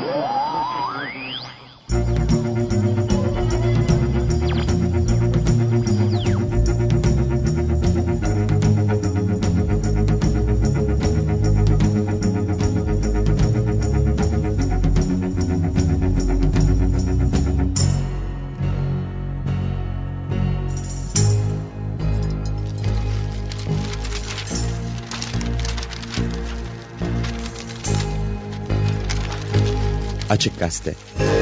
Woo! Açık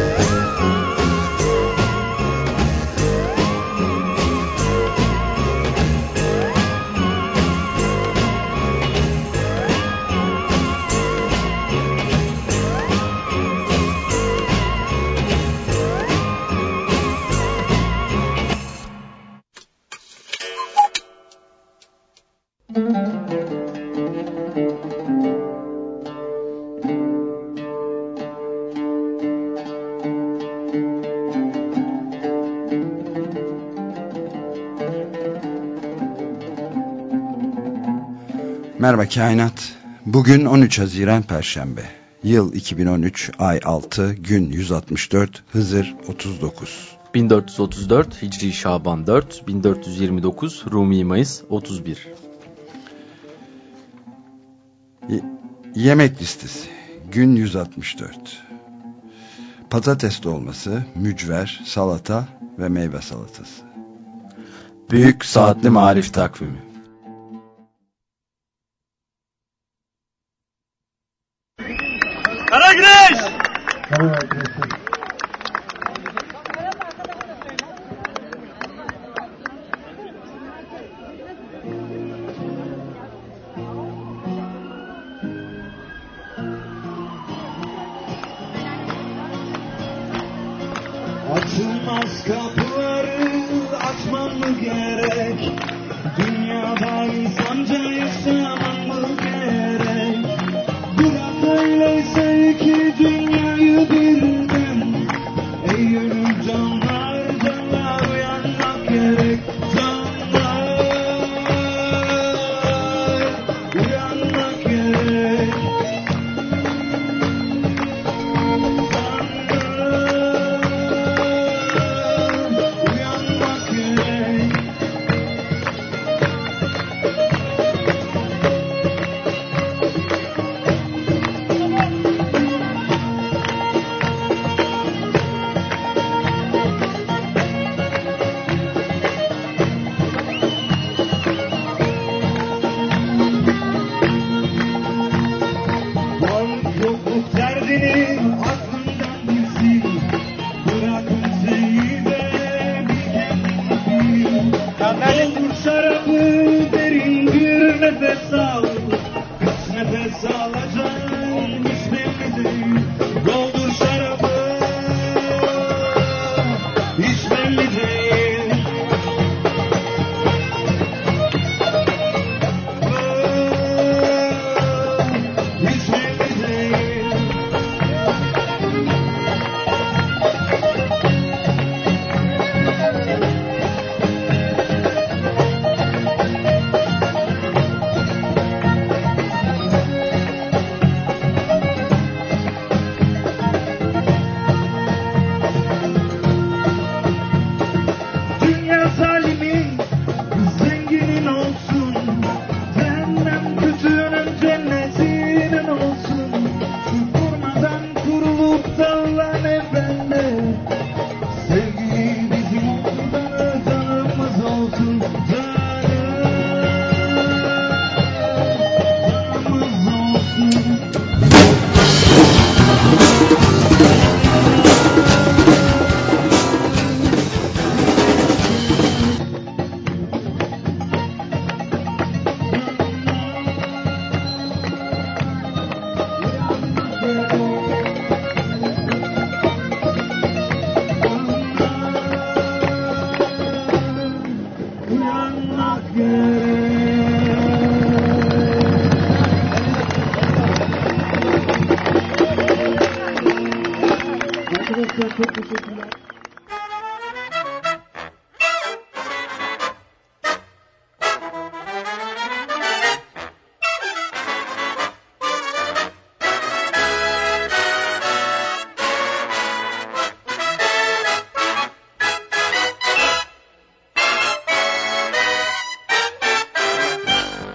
Merhaba Kainat. Bugün 13 Haziran Perşembe. Yıl 2013, ay 6, gün 164, Hızır 39. 1434 Hicri Şaban 4, 1429 Rumi Mayıs 31. Y yemek listesi. Gün 164. Patates dolması, mücver, salata ve meyve salatası. Büyük Saatli Marif Takvimi All right.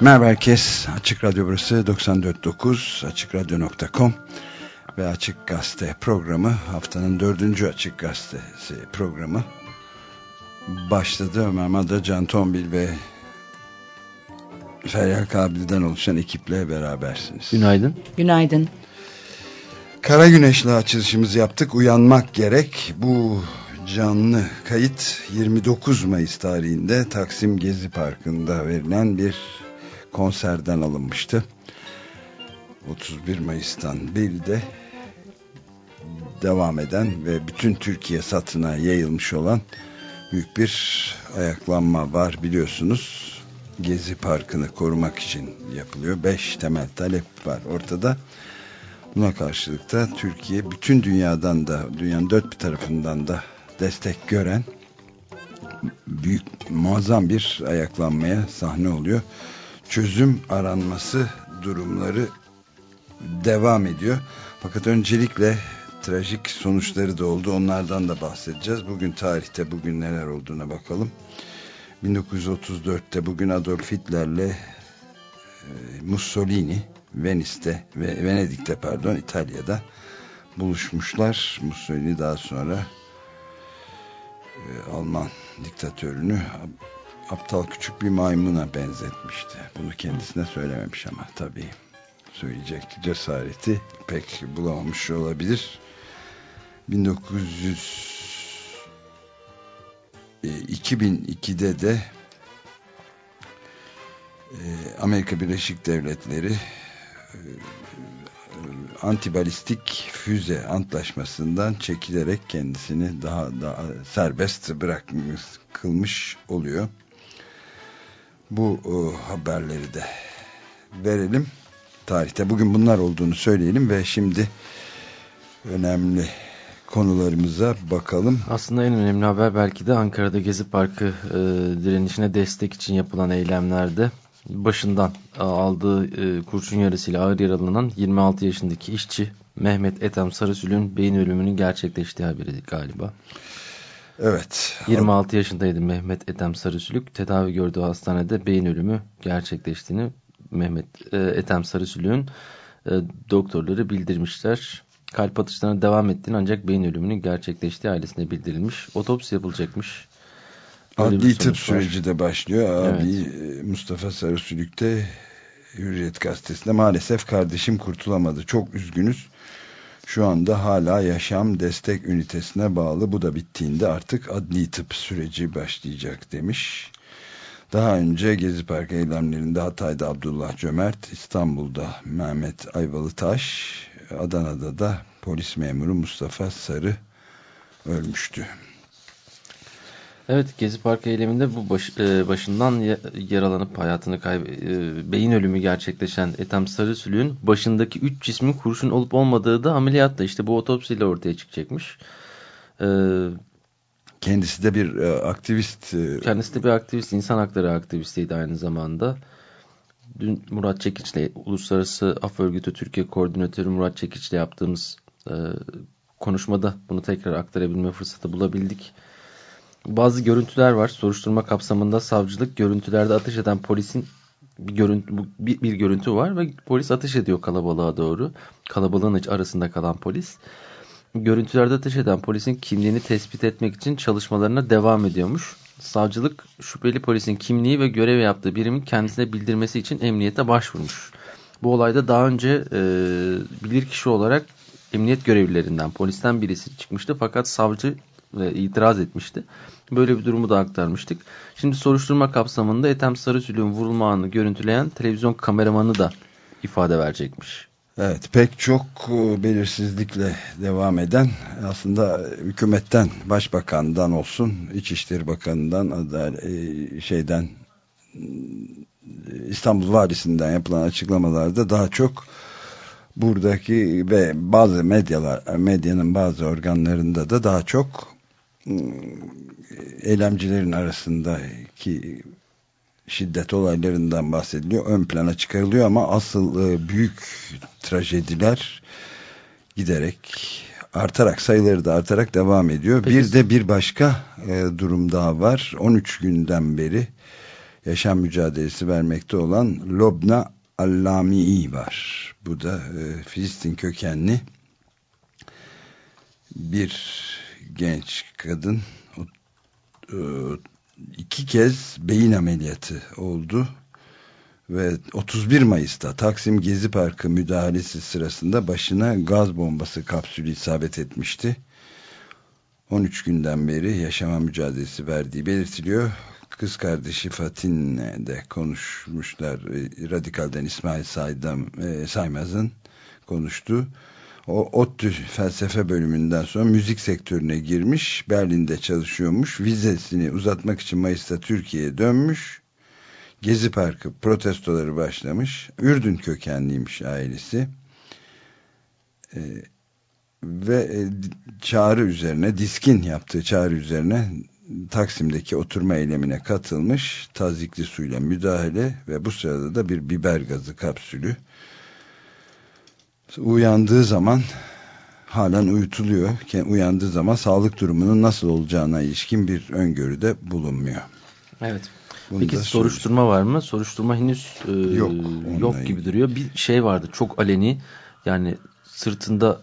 Merhaba herkes. Açık Radyo burası 94.9 AçıkRadyo.com ve Açık Gazete programı haftanın dördüncü Açık Gazetesi programı başladı. Ömer Madra, Can Tombil ve Feryal Kabil'den oluşan ekiple berabersiniz. Günaydın. Günaydın. Kara Güneş'le açılışımızı yaptık. Uyanmak gerek. Bu canlı kayıt 29 Mayıs tarihinde Taksim Gezi Parkı'nda verilen bir konserden alınmıştı. 31 Mayıs'tan beri de devam eden ve bütün Türkiye satına yayılmış olan büyük bir ayaklanma var biliyorsunuz. Gezi Parkı'nı korumak için yapılıyor. Beş temel talep var ortada. Buna karşılık da Türkiye bütün dünyadan da dünyanın dört bir tarafından da destek gören büyük muazzam bir ayaklanmaya sahne oluyor. Çözüm aranması durumları devam ediyor. Fakat öncelikle trajik sonuçları da oldu. Onlardan da bahsedeceğiz. Bugün tarihte bugün neler olduğuna bakalım. 1934'te bugün Adolf Hitler'le e, Mussolini Venice'te ve Venedik'te pardon İtalya'da buluşmuşlar. Mussolini daha sonra e, Alman diktatörünü aptal küçük bir maymuna benzetmişti. Bunu kendisine söylememiş ama tabii söyleyecek cesareti pek bulamamış olabilir. 1900 e, 2002'de de e, Amerika Birleşik Devletleri e, antibalistik füze antlaşmasından çekilerek kendisini daha daha serbest bırakmış kılmış oluyor. Bu o, haberleri de verelim. Tarihte bugün bunlar olduğunu söyleyelim ve şimdi önemli konularımıza bakalım. Aslında en önemli haber belki de Ankara'da Gezi Parkı e, direnişine destek için yapılan eylemlerde başından aldığı e, kurşun yarısıyla ağır yaralanan 26 yaşındaki işçi Mehmet Ethem Sarısül'ün beyin ölümünün gerçekleştiği haberi galiba. 26 yaşındaydı Mehmet Ethem Sarısülük. Tedavi gördüğü hastanede beyin ölümü gerçekleştiğini Mehmet e, Ethem Sarısülük'ün e, doktorları bildirmişler. Kalp atışlarına devam ettiğini ancak beyin ölümünün gerçekleştiği ailesine bildirilmiş. Otopsi yapılacakmış. Böyle Adli tıp var. süreci de başlıyor. Abi e, Mustafa Sarısülük'te Hürriyet Gazetesi'nde maalesef kardeşim kurtulamadı. Çok üzgünüz. Şu anda hala yaşam destek ünitesine bağlı. Bu da bittiğinde artık adli tıp süreci başlayacak demiş. Daha önce Gezi Parkı eylemlerinde Hatay'da Abdullah Cömert, İstanbul'da Mehmet Ayvalıtaş, Adana'da da polis memuru Mustafa Sarı ölmüştü. Evet Gezi Parkı eyleminde bu baş, e, başından ya- yaralanıp hayatını kayb e, beyin ölümü gerçekleşen Ethem Sarısülük'ün başındaki 3 cismin kurşun olup olmadığı da ameliyatla işte bu otopsiyle ortaya çıkacakmış. E, Kendisi de bir e, aktivist. e, kendisi de bir aktivist, insan hakları aktivistiydi aynı zamanda. Dün Murat Çekiç'le Uluslararası Af Örgütü Türkiye Koordinatörü Murat Çekiç'le yaptığımız e, konuşmada bunu tekrar aktarabilme fırsatı bulabildik. Bazı görüntüler var. Soruşturma kapsamında savcılık görüntülerde ateş eden polisin bir görüntü bir, bir görüntü var ve polis ateş ediyor kalabalığa doğru. Kalabalığın iç- arasında kalan polis. Görüntülerde ateş eden polisin kimliğini tespit etmek için çalışmalarına devam ediyormuş. Savcılık şüpheli polisin kimliği ve görev yaptığı birimin kendisine bildirmesi için emniyete başvurmuş. Bu olayda daha önce e, bilirkişi olarak emniyet görevlilerinden polisten birisi çıkmıştı fakat savcı e, itiraz etmişti. Böyle bir durumu da aktarmıştık. Şimdi soruşturma kapsamında Ethem Sarısülük'ün vurulma anını görüntüleyen televizyon kameramanı da ifade verecekmiş. Evet pek çok e, belirsizlikle devam eden aslında hükümetten başbakandan olsun İçişleri Bakanı'ndan adal- e, şeyden e, İstanbul Valisi'nden yapılan açıklamalarda daha çok buradaki ve bazı medyalar medyanın bazı organlarında da daha çok eylemcilerin arasındaki şiddet olaylarından bahsediliyor. Ön plana çıkarılıyor ama asıl e, büyük trajediler giderek artarak sayıları da artarak devam ediyor. Peki. Bir de bir başka e, durum daha var. 13 günden beri yaşam mücadelesi vermekte olan Lobna Allami'i var. Bu da e, Filistin kökenli bir genç kadın e, iki kez beyin ameliyatı oldu ve 31 Mayıs'ta Taksim Gezi Parkı müdahalesi sırasında başına gaz bombası kapsülü isabet etmişti. 13 günden beri yaşama mücadelesi verdiği belirtiliyor. Kız kardeşi Fatin'le de konuşmuşlar. Radikal'den İsmail Saydam, e, Saymaz'ın konuştuğu. O ODTÜ felsefe bölümünden sonra müzik sektörüne girmiş. Berlin'de çalışıyormuş. Vizesini uzatmak için Mayıs'ta Türkiye'ye dönmüş. Gezi Parkı protestoları başlamış. Ürdün kökenliymiş ailesi. Ee, ve e, çağrı üzerine, diskin yaptığı çağrı üzerine Taksim'deki oturma eylemine katılmış. Tazikli suyla müdahale ve bu sırada da bir biber gazı kapsülü uyandığı zaman halen uyutuluyor. Uyandığı zaman sağlık durumunun nasıl olacağına ilişkin bir öngörüde bulunmuyor. Evet. Bunu Peki soruşturma var mı? Soruşturma henüz e, yok, yok gibi duruyor. Bir şey vardı çok aleni yani sırtında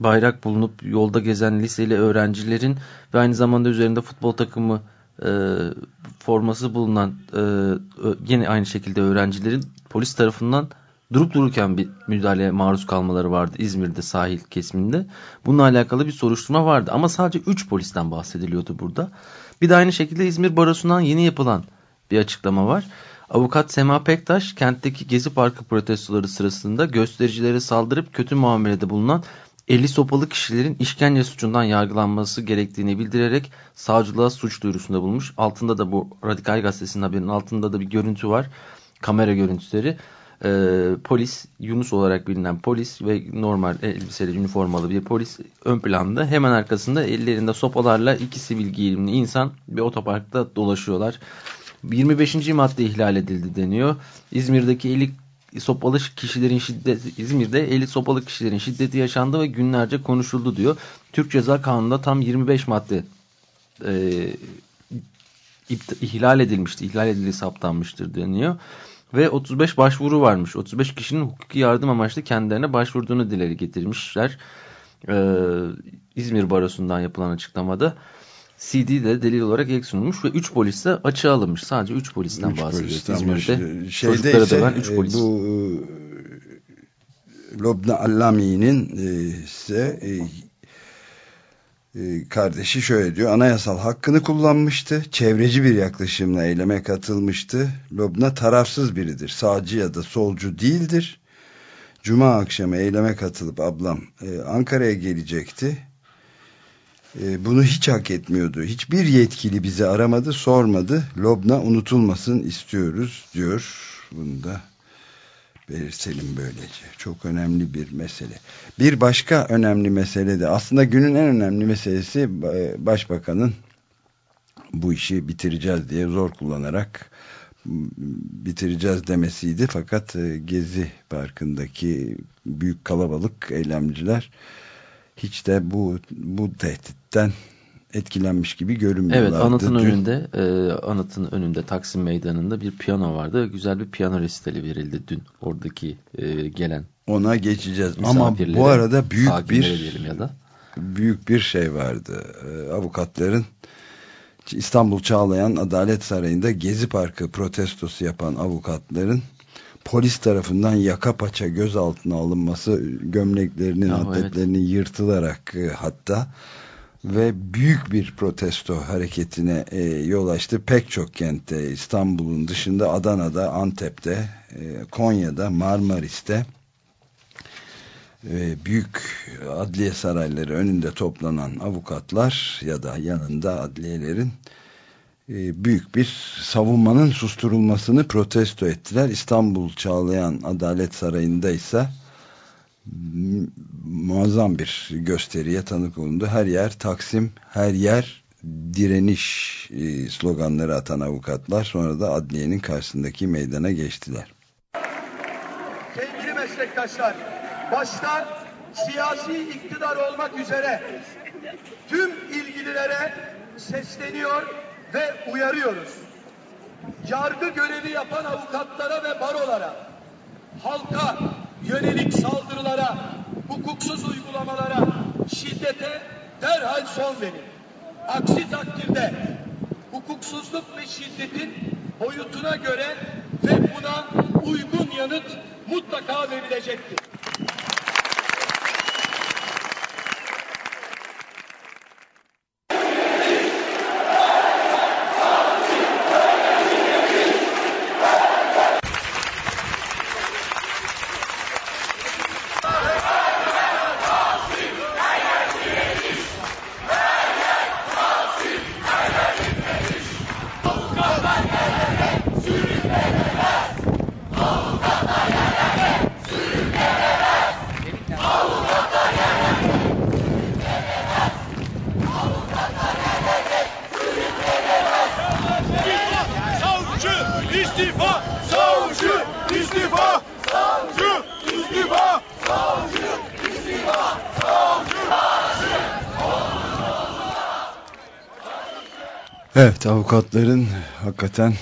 bayrak bulunup yolda gezen liseli öğrencilerin ve aynı zamanda üzerinde futbol takımı e, forması bulunan e, yine aynı şekilde öğrencilerin polis tarafından durup dururken bir müdahaleye maruz kalmaları vardı İzmir'de sahil kesiminde. Bununla alakalı bir soruşturma vardı ama sadece 3 polisten bahsediliyordu burada. Bir de aynı şekilde İzmir Barosu'ndan yeni yapılan bir açıklama var. Avukat Sema Pektaş kentteki Gezi Parkı protestoları sırasında göstericilere saldırıp kötü muamelede bulunan 50 sopalı kişilerin işkence suçundan yargılanması gerektiğini bildirerek savcılığa suç duyurusunda bulmuş. Altında da bu Radikal Gazetesi'nin haberinin altında da bir görüntü var. Kamera görüntüleri e, polis Yunus olarak bilinen polis ve normal elbiseli üniformalı bir polis ön planda hemen arkasında ellerinde sopalarla iki sivil giyimli insan bir otoparkta dolaşıyorlar. 25. madde ihlal edildi deniyor. İzmir'deki eli sopalı kişilerin şiddeti İzmir'de eli sopalı kişilerin şiddeti yaşandı ve günlerce konuşuldu diyor. Türk Ceza Kanunu'nda tam 25 madde e, ihlal edilmişti. İhlal edildiği saptanmıştır deniyor. Ve 35 başvuru varmış. 35 kişinin hukuki yardım amaçlı kendilerine başvurduğunu dileri getirmişler. Ee, İzmir Barosu'ndan yapılan açıklamada CD de delil olarak ilk sunulmuş ve 3 polis de açığa alınmış. Sadece 3 polisten bahsediyoruz İzmir'de. Çocuklara ise, döven 3 polis. Bu e, Lobna Allami'nin ise kardeşi şöyle diyor. Anayasal hakkını kullanmıştı. Çevreci bir yaklaşımla eyleme katılmıştı. Lobna tarafsız biridir. Sağcı ya da solcu değildir. Cuma akşamı eyleme katılıp ablam e, Ankara'ya gelecekti. E, bunu hiç hak etmiyordu. Hiçbir yetkili bizi aramadı, sormadı. Lobna unutulmasın istiyoruz diyor. Bunu da belirtelim böylece. Çok önemli bir mesele. Bir başka önemli mesele de aslında günün en önemli meselesi e, başbakanın bu işi bitireceğiz diye zor kullanarak bitireceğiz demesiydi. Fakat e, Gezi Parkı'ndaki büyük kalabalık eylemciler hiç de bu, bu tehditten etkilenmiş gibi görünmüyorlardı. Evet anıtın Dün... önünde e, anıtın önünde Taksim Meydanı'nda bir piyano vardı. Güzel bir piyano resitali verildi dün oradaki e, gelen. Ona geçeceğiz ama bu arada büyük bir ya da. büyük bir şey vardı. E, avukatların İstanbul Çağlayan Adalet Sarayı'nda Gezi Parkı protestosu yapan avukatların polis tarafından yaka paça gözaltına alınması gömleklerinin, oh, atletlerinin evet. yırtılarak e, hatta ve büyük bir protesto hareketine e, yol açtı. Pek çok kentte İstanbul'un dışında Adana'da, Antep'te, e, Konya'da, Marmaris'te e, büyük adliye sarayları önünde toplanan avukatlar ya da yanında adliyelerin e, büyük bir savunmanın susturulmasını protesto ettiler. İstanbul Çağlayan Adalet Sarayı'nda ise muazzam bir gösteriye tanık olundu. Her yer Taksim, her yer direniş e, sloganları atan avukatlar sonra da adliyenin karşısındaki meydana geçtiler. Sevgili meslektaşlar, başta siyasi iktidar olmak üzere tüm ilgililere sesleniyor ve uyarıyoruz. yargı görevi yapan avukatlara ve barolara, halka yönelik saldırılara, hukuksuz uygulamalara, şiddete derhal son verin. Aksi takdirde hukuksuzluk ve şiddetin boyutuna göre ve buna uygun yanıt mutlaka verilecektir. Avukatların hakikaten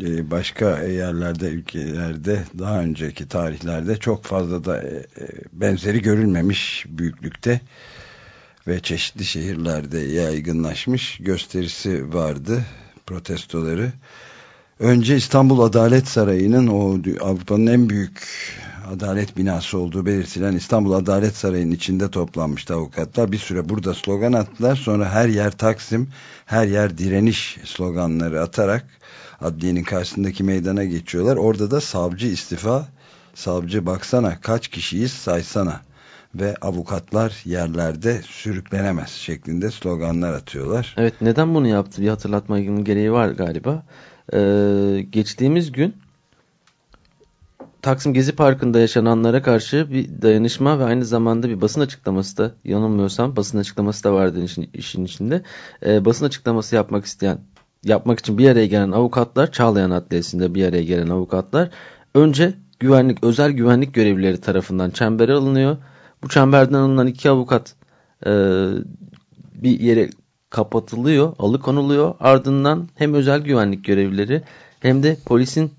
e, başka yerlerde ülkelerde daha önceki tarihlerde çok fazla da e, e, benzeri görülmemiş büyüklükte ve çeşitli şehirlerde yaygınlaşmış gösterisi vardı protestoları. Önce İstanbul Adalet Sarayı'nın o Avrupa'nın en büyük adalet binası olduğu belirtilen İstanbul Adalet Sarayı'nın içinde toplanmıştı avukatlar. Bir süre burada slogan attılar. Sonra her yer Taksim, her yer direniş sloganları atarak adliyenin karşısındaki meydana geçiyorlar. Orada da savcı istifa, savcı baksana kaç kişiyiz saysana ve avukatlar yerlerde sürüklenemez şeklinde sloganlar atıyorlar. Evet neden bunu yaptı bir hatırlatmanın gereği var galiba. Ee, geçtiğimiz gün Taksim Gezi Parkı'nda yaşananlara karşı bir dayanışma ve aynı zamanda bir basın açıklaması da yanılmıyorsam basın açıklaması da vardı işin, içinde. Ee, basın açıklaması yapmak isteyen yapmak için bir araya gelen avukatlar Çağlayan Adliyesi'nde bir araya gelen avukatlar önce güvenlik özel güvenlik görevlileri tarafından çembere alınıyor. Bu çemberden alınan iki avukat e, bir yere kapatılıyor, alıkonuluyor. Ardından hem özel güvenlik görevlileri hem de polisin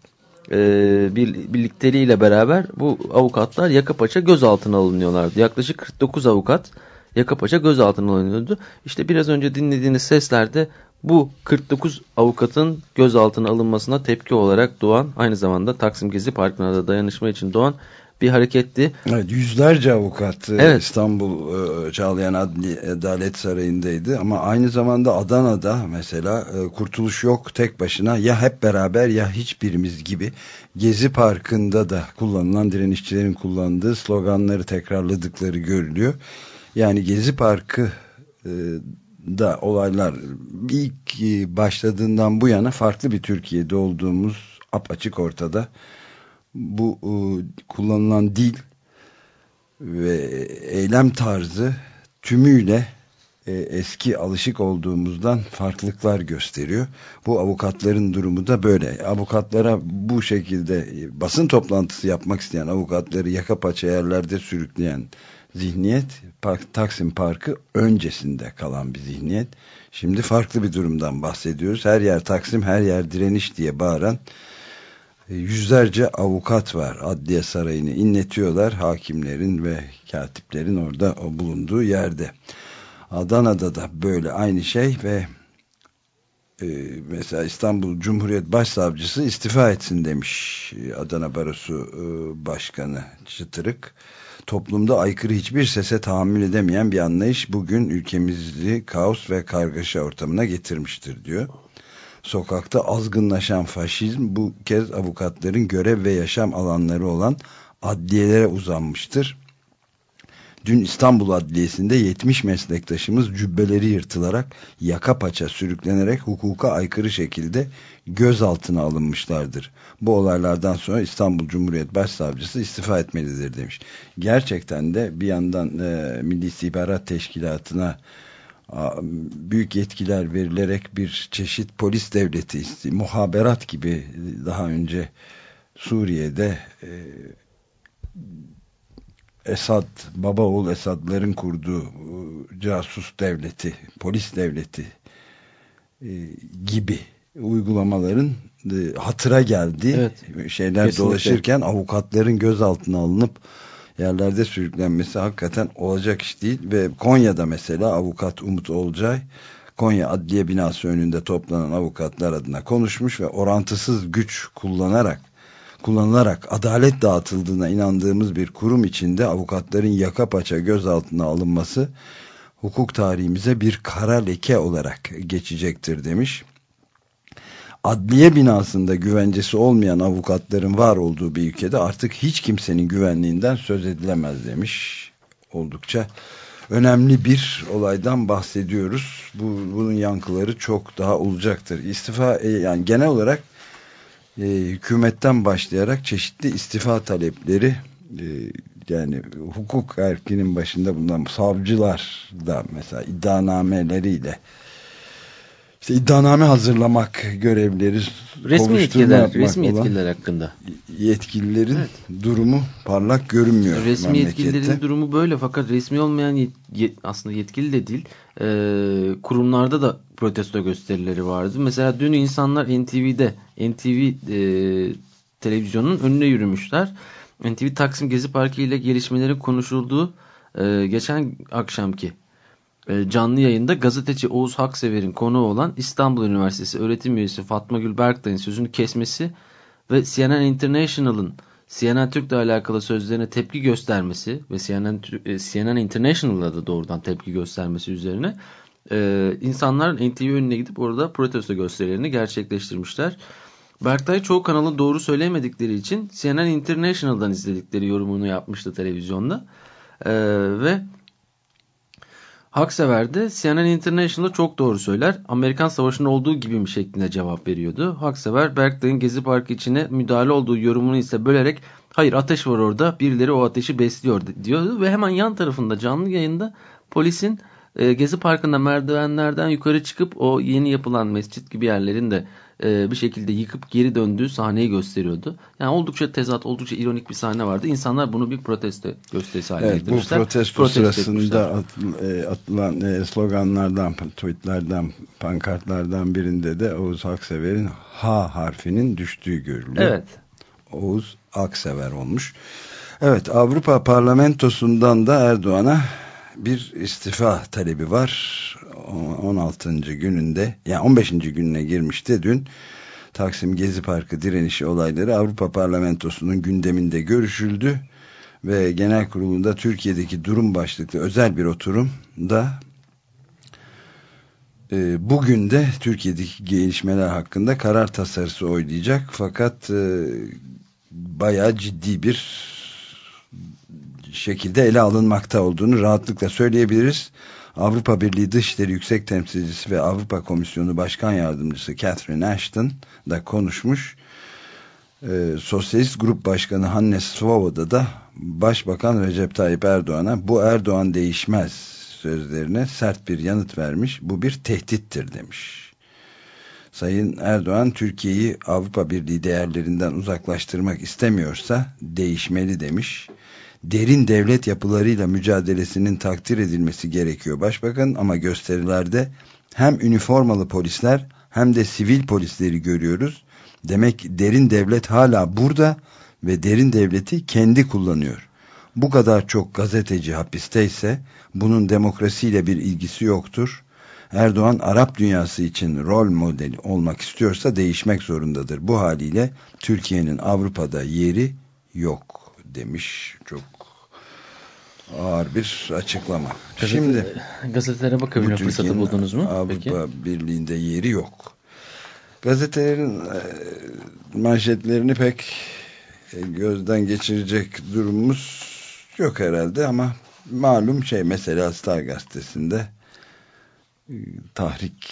e, bir, birlikleriyle beraber bu avukatlar yakapaça gözaltına alınıyorlardı. Yaklaşık 49 avukat yakapaça gözaltına alınıyordu. İşte biraz önce dinlediğiniz seslerde bu 49 avukatın gözaltına alınmasına tepki olarak doğan aynı zamanda Taksim Gezi Parkı'na da dayanışma için doğan bir hareketti. Evet, yüzlerce avukat e, Evet. İstanbul e, Çağlayan Adli Adalet Sarayı'ndaydı ama aynı zamanda Adana'da mesela e, kurtuluş yok tek başına ya hep beraber ya hiçbirimiz gibi Gezi Parkı'nda da kullanılan direnişçilerin kullandığı sloganları tekrarladıkları görülüyor. Yani Gezi Parkı da olaylar ilk başladığından bu yana farklı bir Türkiye'de olduğumuz apaçık ortada bu e, kullanılan dil ve eylem tarzı tümüyle e, eski alışık olduğumuzdan farklılıklar gösteriyor. Bu avukatların durumu da böyle. Avukatlara bu şekilde e, basın toplantısı yapmak isteyen avukatları yaka paça yerlerde sürükleyen zihniyet Taksim Parkı öncesinde kalan bir zihniyet. Şimdi farklı bir durumdan bahsediyoruz. Her yer Taksim, her yer direniş diye bağıran yüzlerce avukat var adliye sarayını inletiyorlar. Hakimlerin ve katiplerin orada bulunduğu yerde. Adana'da da böyle aynı şey ve e, mesela İstanbul Cumhuriyet Başsavcısı istifa etsin demiş e, Adana Barosu e, Başkanı Çıtırık. Toplumda aykırı hiçbir sese tahammül edemeyen bir anlayış bugün ülkemizi kaos ve kargaşa ortamına getirmiştir diyor sokakta azgınlaşan faşizm bu kez avukatların görev ve yaşam alanları olan adliyelere uzanmıştır. Dün İstanbul Adliyesi'nde 70 meslektaşımız cübbeleri yırtılarak yaka paça sürüklenerek hukuka aykırı şekilde gözaltına alınmışlardır. Bu olaylardan sonra İstanbul Cumhuriyet Başsavcısı istifa etmelidir demiş. Gerçekten de bir yandan e, Milli İstihbarat Teşkilatı'na büyük yetkiler verilerek bir çeşit polis devleti, muhaberat gibi daha önce Suriye'de e, Esad, baba oğul Esadların kurduğu e, casus devleti, polis devleti e, gibi uygulamaların e, hatıra geldiği Evet. şeyler Kesinlikle. dolaşırken avukatların gözaltına alınıp yerlerde sürüklenmesi hakikaten olacak iş değil ve Konya'da mesela avukat Umut Olcay Konya Adliye Binası önünde toplanan avukatlar adına konuşmuş ve orantısız güç kullanarak kullanılarak adalet dağıtıldığına inandığımız bir kurum içinde avukatların yaka paça gözaltına alınması hukuk tarihimize bir kara leke olarak geçecektir demiş. Adliye binasında güvencesi olmayan avukatların var olduğu bir ülkede artık hiç kimsenin güvenliğinden söz edilemez demiş. Oldukça önemli bir olaydan bahsediyoruz. Bu, bunun yankıları çok daha olacaktır. İstifa e, yani genel olarak e, hükümetten başlayarak çeşitli istifa talepleri e, yani hukuk erkinin başında bulunan savcılar da mesela iddianameleriyle işte iddianame hazırlamak görevleri Resmi yapmak resmi yetkililer hakkında. yetkililerin durumu parlak görünmüyor Resmi memlekette. yetkililerin durumu böyle fakat resmi olmayan yet- yet- aslında yetkili de değil. Ee, kurumlarda da protesto gösterileri vardı. Mesela dün insanlar NTV'de NTV e, televizyonun önüne yürümüşler. NTV Taksim Gezi Parkı ile gelişmelerin konuşulduğu e, geçen akşamki e, canlı yayında gazeteci Oğuz Haksever'in konuğu olan İstanbul Üniversitesi öğretim üyesi Fatma Gül Berktay'ın sözünü kesmesi ve CNN International'ın CNN Türk'le alakalı sözlerine tepki göstermesi ve CNN, e, CNN International'a da doğrudan tepki göstermesi üzerine e, insanlar NTV önüne gidip orada protesto gösterilerini gerçekleştirmişler. Berktay çoğu kanalın doğru söyleyemedikleri için CNN International'dan izledikleri yorumunu yapmıştı televizyonda. E, ve Haksever de CNN International'da çok doğru söyler. Amerikan Savaşı'nda olduğu gibi mi şeklinde cevap veriyordu. Haksever Berktay'ın Gezi Parkı içine müdahale olduğu yorumunu ise bölerek hayır ateş var orada birileri o ateşi besliyor diyordu. Ve hemen yan tarafında canlı yayında polisin e, Gezi Parkı'nda merdivenlerden yukarı çıkıp o yeni yapılan mescit gibi yerlerin de e, bir şekilde yıkıp geri döndüğü sahneyi gösteriyordu. Yani oldukça tezat, oldukça ironik bir sahne vardı. İnsanlar bunu bir protesto gösterisi haline Evet, bu getirmişler. protesto, Protesto sırasında e, atılan e, sloganlardan, tweetlerden, pankartlardan birinde de Oğuz Aksever'in H harfinin düştüğü görülüyor. Evet. Oğuz Aksever olmuş. Evet Avrupa Parlamentosu'ndan da Erdoğan'a bir istifa talebi var. O- 16. gününde yani 15. gününe girmişti dün. Taksim Gezi Parkı direnişi olayları Avrupa Parlamentosu'nun gündeminde görüşüldü ve genel kurulunda Türkiye'deki durum başlıklı özel bir oturumda e, bugün de Türkiye'deki gelişmeler hakkında karar tasarısı oylayacak fakat e, bayağı ciddi bir şekilde ele alınmakta olduğunu rahatlıkla söyleyebiliriz. Avrupa Birliği Dışişleri Yüksek Temsilcisi ve Avrupa Komisyonu Başkan Yardımcısı Catherine Ashton da konuşmuş. Ee, Sosyalist Grup Başkanı Hannes Svoboda da Başbakan Recep Tayyip Erdoğan'a bu Erdoğan değişmez sözlerine sert bir yanıt vermiş. Bu bir tehdittir demiş. Sayın Erdoğan Türkiye'yi Avrupa Birliği değerlerinden uzaklaştırmak istemiyorsa değişmeli demiş. Derin devlet yapılarıyla mücadelesinin takdir edilmesi gerekiyor başbakan ama gösterilerde hem üniformalı polisler hem de sivil polisleri görüyoruz. Demek derin devlet hala burada ve derin devleti kendi kullanıyor. Bu kadar çok gazeteci hapisteyse bunun demokrasiyle bir ilgisi yoktur. Erdoğan Arap dünyası için rol modeli olmak istiyorsa değişmek zorundadır. Bu haliyle Türkiye'nin Avrupa'da yeri yok demiş. Çok ağır bir açıklama. Şimdi gazetelere bakabilme fırsatı buldunuz mu? Avrupa Peki. Birliği'nde yeri yok. Gazetelerin e, manşetlerini pek gözden geçirecek durumumuz yok herhalde ama malum şey mesela Star gazetesinde tahrik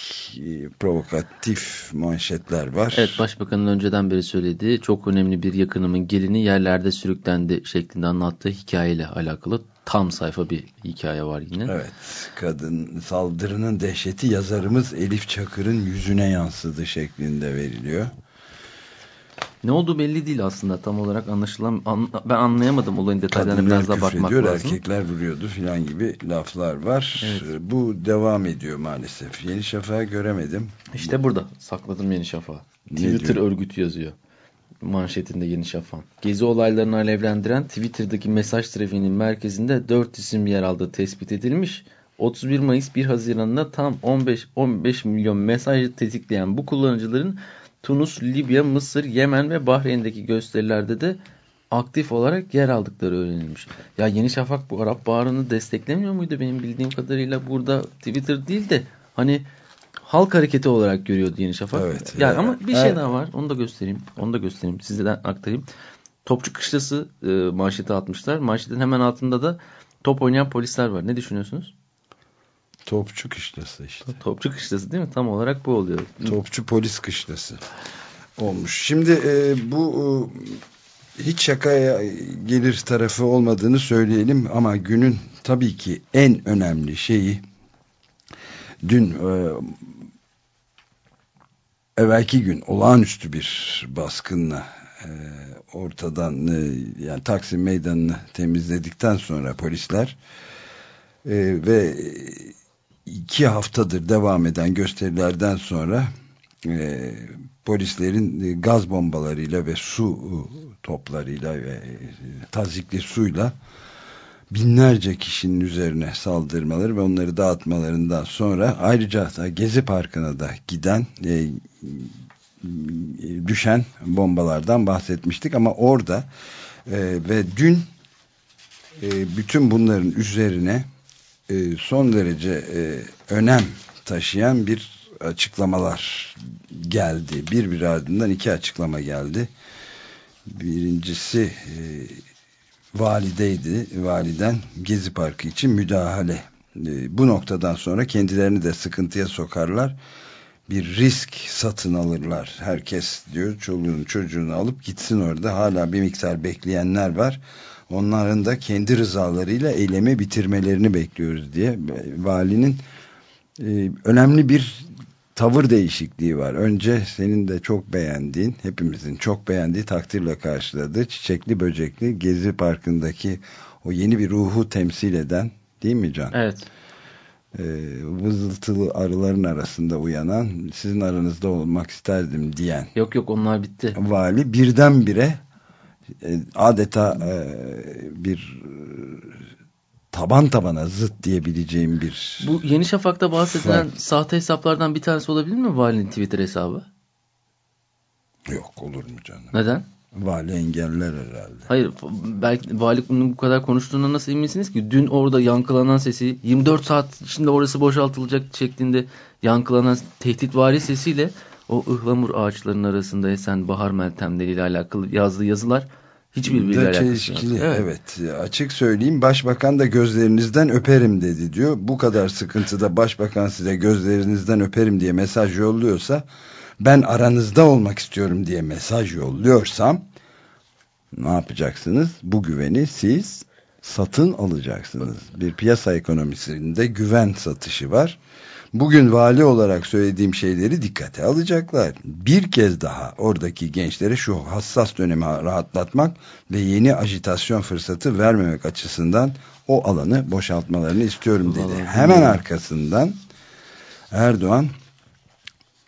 e, provokatif manşetler var. Evet başbakanın önceden beri söylediği çok önemli bir yakınımın gelini yerlerde sürüklendi şeklinde anlattığı hikayeyle alakalı tam sayfa bir hikaye var yine. Evet, kadın saldırının dehşeti yazarımız Elif Çakır'ın yüzüne yansıdı şeklinde veriliyor. Ne olduğu belli değil aslında tam olarak anlaşılan an, ben anlayamadım olayın detaylarına Kadınlar biraz daha bakmak küfrediyor, lazım. erkekler vuruyordu filan gibi laflar var. Evet. Bu devam ediyor maalesef. Yeni Şafak'ı göremedim. İşte burada sakladım Yeni Şafak'ı. Twitter diyor? örgütü yazıyor. Manşetinde Yeni Şafak. Gezi olaylarını alevlendiren Twitter'daki mesaj trafiğinin merkezinde 4 isim yer aldığı tespit edilmiş. 31 Mayıs 1 Haziran'da tam 15 15 milyon mesajı tetikleyen bu kullanıcıların Tunus, Libya, Mısır, Yemen ve Bahreyn'deki gösterilerde de aktif olarak yer aldıkları öğrenilmiş. Ya Yeni Şafak bu Arap Baharı'nı desteklemiyor muydu benim bildiğim kadarıyla burada Twitter değil de hani halk hareketi olarak görüyordu Yeni Şafak. Evet. Yani Ee, ama bir şey e- daha var. Onu da göstereyim. Onu da göstereyim. Sizden aktarayım. Topçu Kışlası e, manşeti atmışlar. Manşetin hemen altında da top oynayan polisler var. Ne düşünüyorsunuz? Topçu kışlası işte. Topçu Kışlası değil mi? Tam olarak bu oluyor. Topçu polis kışlası olmuş. Şimdi e, bu e, hiç şakaya gelir tarafı olmadığını söyleyelim ama günün tabii ki en önemli şeyi dün e, evvelki gün olağanüstü bir baskınla e, ortadan e, yani Taksim Meydanı'nı temizledikten sonra polisler e, ve iki haftadır devam eden gösterilerden sonra e, polislerin e, gaz bombalarıyla ve su e, toplarıyla ve e, tazikli suyla binlerce kişinin üzerine saldırmaları ve onları dağıtmalarından sonra ayrıca da Gezi Parkı'na da giden e, düşen bombalardan bahsetmiştik. Ama orada e, ve dün e, bütün bunların üzerine e, son derece e, önem taşıyan bir açıklamalar geldi. Bir bir ardından iki açıklama geldi. Birincisi e, valideydi. Validen Gezi Parkı için müdahale. E, bu noktadan sonra kendilerini de sıkıntıya sokarlar. Bir risk satın alırlar. Herkes diyor çoluğunu çocuğunu alıp gitsin orada. Hala bir miktar bekleyenler var. Onların da kendi rızalarıyla eylemi bitirmelerini bekliyoruz diye valinin e, önemli bir tavır değişikliği var. Önce senin de çok beğendiğin, hepimizin çok beğendiği takdirle karşıladığı çiçekli böcekli Gezi Parkı'ndaki o yeni bir ruhu temsil eden değil mi Can? Evet. Ee, vızıltılı arıların arasında uyanan sizin aranızda olmak isterdim diyen Yok yok onlar bitti. vali birdenbire adeta e, bir e, taban tabana zıt diyebileceğim bir Bu Yeni Şafak'ta bahsedilen Fark. sahte hesaplardan bir tanesi olabilir mi valinin Twitter hesabı? yok olur mu canım? Neden? Vali engeller herhalde. Hayır belki vali bunun bu kadar konuştuğuna nasıl eminsiniz ki? Dün orada yankılanan sesi 24 saat içinde orası boşaltılacak şeklinde yankılanan tehditvari sesiyle o ıhlamur ağaçlarının arasında esen bahar meltemleriyle alakalı yazdığı yazılar hiçbirbiriyle alakası yok. Evet. Açık söyleyeyim başbakan da gözlerinizden öperim dedi diyor. Bu kadar sıkıntıda başbakan size gözlerinizden öperim diye mesaj yolluyorsa ben aranızda olmak istiyorum diye mesaj yolluyorsam ne yapacaksınız? Bu güveni siz satın alacaksınız. Bir piyasa ekonomisinde güven satışı var. Bugün vali olarak söylediğim şeyleri dikkate alacaklar. Bir kez daha oradaki gençlere şu hassas dönemi rahatlatmak ve yeni ajitasyon fırsatı vermemek açısından o alanı boşaltmalarını istiyorum dedi. Vallahi Hemen arkasından Erdoğan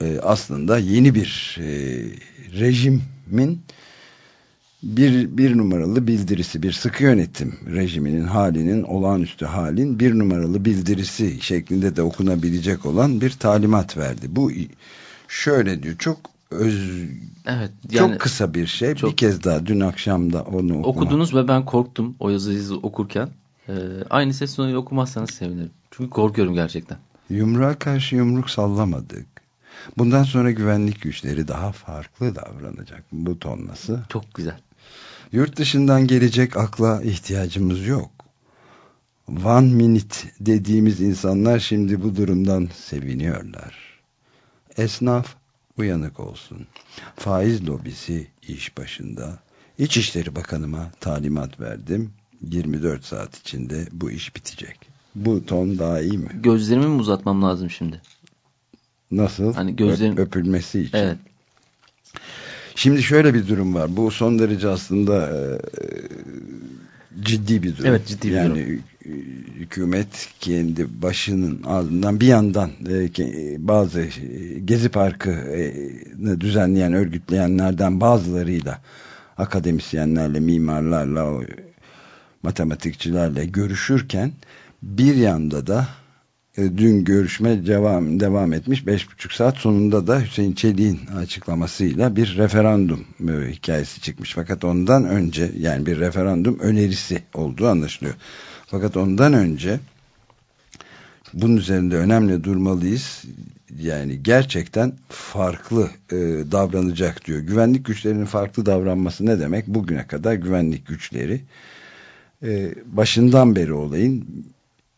e, aslında yeni bir e, rejimin bir, bir numaralı bildirisi, bir sıkı yönetim rejiminin halinin, olağanüstü halin bir numaralı bildirisi şeklinde de okunabilecek olan bir talimat verdi. Bu şöyle diyor, çok öz, Evet. Yani çok kısa bir şey. çok- Bir kez daha dün akşam da onu okuma. okudunuz ve ben korktum o yazıyı okurken. Ee, aynı ses tonuyla okumazsanız sevinirim. Çünkü korkuyorum gerçekten. Yumruğa karşı yumruk sallamadık. Bundan sonra güvenlik güçleri daha farklı davranacak. Bu tonlası. Çok güzel. Yurt dışından gelecek akla ihtiyacımız yok. One minute dediğimiz insanlar şimdi bu durumdan seviniyorlar. Esnaf uyanık olsun. Faiz lobisi iş başında. İçişleri Bakanıma talimat verdim. 24 saat içinde bu iş bitecek. Bu ton daha iyi mi? Gözlerimi mi uzatmam lazım şimdi? Nasıl? Hani gözlerin- Öp- öpülmesi için. Evet. Şimdi şöyle bir durum var. Bu son derece aslında e, ciddi bir durum. Evet, ciddi bir yani, durum. hü- hükümet kendi başının ardından bir yandan e, ke- bazı e, Gezi Parkı'nı düzenleyen, örgütleyenlerden bazılarıyla akademisyenlerle, mimarlarla, matematikçilerle görüşürken bir yanda da e, dün görüşme devam devam etmiş. Beş buçuk saat sonunda da Hüseyin Çelik'in açıklamasıyla bir referandum e, hikayesi çıkmış. Fakat ondan önce yani bir referandum önerisi olduğu anlaşılıyor. Fakat ondan önce bunun üzerinde önemli durmalıyız. Yani gerçekten farklı e, davranacak diyor. Güvenlik güçlerinin farklı davranması ne demek? Bugüne kadar güvenlik güçleri e, başından beri olayın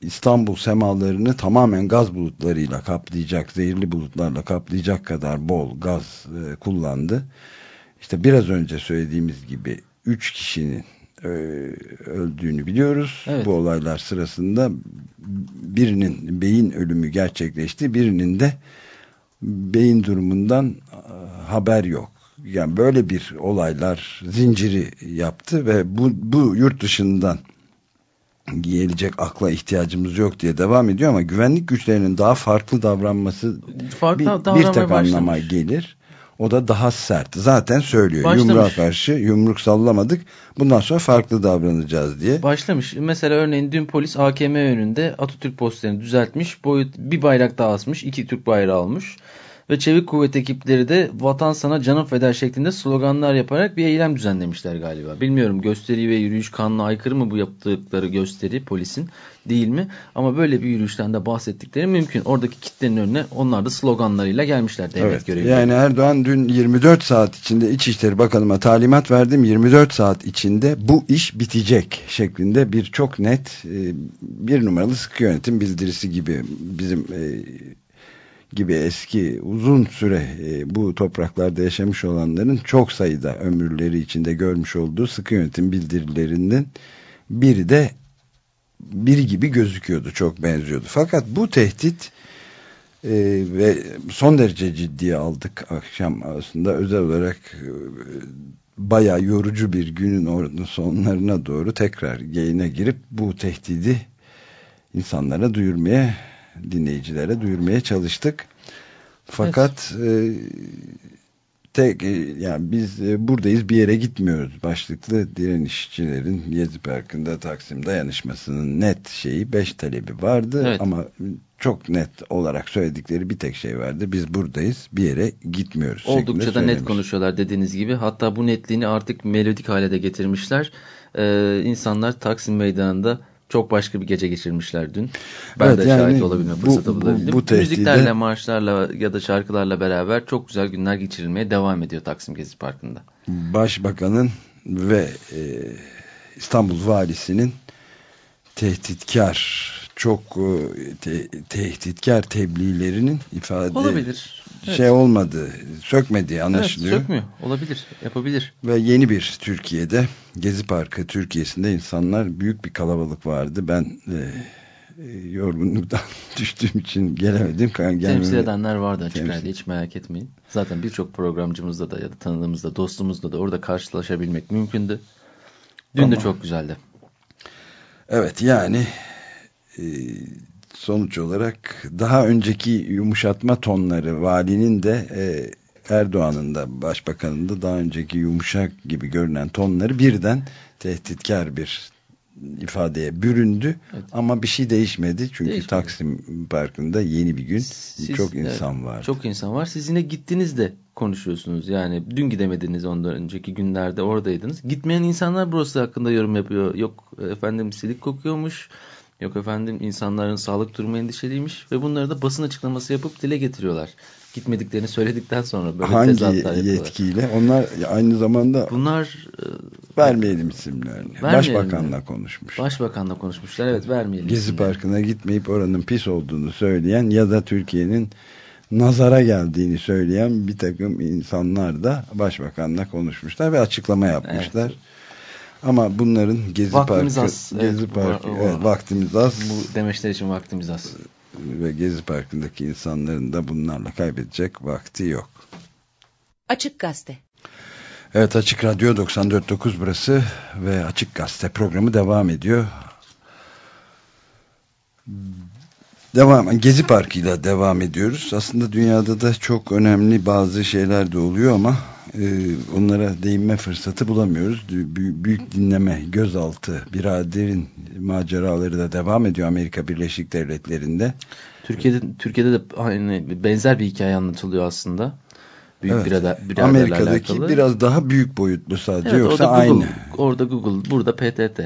İstanbul semalarını tamamen gaz bulutlarıyla kaplayacak, zehirli bulutlarla kaplayacak kadar bol gaz e, kullandı. İşte biraz önce söylediğimiz gibi 3 kişinin e, öldüğünü biliyoruz. Evet. Bu olaylar sırasında birinin beyin ölümü gerçekleşti, birinin de beyin durumundan e, haber yok. Yani böyle bir olaylar zinciri yaptı ve bu, bu yurt dışından gelecek akla ihtiyacımız yok diye devam ediyor ama güvenlik güçlerinin daha farklı davranması Farklı bir, bir tek anlama başlamış. gelir. O da daha sert. Zaten söylüyor. Başlamış. Yumruğa karşı yumruk sallamadık. Bundan sonra farklı davranacağız diye. Başlamış. Mesela örneğin dün polis AKM önünde Atatürk posterini düzeltmiş. Boyut bir bayrak daha asmış. iki Türk bayrağı almış. Ve çevik kuvvet ekipleri de vatan sana canım feda şeklinde sloganlar yaparak bir eylem düzenlemişler galiba. Bilmiyorum gösteri ve yürüyüş kanuna aykırı mı bu yaptıkları gösteri polisin değil mi? Ama böyle bir yürüyüşten de bahsettikleri mümkün. Oradaki kitlenin önüne onlar da sloganlarıyla gelmişler devlet Evet. görevlileri. Yani Erdoğan dün 24 saat içinde İçişleri Bakanıma talimat verdim. 24 saat içinde bu iş bitecek şeklinde bir çok net e, bir numaralı sıkı yönetim bildirisi gibi bizim e, gibi eski uzun süre e, bu topraklarda yaşamış olanların çok sayıda ömürleri içinde görmüş olduğu sıkı yönetim bildirilerinden biri de biri gibi gözüküyordu. Çok benziyordu. Fakat bu tehdit e, ve son derece ciddiye aldık akşam aslında özel olarak e, bayağı yorucu bir günün sonlarına doğru tekrar yayına girip bu tehdidi insanlara duyurmaya dinleyicilere duyurmaya çalıştık. Fakat e, tek e, yani biz e, buradayız bir yere gitmiyoruz başlıklı direnişçilerin Gezi Parkı'nda Taksim dayanışmasının net şeyi beş talebi vardı Evet. ama çok net olarak söyledikleri bir tek şey vardı. Biz buradayız bir yere gitmiyoruz. Oldukça da net konuşuyorlar dediğiniz gibi. Hatta bu netliğini artık melodik hale de getirmişler. Ee, insanlar Taksim Meydanı'nda çok başka bir gece geçirmişler dün. Ben Evet, de yani şahit olabilme bu- fırsatı bu- bulabildim. bu tehdide- Müziklerle, marşlarla ya da şarkılarla beraber çok güzel günler geçirilmeye devam ediyor Taksim Gezi Parkı'nda. Başbakanın ve e, İstanbul Valisi'nin tehditkar çok e, te- tehditkar tebliğlerinin ifade Olabilir. Evet. şey olmadı sökmediği Evet, anlaşılıyor. sökmüyor. Olabilir. Yapabilir. Ve yeni bir Türkiye'de Gezi Parkı Türkiye'sinde insanlar büyük bir kalabalık vardı. Ben e, e, yorgunluktan düştüğüm için gelemedim. Temsil edenler vardı açık Temsil- radyo hiç merak etmeyin. Zaten birçok programcımızda da ya da tanıdığımızda, dostumuzla da orada karşılaşabilmek mümkündü. Dün de Ama- çok güzeldi. Evet yani e, sonuç olarak daha önceki yumuşatma tonları valinin de e, Erdoğan'ın da başbakanın da daha önceki yumuşak gibi görünen tonları birden tehditkar bir ifadeye büründü Evet. ama bir şey değişmedi çünkü Değişmedi. Taksim Parkı'nda yeni bir gün Siz- çok insan evet, var. Çok insan var. Siz yine gittiniz de konuşuyorsunuz. Yani dün gidemediniz ondan önceki günlerde oradaydınız. Gitmeyen insanlar burası hakkında yorum yapıyor. Yok efendim silik kokuyormuş. Yok efendim insanların sağlık durumu endişeliymiş. Ve bunları da basın açıklaması yapıp dile getiriyorlar. Gitmediklerini söyledikten sonra böyle Hangi tezatlar yapıyorlar. yetkiyle? Onlar aynı zamanda Bunlar e, vermeyelim isimlerini. Vermeyelim Başbakanla mi? konuşmuş. başbakanla konuşmuşlar. Evet vermeyelim. Gezi isimleri. Parkı'na gitmeyip oranın pis olduğunu söyleyen ya da Türkiye'nin nazara geldiğini söyleyen bir takım insanlar da başbakanla konuşmuşlar ve açıklama yapmışlar. Ama bunların Gezi Vaktimiz Parkı, az. Gezi Evet, Parkı, bu- evet, vaktimiz az Bu demeçler için vaktimiz az. ve Gezi Parkı'ndaki insanların da bunlarla kaybedecek vakti yok. Açık Gazete. Evet Açık Radyo 94.9 burası ve Açık Gazete programı devam ediyor. Devam, Gezi Parkı ile devam ediyoruz. Aslında dünyada da çok önemli bazı şeyler de oluyor ama onlara değinme fırsatı bulamıyoruz. Büyük, dinleme, gözaltı, biraderin maceraları da devam ediyor Amerika Birleşik Devletleri'nde. Türkiye'de Türkiye'de de aynı benzer bir hikaye anlatılıyor aslında. Büyük evet. birader, Amerika'daki alakalı. biraz daha büyük boyutlu sadece evet, yoksa orada Google, aynı. Orada Google, burada PTT.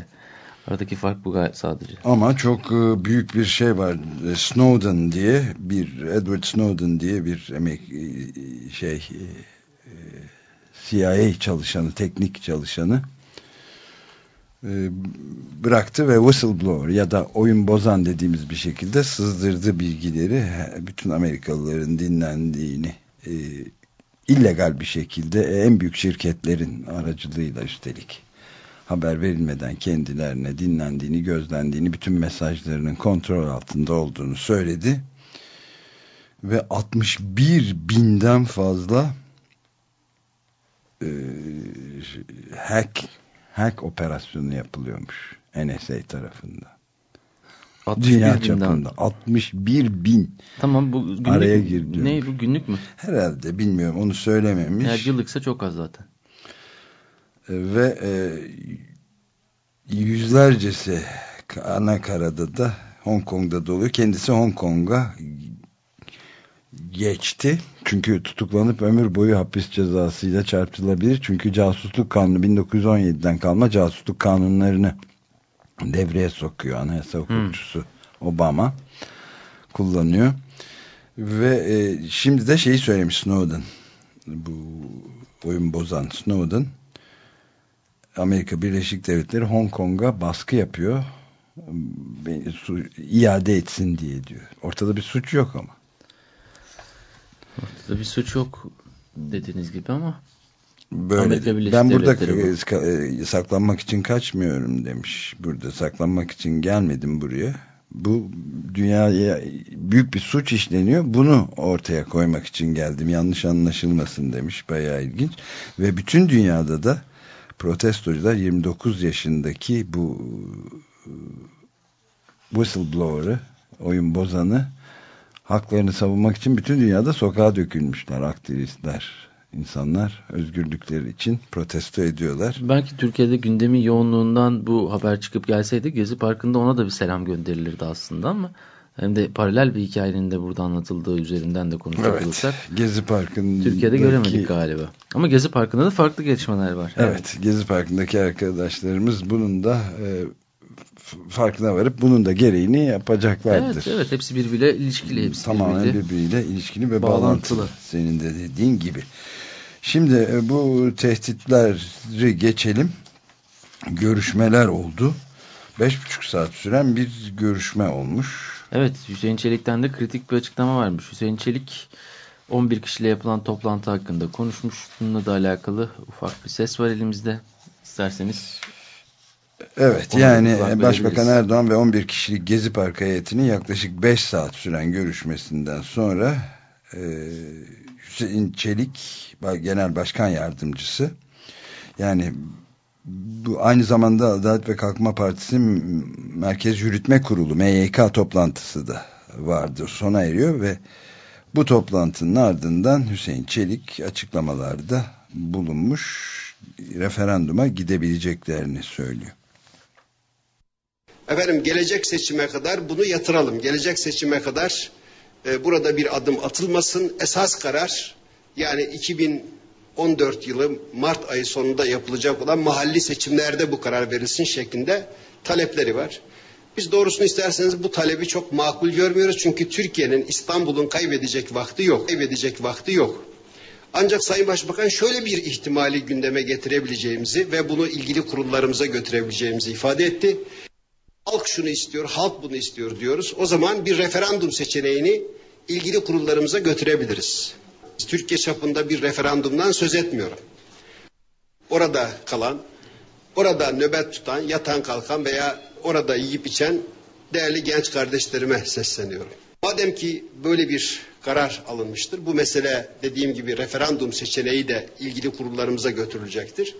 Aradaki fark bu sadece. Ama çok e, büyük bir şey var. E, Snowden diye bir Edward Snowden diye bir emek e, şey CIA çalışanı, teknik çalışanı bıraktı ve whistleblower ya da oyun bozan dediğimiz bir şekilde sızdırdı bilgileri bütün Amerikalıların dinlendiğini illegal bir şekilde en büyük şirketlerin aracılığıyla üstelik haber verilmeden kendilerine dinlendiğini, gözlendiğini, bütün mesajlarının kontrol altında olduğunu söyledi. Ve 61 binden fazla e, hack hack operasyonu yapılıyormuş NSA tarafından. 61 Dünya çapında 61 bin tamam bu günlük, araya girdi. Ne bu günlük mü? Herhalde bilmiyorum onu söylememiş. Eğer yıllıksa çok az zaten. E, ve e, yüzlercesi ana karada da Hong Kong'da doluyor. Kendisi Hong Kong'a geçti. Çünkü tutuklanıp ömür boyu hapis cezasıyla çarptırılabilir. Çünkü casusluk kanunu 1917'den kalma casusluk kanunlarını devreye sokuyor anayasa hukukçusu hmm. Obama kullanıyor. Ve e, şimdi de şeyi söylemiş Snowden. Bu oyun bozan Snowden Amerika Birleşik Devletleri Hong Kong'a baskı yapıyor. Beni su, iade etsin diye diyor. Ortada bir suç yok ama. Ortada bir suç yok dediğiniz gibi ama Böyle. Ben burada bu. saklanmak için kaçmıyorum demiş. Burada saklanmak için gelmedim buraya. Bu dünyaya büyük bir suç işleniyor. Bunu ortaya koymak için geldim. Yanlış anlaşılmasın demiş. Bayağı ilginç. Ve bütün dünyada da protestocular 29 yaşındaki bu whistleblower'ı oyun bozanı haklarını savunmak için bütün dünyada sokağa dökülmüşler aktivistler insanlar özgürlükleri için protesto ediyorlar. Belki Türkiye'de gündemin yoğunluğundan bu haber çıkıp gelseydi Gezi Parkı'nda ona da bir selam gönderilirdi aslında ama hem de paralel bir hikayenin de burada anlatıldığı üzerinden de konuşacak evet, olursak. Gezi Parkı'nın Türkiye'de göremedik galiba. Ama Gezi Parkı'nda da farklı gelişmeler var. Evet, evet Gezi Parkı'ndaki arkadaşlarımız bunun da e, farkına varıp bunun da gereğini yapacaklardır. Evet, evet hepsi birbiriyle ilişkili. Hepsi Tamamen birbiriyle, birbiriyle ilişkili ve bağlantılı. bağlantılı. Senin de dediğin gibi. Şimdi e, bu tehditleri geçelim. Görüşmeler oldu. Beş buçuk saat süren bir görüşme olmuş. Evet Hüseyin Çelik'ten de kritik bir açıklama varmış. Hüseyin Çelik 11 kişiyle yapılan toplantı hakkında konuşmuş. Bununla da alakalı ufak bir ses var elimizde. İsterseniz Evet yani Başbakan Erdoğan ve 11 kişilik Gezi Parkı heyetinin yaklaşık 5 saat süren görüşmesinden sonra e, Hüseyin Çelik Genel Başkan Yardımcısı yani bu aynı zamanda Adalet ve Kalkınma Partisi Merkez Yürütme Kurulu MYK toplantısı da vardı. Sona eriyor ve bu toplantının ardından Hüseyin Çelik açıklamalarda bulunmuş referanduma gidebileceklerini söylüyor. Efendim gelecek seçime kadar bunu yatıralım. Gelecek seçime kadar e, burada bir adım atılmasın. Esas karar yani 2014 yılı Mart ayı sonunda yapılacak olan mahalli seçimlerde bu karar verilsin şeklinde talepleri var. Biz doğrusunu isterseniz bu talebi çok makul görmüyoruz. Çünkü Türkiye'nin İstanbul'un kaybedecek vakti yok. Kaybedecek vakti yok. Ancak Sayın Başbakan şöyle bir ihtimali gündeme getirebileceğimizi ve bunu ilgili kurullarımıza götürebileceğimizi ifade etti. Halk şunu istiyor, halk bunu istiyor diyoruz. O zaman bir referandum seçeneğini ilgili kurullarımıza götürebiliriz. Türkiye çapında bir referandumdan söz etmiyorum. Orada kalan, orada nöbet tutan, yatan kalkan veya orada yiyip içen değerli genç kardeşlerime sesleniyorum. Madem ki böyle bir karar alınmıştır, bu mesele dediğim gibi referandum seçeneği de ilgili kurullarımıza götürülecektir.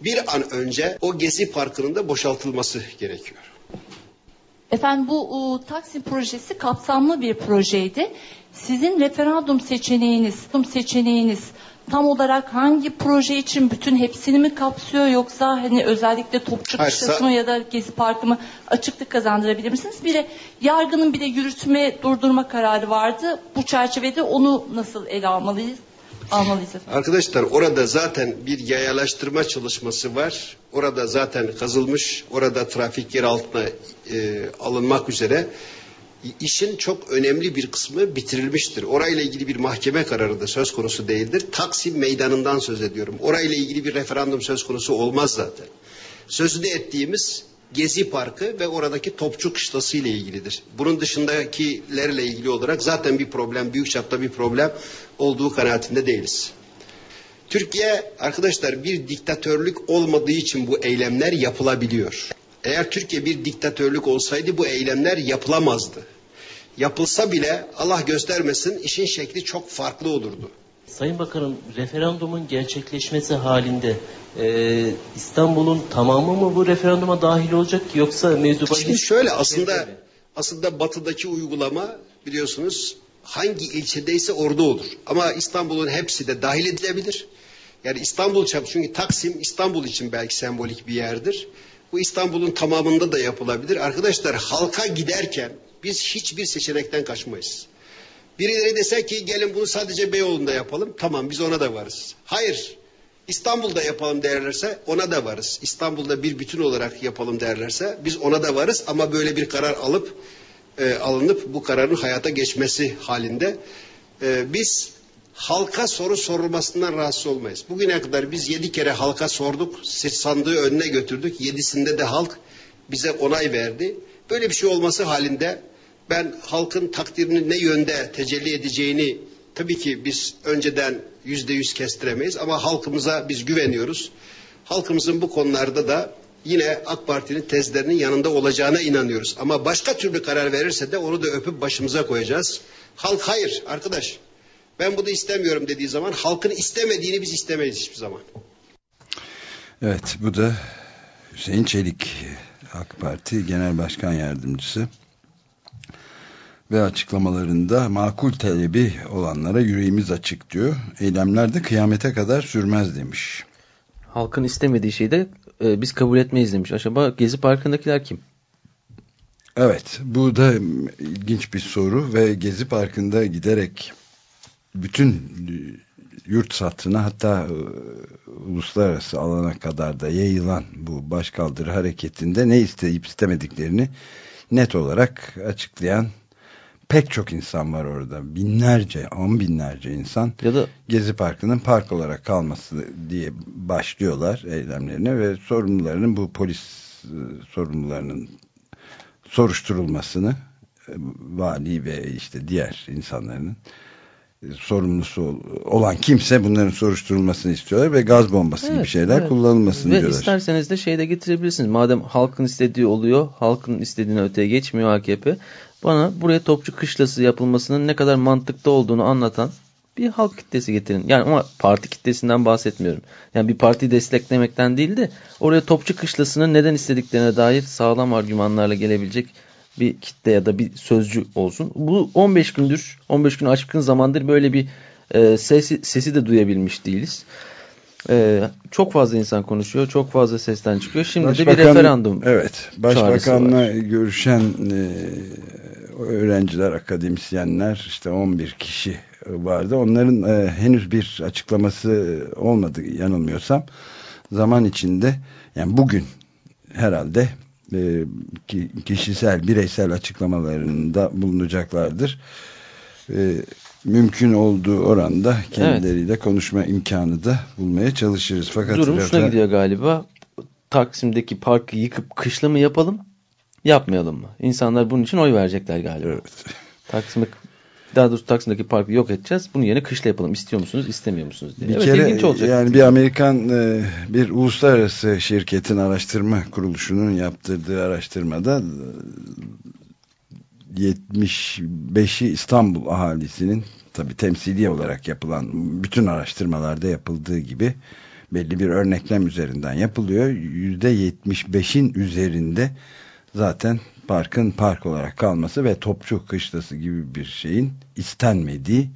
Bir an önce o Gezi Parkı'nın da boşaltılması gerekiyor. Efendim bu e, Taksim projesi kapsamlı bir projeydi. Sizin referandum seçeneğiniz, seçeneğiniz tam olarak hangi proje için bütün hepsini mi kapsıyor yoksa hani özellikle Topçu Hayır, Kışlası sa- mı ya da Gezi Parkı mı açıklık kazandırabilir misiniz? Bir de yargının bir de yürütme durdurma kararı vardı. Bu çerçevede onu nasıl ele almalıyız? Almalıyız. Arkadaşlar orada zaten bir yayalaştırma çalışması var. Orada zaten kazılmış, orada trafik yer altına e, alınmak üzere işin çok önemli bir kısmı bitirilmiştir. Orayla ilgili bir mahkeme kararı da söz konusu değildir. Taksim meydanından söz ediyorum. Orayla ilgili bir referandum söz konusu olmaz zaten. Sözünü ettiğimiz Gezi Parkı ve oradaki Topçu Kışlası ile ilgilidir. Bunun dışındakilerle ilgili olarak zaten bir problem, büyük çapta bir problem olduğu kanaatinde değiliz. Türkiye arkadaşlar bir diktatörlük olmadığı için bu eylemler yapılabiliyor. Eğer Türkiye bir diktatörlük olsaydı bu eylemler yapılamazdı. Yapılsa bile Allah göstermesin işin şekli çok farklı olurdu. Sayın Bakanım, referandumun gerçekleşmesi halinde e, İstanbul'un tamamı mı bu referanduma dahil olacak yoksa mevzu bahis- Şimdi şöyle aslında aslında batıdaki uygulama biliyorsunuz hangi ilçedeyse orada olur. Ama İstanbul'un hepsi de dahil edilebilir. Yani İstanbul çap çünkü Taksim İstanbul için belki sembolik bir yerdir. Bu İstanbul'un tamamında da yapılabilir. Arkadaşlar halka giderken biz hiçbir seçenekten kaçmayız. Birileri dese ki gelin bunu sadece Beyoğlu'nda yapalım. Tamam biz ona da varız. Hayır. İstanbul'da yapalım derlerse ona da varız. İstanbul'da bir bütün olarak yapalım derlerse biz ona da varız ama böyle bir karar alıp e, alınıp bu kararın hayata geçmesi halinde e, biz halka soru sorulmasından rahatsız olmayız. Bugüne kadar biz yedi kere halka sorduk, sandığı önüne götürdük. Yedisinde de halk bize onay verdi. Böyle bir şey olması halinde ben halkın takdirini ne yönde tecelli edeceğini tabii ki biz önceden yüzde yüz kestiremeyiz ama halkımıza biz güveniyoruz. Halkımızın bu konularda da yine AK Parti'nin tezlerinin yanında olacağına inanıyoruz. Ama başka türlü karar verirse de onu da öpüp başımıza koyacağız. Halk hayır arkadaş ben bunu istemiyorum dediği zaman halkın istemediğini biz istemeyiz hiçbir zaman. Evet bu da Hüseyin Çelik AK Parti Genel Başkan Yardımcısı ve açıklamalarında makul talebi olanlara yüreğimiz açık diyor. Eylemler de kıyamete kadar sürmez demiş. Halkın istemediği şeyi de e, biz kabul etmeyiz demiş. Acaba Gezi Parkı'ndakiler kim? Evet bu da ilginç bir soru ve Gezi Parkı'nda giderek bütün yurt satına hatta e, uluslararası alana kadar da yayılan bu başkaldırı hareketinde ne isteyip istemediklerini net olarak açıklayan pek çok insan var orada. Binlerce, on binlerce insan Ya da Gezi Parkı'nın park olarak kalması diye başlıyorlar eylemlerine ve sorumlularının bu polis e, sorumlularının soruşturulmasını e, vali ve işte diğer insanların e, sorumlusu ol- olan kimse bunların soruşturulmasını istiyorlar ve gaz bombası gibi Evet, şeyler evet. kullanılmasını Ve diyorlar. isterseniz de şey de getirebilirsiniz. Madem halkın istediği oluyor, halkın istediğine öteye geçmiyor AKP. Bana buraya topçu kışlası yapılmasının ne kadar mantıklı olduğunu anlatan bir halk kitlesi getirin. Yani ama parti kitlesinden bahsetmiyorum. Yani bir parti desteklemekten değil de oraya topçu kışlasının neden istediklerine dair sağlam argümanlarla gelebilecek bir kitle ya da bir sözcü olsun. Bu 15 gündür, 15 gün aşkın zamandır böyle bir e, sesi, sesi de duyabilmiş değiliz. E, çok fazla insan konuşuyor, çok fazla sesten çıkıyor. Şimdi de bir referandum. Evet, başbakanla görüşen e, öğrenciler, akademisyenler işte 11 kişi vardı. Onların e, henüz bir açıklaması olmadı yanılmıyorsam. Zaman içinde yani bugün herhalde e, ki, kişisel, bireysel açıklamalarında bulunacaklardır. E, mümkün olduğu oranda kendileriyle konuşma imkanı da bulmaya çalışırız. Fakat Durum şuna gidiyor galiba. Taksim'deki parkı yıkıp kışla mı yapalım, yapmayalım mı? İnsanlar bunun için oy verecekler galiba. Evet. Taksim'de daha doğrusu Taksim'deki parkı yok edeceğiz. Bunun yerine kışla yapalım. İstiyor musunuz, istemiyor musunuz diye. Bir evet, kere ilginç olacak. yani bir Amerikan e, bir uluslararası şirketin araştırma kuruluşunun yaptırdığı araştırmada e, %75'i İstanbul ahalisinin tabi temsili olarak yapılan bütün araştırmalarda yapıldığı gibi belli bir örneklem üzerinden yapılıyor. %75'in üzerinde zaten parkın park olarak kalması ve Topçu Kışlası gibi bir şeyin istenmediği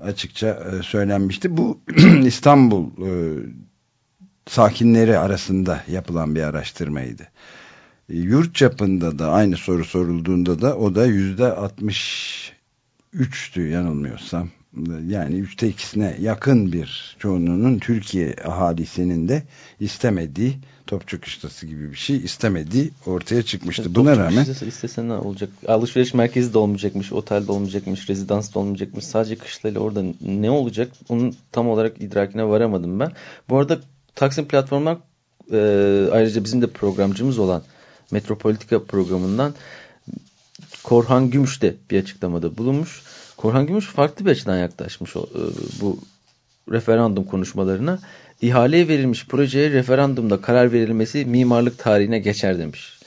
açıkça e, söylenmişti. Bu İstanbul e, sakinleri arasında yapılan bir araştırmaydı. E, yurt çapında da aynı soru sorulduğunda da o da yüzde 63'tü yanılmıyorsam. Yani üçte ikisine yakın bir çoğunluğunun Türkiye ahalisinin de istemediği topçu kışlası gibi bir şey istemediği ortaya çıkmıştı. Evet, Buna rağmen istese ne olacak? Alışveriş merkezi de olmayacakmış, otel de olmayacakmış, rezidans da olmayacakmış. Sadece kışlayla orada ne olacak? Onun tam olarak idrakine varamadım ben. Bu arada Taksim platformundan e, ayrıca bizim de programcımız olan Metropolitika programından Korhan Gümüş de bir açıklamada bulunmuş. Korhan Gümüş farklı bir açıdan yaklaşmış o, e, bu referandum konuşmalarına. İhaleye verilmiş projeye referandumda karar verilmesi mimarlık tarihine geçer demiş.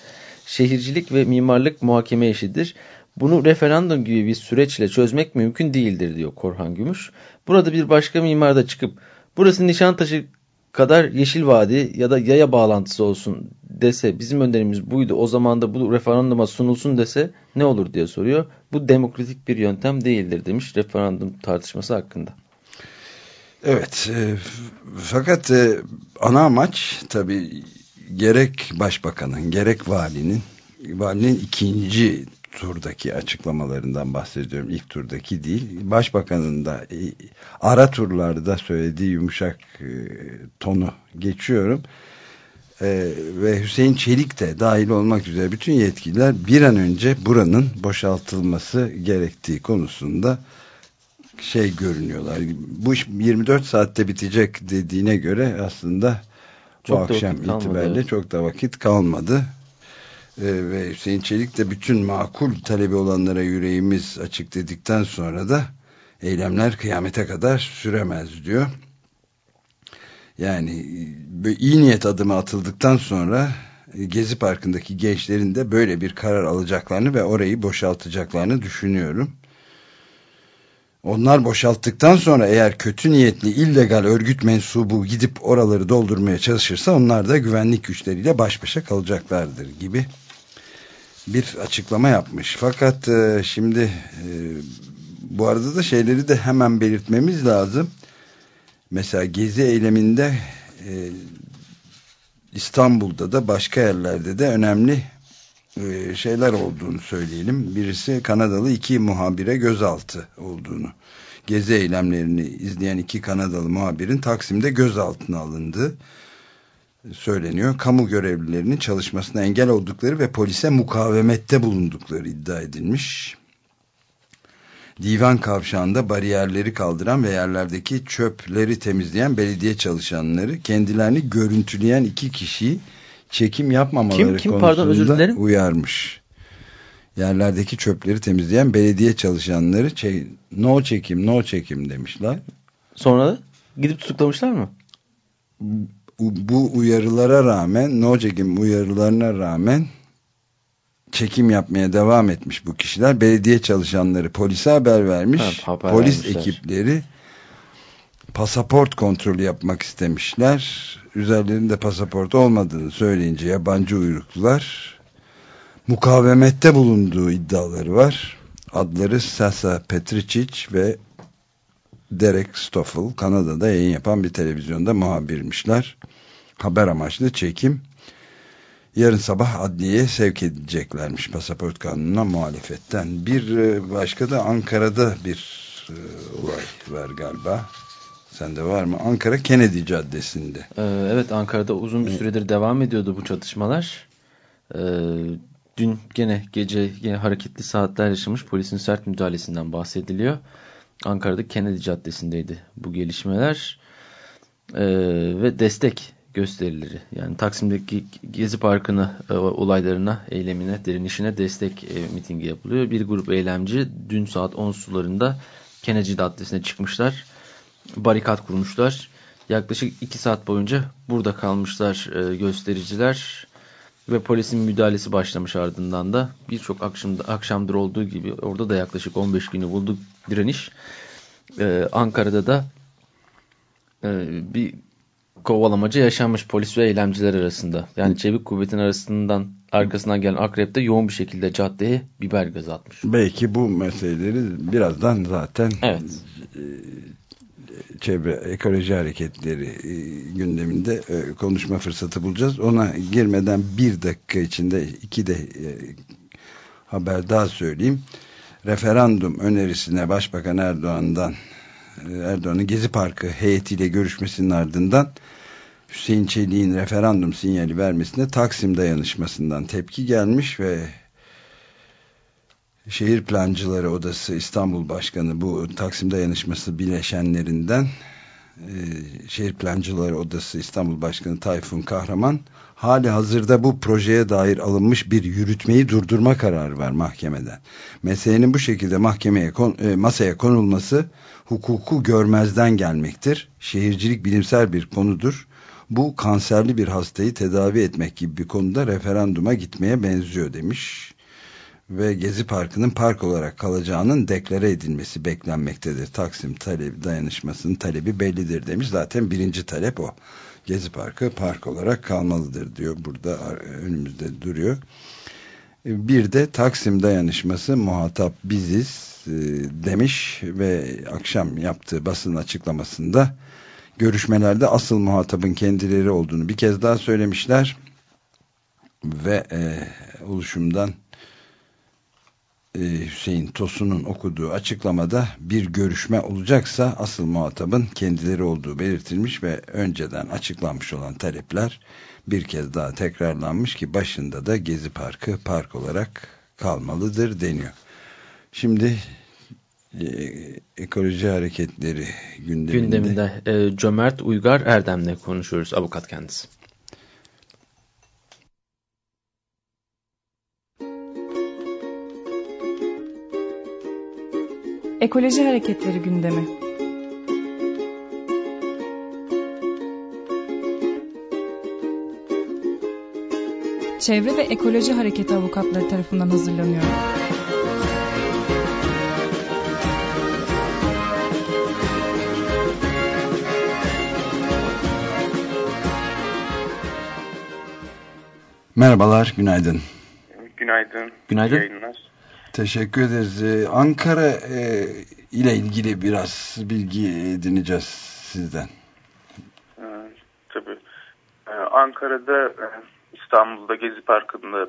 Şehircilik ve mimarlık muhakeme işidir. Bunu referandum gibi bir süreçle çözmek mümkün değildir diyor Korhan Gümüş. Burada bir başka mimar da çıkıp burası Nişantaşı kadar Yeşil Vadi ya da yaya bağlantısı olsun dese bizim önderimiz buydu o zaman da bu referanduma sunulsun dese ne olur diye soruyor. Bu demokratik bir yöntem değildir demiş referandum tartışması hakkında. Evet e, fakat e, ana amaç tabi gerek başbakanın gerek valinin valinin ikinci turdaki açıklamalarından bahsediyorum. İlk turdaki değil. Başbakanın da e, ara turlarda söylediği yumuşak e, tonu geçiyorum. E, ve Hüseyin Çelik de dahil olmak üzere bütün yetkililer bir an önce buranın boşaltılması gerektiği konusunda şey görünüyorlar. Bu iş 24 saatte bitecek dediğine göre aslında çok bu akşam itibariyle evet. çok da vakit kalmadı. Ee, ve Hüseyin Çelik de bütün makul talebi olanlara yüreğimiz açık dedikten sonra da eylemler kıyamete kadar süremez diyor. Yani iyi niyet adımı atıldıktan sonra Gezi Parkı'ndaki gençlerin de böyle bir karar alacaklarını ve orayı boşaltacaklarını düşünüyorum. Onlar boşalttıktan sonra eğer kötü niyetli illegal örgüt mensubu gidip oraları doldurmaya çalışırsa onlar da güvenlik güçleriyle baş başa kalacaklardır gibi bir açıklama yapmış. Fakat e, şimdi e, bu arada da şeyleri de hemen belirtmemiz lazım. Mesela gezi eyleminde e, İstanbul'da da başka yerlerde de önemli şeyler olduğunu söyleyelim. Birisi Kanadalı iki muhabire gözaltı olduğunu. Gezi eylemlerini izleyen iki Kanadalı muhabirin Taksim'de gözaltına alındığı söyleniyor. Kamu görevlilerinin çalışmasına engel oldukları ve polise mukavemette bulundukları iddia edilmiş. Divan kavşağında bariyerleri kaldıran ve yerlerdeki çöpleri temizleyen belediye çalışanları kendilerini görüntüleyen iki kişiyi çekim yapmamaları kim, kim, konusunda pardon, uyarmış. Yerlerdeki çöpleri temizleyen belediye çalışanları çek, no çekim no çekim demişler. Sonra da gidip tutuklamışlar mı? Bu uyarılara rağmen no çekim uyarılarına rağmen çekim yapmaya devam etmiş bu kişiler. Belediye çalışanları polise haber vermiş. Ha, haber Polis vermişler. ekipleri pasaport kontrolü yapmak istemişler. Üzerlerinde pasaport olmadığını söyleyince yabancı uyruklular mukavemette bulunduğu iddiaları var. Adları Sasa Petricic ve Derek Stoffel Kanada'da yayın yapan bir televizyonda muhabirmişler. Haber amaçlı çekim yarın sabah adliyeye sevk edeceklermiş pasaport kanununa muhalefetten. Bir e, başka da Ankara'da bir e, olay var galiba. Sende var mı? Ankara Kennedy Caddesi'nde. Ee, evet Ankara'da uzun bir süredir devam ediyordu bu çatışmalar. Ee, dün gene gece yine hareketli saatler yaşamış polisin sert müdahalesinden bahsediliyor. Ankara'da Kennedy Caddesi'ndeydi bu gelişmeler. Ee, ve destek gösterileri yani Taksim'deki Gezi Parkı'nı e, olaylarına, eylemine, direnişine destek e, mitingi yapılıyor. Bir grup eylemci dün saat 10 sularında Kennedy Caddesi'ne çıkmışlar barikat kurmuşlar. Yaklaşık iki saat boyunca burada kalmışlar e, göstericiler. ve polisin müdahalesi başlamış ardından da birçok akşamda, akşamdır olduğu gibi orada da yaklaşık 15 günü buldu direniş. Ee, Ankara'da da e, bir kovalamaca yaşanmış polis ve eylemciler arasında. Yani çevik kuvvetin arasından arkasından gelen akrep de yoğun bir şekilde caddeye biber gazı atmış. Belki bu meseleleri birazdan zaten evet. E, çevre ekoloji hareketleri e, gündeminde e, konuşma fırsatı bulacağız. Ona girmeden bir dakika içinde iki de haber daha söyleyeyim. Referandum önerisine Başbakan Erdoğan'dan Erdoğan'ın Gezi Parkı heyetiyle görüşmesinin ardından Hüseyin Çelik'in referandum sinyali vermesine Taksim dayanışmasından tepki gelmiş ve Şehir Plancıları Odası İstanbul Başkanı bu Taksim dayanışması bileşenlerinden e, Şehir Plancıları Odası İstanbul Başkanı Tayfun Kahraman hali hazırda bu projeye dair alınmış bir yürütmeyi durdurma kararı var mahkemeden. Meselenin bu şekilde mahkemeye e, masaya konulması hukuku görmezden gelmektir. Şehircilik bilimsel bir konudur bu kanserli bir hastayı tedavi etmek gibi bir konuda referanduma gitmeye benziyor demiş. Ve Gezi Parkı'nın park olarak kalacağının deklare edilmesi beklenmektedir. Taksim talebi, dayanışmasının talebi bellidir demiş. Zaten birinci talep o. Gezi Parkı park olarak kalmalıdır diyor. Burada önümüzde duruyor. Bir de Taksim dayanışması muhatap biziz e, demiş ve akşam yaptığı basın açıklamasında görüşmelerde asıl muhatabın kendileri olduğunu bir kez daha söylemişler ve e, oluşumdan e, Hüseyin Tosun'un okuduğu açıklamada bir görüşme olacaksa asıl muhatabın kendileri olduğu belirtilmiş ve önceden açıklanmış olan talepler bir kez daha tekrarlanmış ki başında da Gezi Parkı park olarak kalmalıdır deniyor. Şimdi e, ekoloji hareketleri gündeminde, gündeminde e, Cömert Uygar Erdem'le konuşuyoruz avukat kendisi. Ekoloji hareketleri gündemi. Çevre ve Ekoloji Hareketi avukatları tarafından hazırlanıyor. Merhabalar, günaydın. Günaydın. Günaydın. Yayınlar. Teşekkür ederiz. Ee, Ankara e, ile ilgili biraz bilgi edineceğiz sizden. Ee, tabii. Ee, Ankara'da e, İstanbul'da Gezi Parkı'nda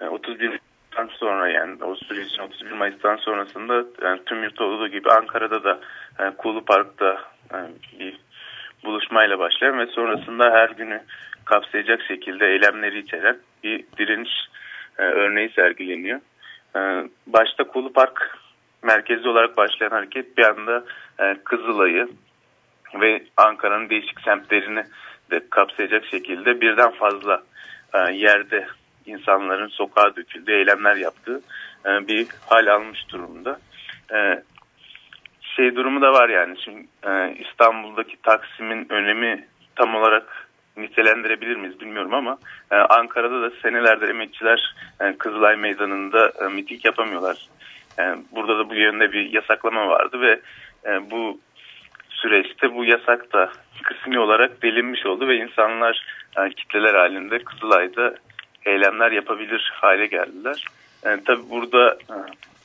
e, 31 Mayıs'tan sonra yani o sürecin 31 Mayıs'tan sonrasında yani tüm yurtta olduğu gibi Ankara'da da e, Kulu Park'ta e, bir buluşmayla başlayan ve sonrasında her günü kapsayacak şekilde eylemleri içeren bir direniş e, örneği sergileniyor. E, başta Kulu Park merkezi olarak başlayan hareket bir anda e, Kızılay'ı ve Ankara'nın değişik semtlerini de kapsayacak şekilde birden fazla e, yerde insanların sokağa döküldüğü, eylemler yaptığı e, bir hal almış durumda. Şey durumu da var yani şimdi İstanbul'daki Taksim'in önemi tam olarak nitelendirebilir miyiz bilmiyorum ama e, Ankara'da da senelerdir emekçiler e, Kızılay Meydanı'nda e, miting yapamıyorlar. E, burada da bu yönde bir yasaklama vardı ve e, bu süreçte bu yasak da kısmi olarak delinmiş oldu ve insanlar e, kitleler halinde Kızılay'da eylemler yapabilir hale geldiler. E, tabii burada e,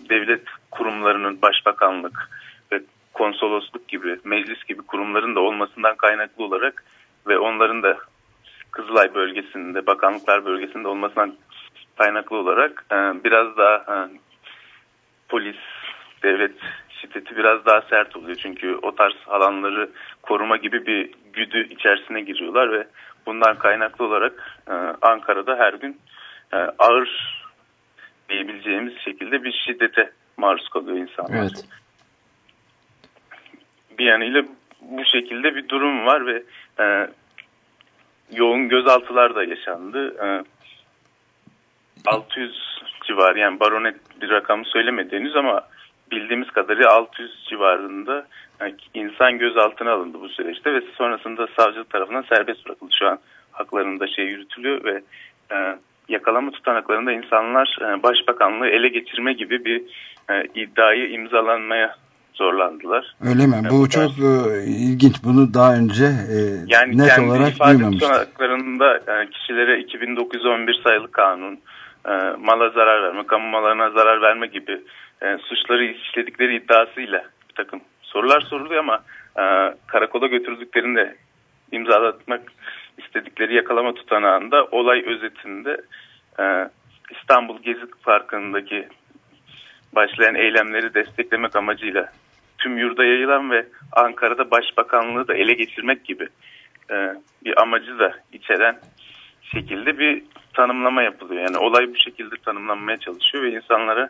devlet kurumlarının başbakanlık ve konsolosluk gibi meclis gibi kurumların da olmasından kaynaklı olarak ve onların da Kızılay bölgesinde, bakanlıklar bölgesinde olmasından kaynaklı olarak e, biraz daha e, polis, devlet şiddeti biraz daha sert oluyor. Çünkü o tarz alanları koruma gibi bir güdü içerisine giriyorlar ve bundan kaynaklı olarak e, Ankara'da her gün e, ağır diyebileceğimiz şekilde bir şiddete maruz kalıyor insanlar. Evet. Bir yanıyla bu şekilde bir durum var ve e, yoğun gözaltılar da yaşandı. E, 600 civarı yani baronet bir rakamı söylemedi ama bildiğimiz kadarıyla 600 civarında yani insan gözaltına alındı bu süreçte ve sonrasında savcılık tarafından serbest bırakıldı. Şu an haklarında şey yürütülüyor ve e, yakalama tutanaklarında insanlar e, başbakanlığı ele geçirme gibi bir e, iddiayı imzalanmaya zorlandılar. Öyle mi? E, Bu çok e, ilginç. Bunu daha önce e, yani net kendi olarak ifade duymamıştım. tutanaklarında e, kişilere 2911 sayılı kanun, e, mala zarar verme, kamu mallarına zarar verme gibi e, suçları işledikleri iddiasıyla bir takım sorular soruluyor ama e, karakola götürdüklerinde imzalatmak istedikleri yakalama tutanağında olay özetinde e, İstanbul Gezi Parkı'ndaki başlayan eylemleri desteklemek amacıyla tüm yurda yayılan ve Ankara'da başbakanlığı da ele geçirmek gibi e, bir amacı da içeren şekilde bir tanımlama yapılıyor. Yani olay bu şekilde tanımlanmaya çalışıyor ve insanlara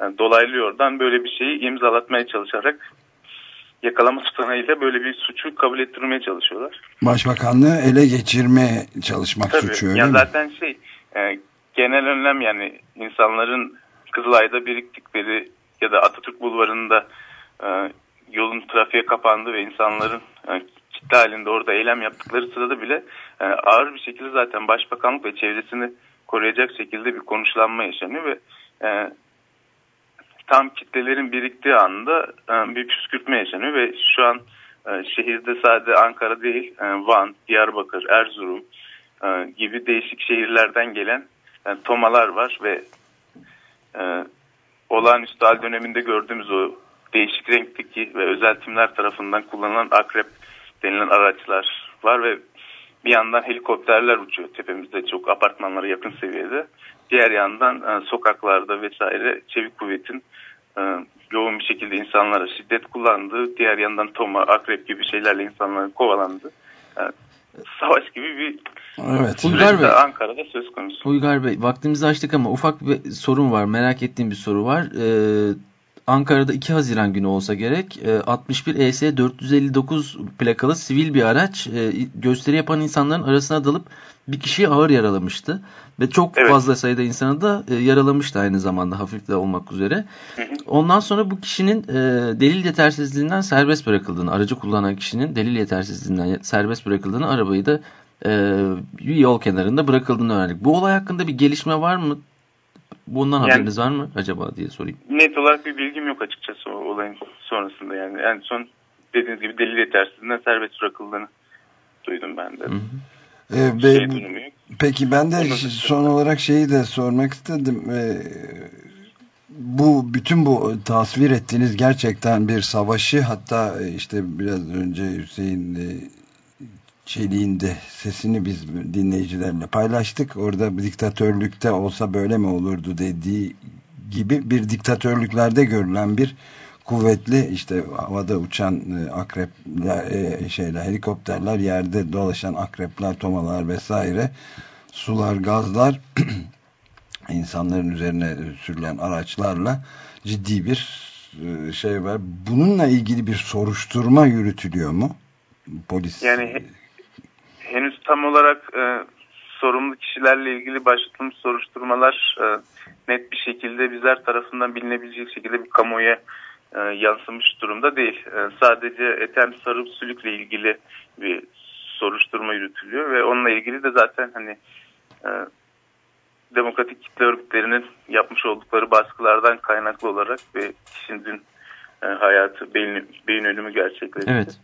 e, dolaylı yoldan böyle bir şeyi imzalatmaya çalışarak yakalama tutanağıyla böyle bir suçu kabul ettirmeye çalışıyorlar. Başbakanlığı ele geçirmeye çalışmak Tabii. suçu öyle ya mi? zaten şey e, genel önlem yani insanların Kızılay'da biriktikleri ya da Atatürk Bulvarı'nda yolun trafiğe kapandığı ve insanların e, kitle halinde orada eylem yaptıkları sırada bile e, ağır bir şekilde zaten başbakanlık ve çevresini koruyacak şekilde bir konuşlanma yaşanıyor ve e, tam kitlelerin biriktiği anda bir püskürtme yaşanıyor ve şu an şehirde sadece Ankara değil Van, Diyarbakır, Erzurum gibi değişik şehirlerden gelen tomalar var ve olağanüstü hal döneminde gördüğümüz o değişik renkteki ve özel timler tarafından kullanılan akrep denilen araçlar var ve bir yandan helikopterler uçuyor tepemizde çok apartmanlara yakın seviyede. Diğer yandan e, sokaklarda vesaire çevik kuvvetin e, yoğun bir şekilde insanlara şiddet kullandığı, diğer yandan toma, akrep gibi şeylerle insanların kovalandığı e, savaş gibi bir Evet. Uygar Bey. Ankara'da söz konusu. Uygar Bey vaktimizi açtık ama ufak bir sorun var. Merak ettiğim bir soru var. Ee, Ankara'da 2 Haziran günü olsa gerek e, 61 ES 459 plakalı sivil bir araç e, gösteri yapan insanların arasına dalıp bir kişiyi ağır yaralamıştı. Ve çok Evet. fazla sayıda insanı da e, yaralamıştı aynı zamanda hafif de olmak üzere. Ondan sonra bu kişinin e, delil yetersizliğinden serbest bırakıldığını, aracı kullanan kişinin delil yetersizliğinden serbest bırakıldığını, arabayı da bir yol kenarında bırakıldığını öğrendik. Bu olay hakkında bir gelişme var mı? Bundan Yani- haberiniz var mı acaba diye sorayım. Net olarak bir bilgim yok açıkçası o olayın sonrasında yani. En son dediğiniz gibi delil yetersizliğinden serbest bırakıldığını duydum ben de. Hı hı. Ee, şey be- yok. Peki ben de Onu son olarak şeyi de sormak istedim. Ee, bu bütün bu tasvir ettiğiniz gerçekten bir savaşı hatta e, işte biraz önce Hüseyin e, Çelik'in de sesini biz dinleyicilerle paylaştık. Orada diktatörlükte olsa böyle mi olurdu dediği gibi bir diktatörlüklerde görülen bir kuvvetli işte havada uçan e, akrepler şeyler helikopterler yerde dolaşan akrepler tomalar vesaire sular gazlar insanların üzerine sürülen araçlarla ciddi bir e, şey var. Bununla ilgili bir soruşturma yürütülüyor mu? Polis Yani tam olarak e, sorumlu kişilerle ilgili başlatılmış soruşturmalar e, net bir şekilde bizler tarafından bilinebilecek şekilde bir kamuoya e, yansımış durumda değil. E, sadece Ethem Sarı Sülük'le ilgili bir soruşturma yürütülüyor ve onunla ilgili de zaten hani e, demokratik kitle örgütlerinin yapmış oldukları baskılardan kaynaklı olarak ve kişinin e, hayatı beyin, beyin ölümü gerçekleşti. Evet.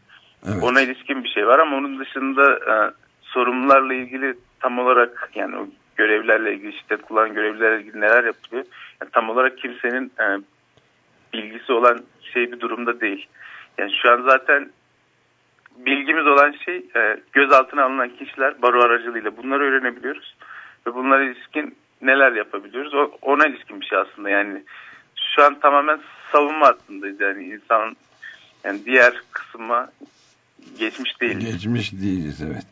Evet. Ona ilişkin bir şey var ama onun dışında e, sorumlularla ilgili tam olarak yani o görevlerle ilgili şiddet kullanan görevlilerle ilgili neler yapılıyor? Yani tam olarak kimsenin e, bilgisi olan şey bir durumda değil. Yani şu an zaten bilgimiz olan şey e, gözaltına alınan kişiler baro aracılığıyla bunları öğrenebiliyoruz ve bunlara ilişkin neler yapabiliyoruz? O, ona ilişkin bir şey aslında yani şu an tamamen savunma hattındayız yani insan yani diğer kısma geçmiş değil. Geçmiş değiliz evet.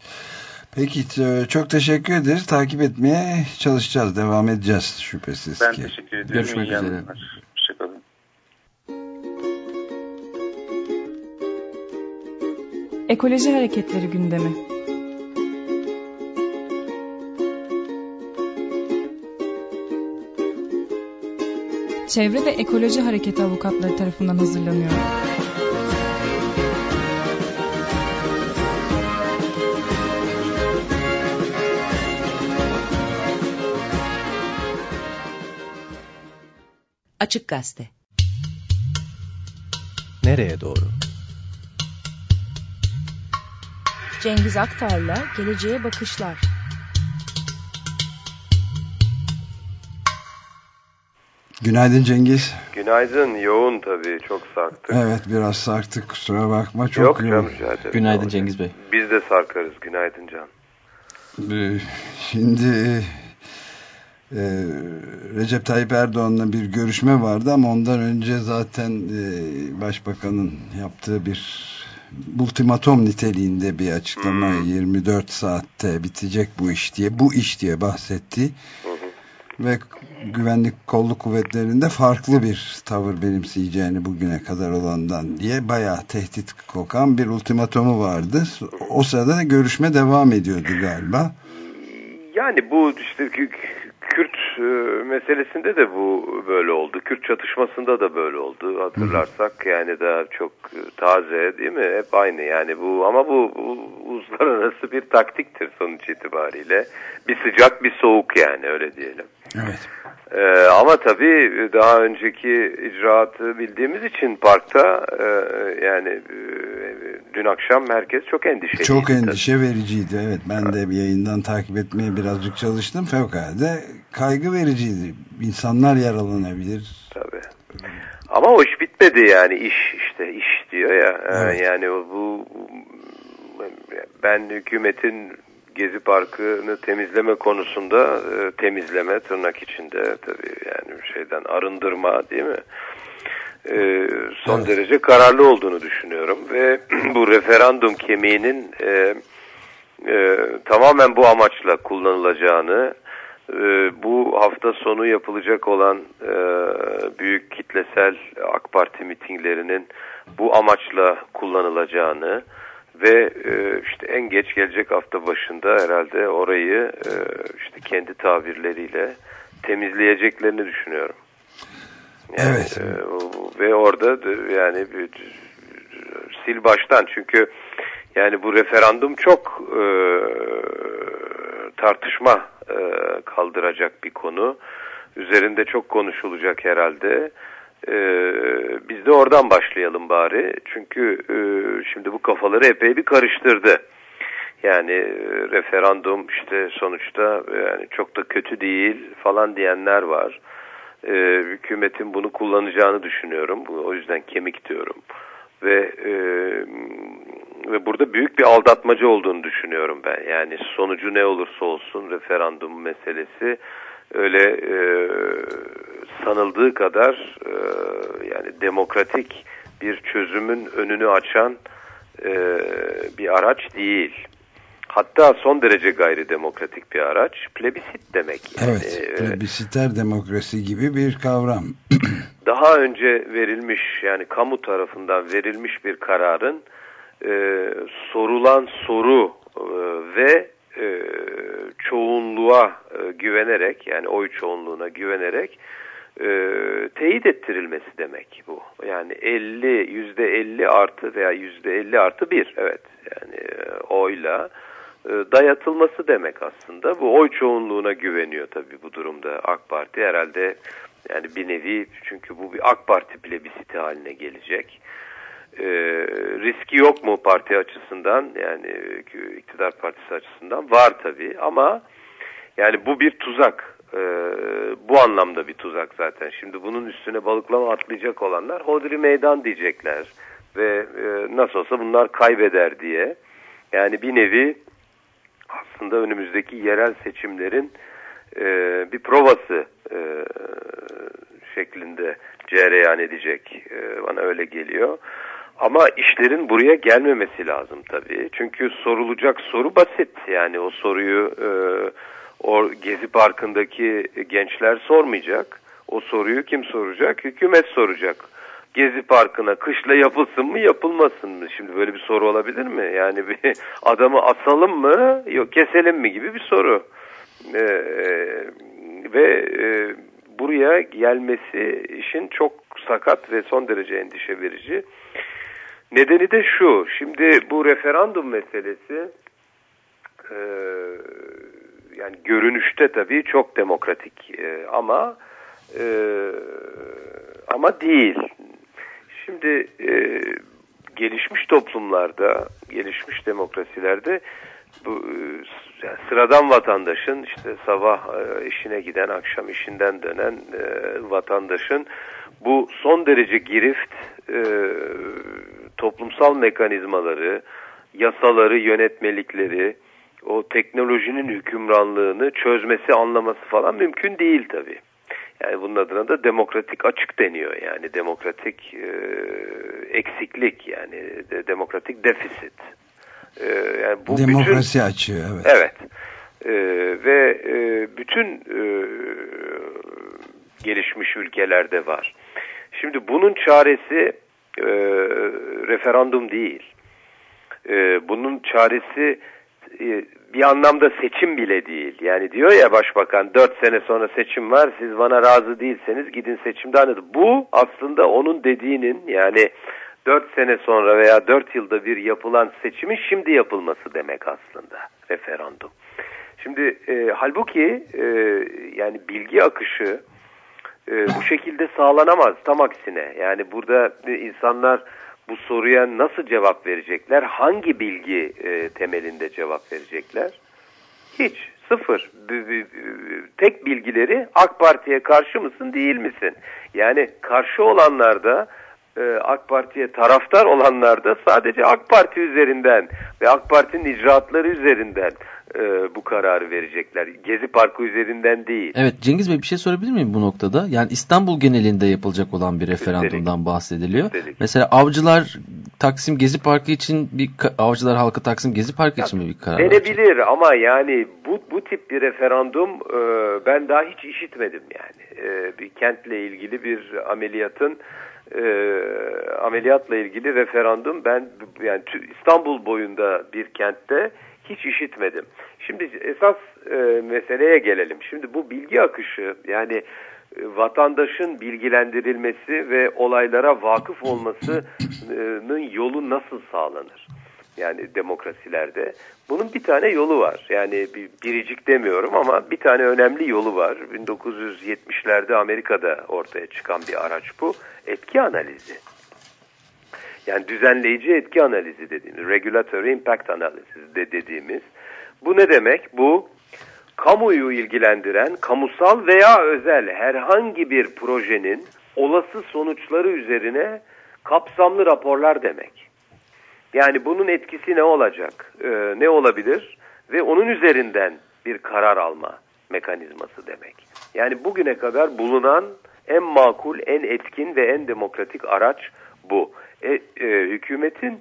Peki e, çok teşekkür ederiz. Takip etmeye çalışacağız. Devam edeceğiz şüphesiz Ben ki. teşekkür ediyorum. Görüşmek İyi üzere. Hoşçakalın. Ekoloji Hareketleri gündemi. Çevre ve Ekoloji Hareketi avukatları tarafından hazırlanıyor. Açık Gazete Nereye doğru? Cengiz Aktar'la Geleceğe Bakışlar. Günaydın Cengiz. Günaydın. Yoğun tabii. Çok sarktık. Evet biraz sarktık kusura bakma. Çok Yok yoğun. canım rica. Günaydın Cengiz Bey. Biz de sarkarız. Günaydın Can. Ee, Şimdi e, Recep Tayyip Erdoğan'la bir görüşme vardı ama ondan önce zaten e, Başbakan'ın yaptığı bir ultimatom niteliğinde bir açıklama 24 saatte bitecek bu iş diye bu iş diye bahsetti ve güvenlik kolluk kuvvetlerinde farklı bir tavır benimseyeceğini bugüne kadar olandan diye bayağı tehdit kokan bir ultimatomu vardı. O sırada da görüşme devam ediyordu galiba. Yani bu işte Kürt e, meselesinde de bu böyle oldu. Kürt çatışmasında da böyle oldu. Hatırlarsak yani daha çok e, taze değil mi? Hep aynı yani bu ama bu, bu uluslararası bir taktiktir sonuç itibariyle. Bir sıcak bir soğuk yani öyle diyelim. Evet. Ee, ama tabii daha önceki icraatı bildiğimiz için parkta e, yani e, dün akşam herkes çok endişeliydi. Çok endişe vericiydi. Evet ben de bir yayından takip etmeye birazcık çalıştım. Fevkalade kaygı vericiydi. İnsanlar yaralanabilir. Tabii. Ama o iş bitmedi yani iş işte iş diyor ya. Ee, Yani o bu ben hükümetin Gezi Parkı'nı temizleme konusunda e, temizleme tırnak içinde tabii yani şeyden arındırma değil mi? E, son derece kararlı olduğunu düşünüyorum ve bu referandum kemiğinin e, e, tamamen bu amaçla kullanılacağını e, bu hafta sonu yapılacak olan e, büyük kitlesel AK Parti mitinglerinin bu amaçla kullanılacağını ve e, işte en geç gelecek hafta başında herhalde orayı e, işte kendi tabirleriyle temizleyeceklerini düşünüyorum. Yani, Evet. e, ve orada da yani bir, sil baştan çünkü yani bu referandum çok e, tartışma e, kaldıracak bir konu. Üzerinde çok konuşulacak herhalde. E, biz de oradan başlayalım bari. Çünkü e, şimdi bu kafaları epey bir karıştırdı. Yani e, referandum işte sonuçta yani çok da kötü değil falan diyenler var. E, hükümetin bunu kullanacağını düşünüyorum. O yüzden kemik diyorum. Ve e, ve burada büyük bir aldatmaca olduğunu düşünüyorum ben. Yani sonucu ne olursa olsun referandum meselesi öyle e, sanıldığı kadar e, yani demokratik bir çözümün önünü açan e, bir araç değil. Hatta son derece gayri demokratik bir araç. Plebisit demek. Yani, Evet. e, Plebisiter demokrasi gibi bir kavram. daha önce verilmiş yani kamu tarafından verilmiş bir kararın e, sorulan soru e, ve e, çoğunluğa e, güvenerek yani oy çoğunluğuna güvenerek e, teyit ettirilmesi demek bu. Yani 50 yüzde 50 artı veya yüzde 50 artı bir evet yani e, oyla e, dayatılması demek aslında. Bu oy çoğunluğuna güveniyor tabii bu durumda AK Parti herhalde yani bir nevi çünkü bu bir AK Parti plebisiti haline gelecek. E, riski yok mu parti açısından yani e, iktidar partisi açısından var tabii ama yani bu bir tuzak. E, bu anlamda bir tuzak zaten. Şimdi bunun üstüne balıklama atlayacak olanlar hodri meydan diyecekler ve e, nasıl olsa bunlar kaybeder diye. Yani bir nevi aslında önümüzdeki yerel seçimlerin e, bir provası e, şeklinde cereyan edecek. E, bana öyle geliyor. Ama işlerin buraya gelmemesi lazım tabii. Çünkü sorulacak soru basit. Yani o soruyu e, o Gezi Parkı'ndaki gençler sormayacak. O soruyu kim soracak? Hükümet soracak. Gezi Parkı'na kışla yapılsın mı yapılmasın mı? Şimdi böyle bir soru olabilir mi? Yani bir adamı asalım mı yok keselim mi gibi bir soru. Ee, ve e, buraya gelmesi işin çok sakat ve son derece endişe verici. Nedeni de şu, şimdi bu referandum meselesi e, yani görünüşte tabii çok demokratik e, ama e, ama değil. Şimdi e, gelişmiş toplumlarda, gelişmiş demokrasilerde bu e, yani sıradan vatandaşın işte sabah e, işine giden, akşam işinden dönen e, vatandaşın bu son derece girift e, toplumsal mekanizmaları, yasaları, yönetmelikleri, o teknolojinin hükümranlığını çözmesi, anlaması falan mümkün değil tabii. Yani bunun adına da demokratik açık deniyor. Yani demokratik e, eksiklik yani de, demokratik defisit. E, yani bu Demokrasi bütün, açığı evet. Evet. E, ve e, bütün e, gelişmiş ülkelerde var. Şimdi bunun çaresi e, referandum değil. E, bunun çaresi e, bir anlamda seçim bile değil. Yani diyor ya başbakan 4 sene sonra seçim var siz bana razı değilseniz gidin seçimde anladın. Bu aslında onun dediğinin yani 4 sene sonra veya 4 yılda bir yapılan seçimin şimdi yapılması demek aslında referandum. Şimdi e, halbuki e, yani bilgi akışı e, bu şekilde sağlanamaz tam aksine. Yani burada e, insanlar bu soruya nasıl cevap verecekler? Hangi bilgi e, temelinde cevap verecekler? Hiç, sıfır. B- tek bilgileri AK Parti'ye karşı mısın değil misin? Yani karşı olanlarda e, AK Parti'ye taraftar olanlarda sadece AK Parti üzerinden ve AK Parti'nin icraatları üzerinden e, bu kararı verecekler. Gezi Parkı üzerinden değil. Evet Cengiz Bey bir şey sorabilir miyim bu noktada? Yani İstanbul genelinde yapılacak olan bir referandumdan bahsediliyor. Üstelik. Mesela avcılar Taksim Gezi Parkı için bir avcılar halkı Taksim Gezi Parkı için mi bir karar verecek? Denebilir ama yani bu bu tip bir referandum e, ben daha hiç işitmedim yani. E, bir kentle ilgili bir ameliyatın e, ameliyatla ilgili referandum ben yani İstanbul boyunda bir kentte hiç işitmedim. Şimdi esas e, meseleye gelelim. Şimdi bu bilgi akışı yani e, vatandaşın bilgilendirilmesi ve olaylara vakıf olmasının yolu nasıl sağlanır? Yani demokrasilerde. Bunun bir tane yolu var. Yani bir biricik demiyorum ama bir tane önemli yolu var. 1970'lerde Amerika'da ortaya çıkan bir araç bu. Etki analizi. Yani düzenleyici etki analizi dediğimiz, regulatory impact analysis de dediğimiz. Bu ne demek? Bu kamuyu ilgilendiren kamusal veya özel herhangi bir projenin olası sonuçları üzerine kapsamlı raporlar demek. Yani bunun etkisi ne olacak, ee, ne olabilir ve onun üzerinden bir karar alma mekanizması demek. Yani bugüne kadar bulunan en makul, en etkin ve en demokratik araç bu. E, e, hükümetin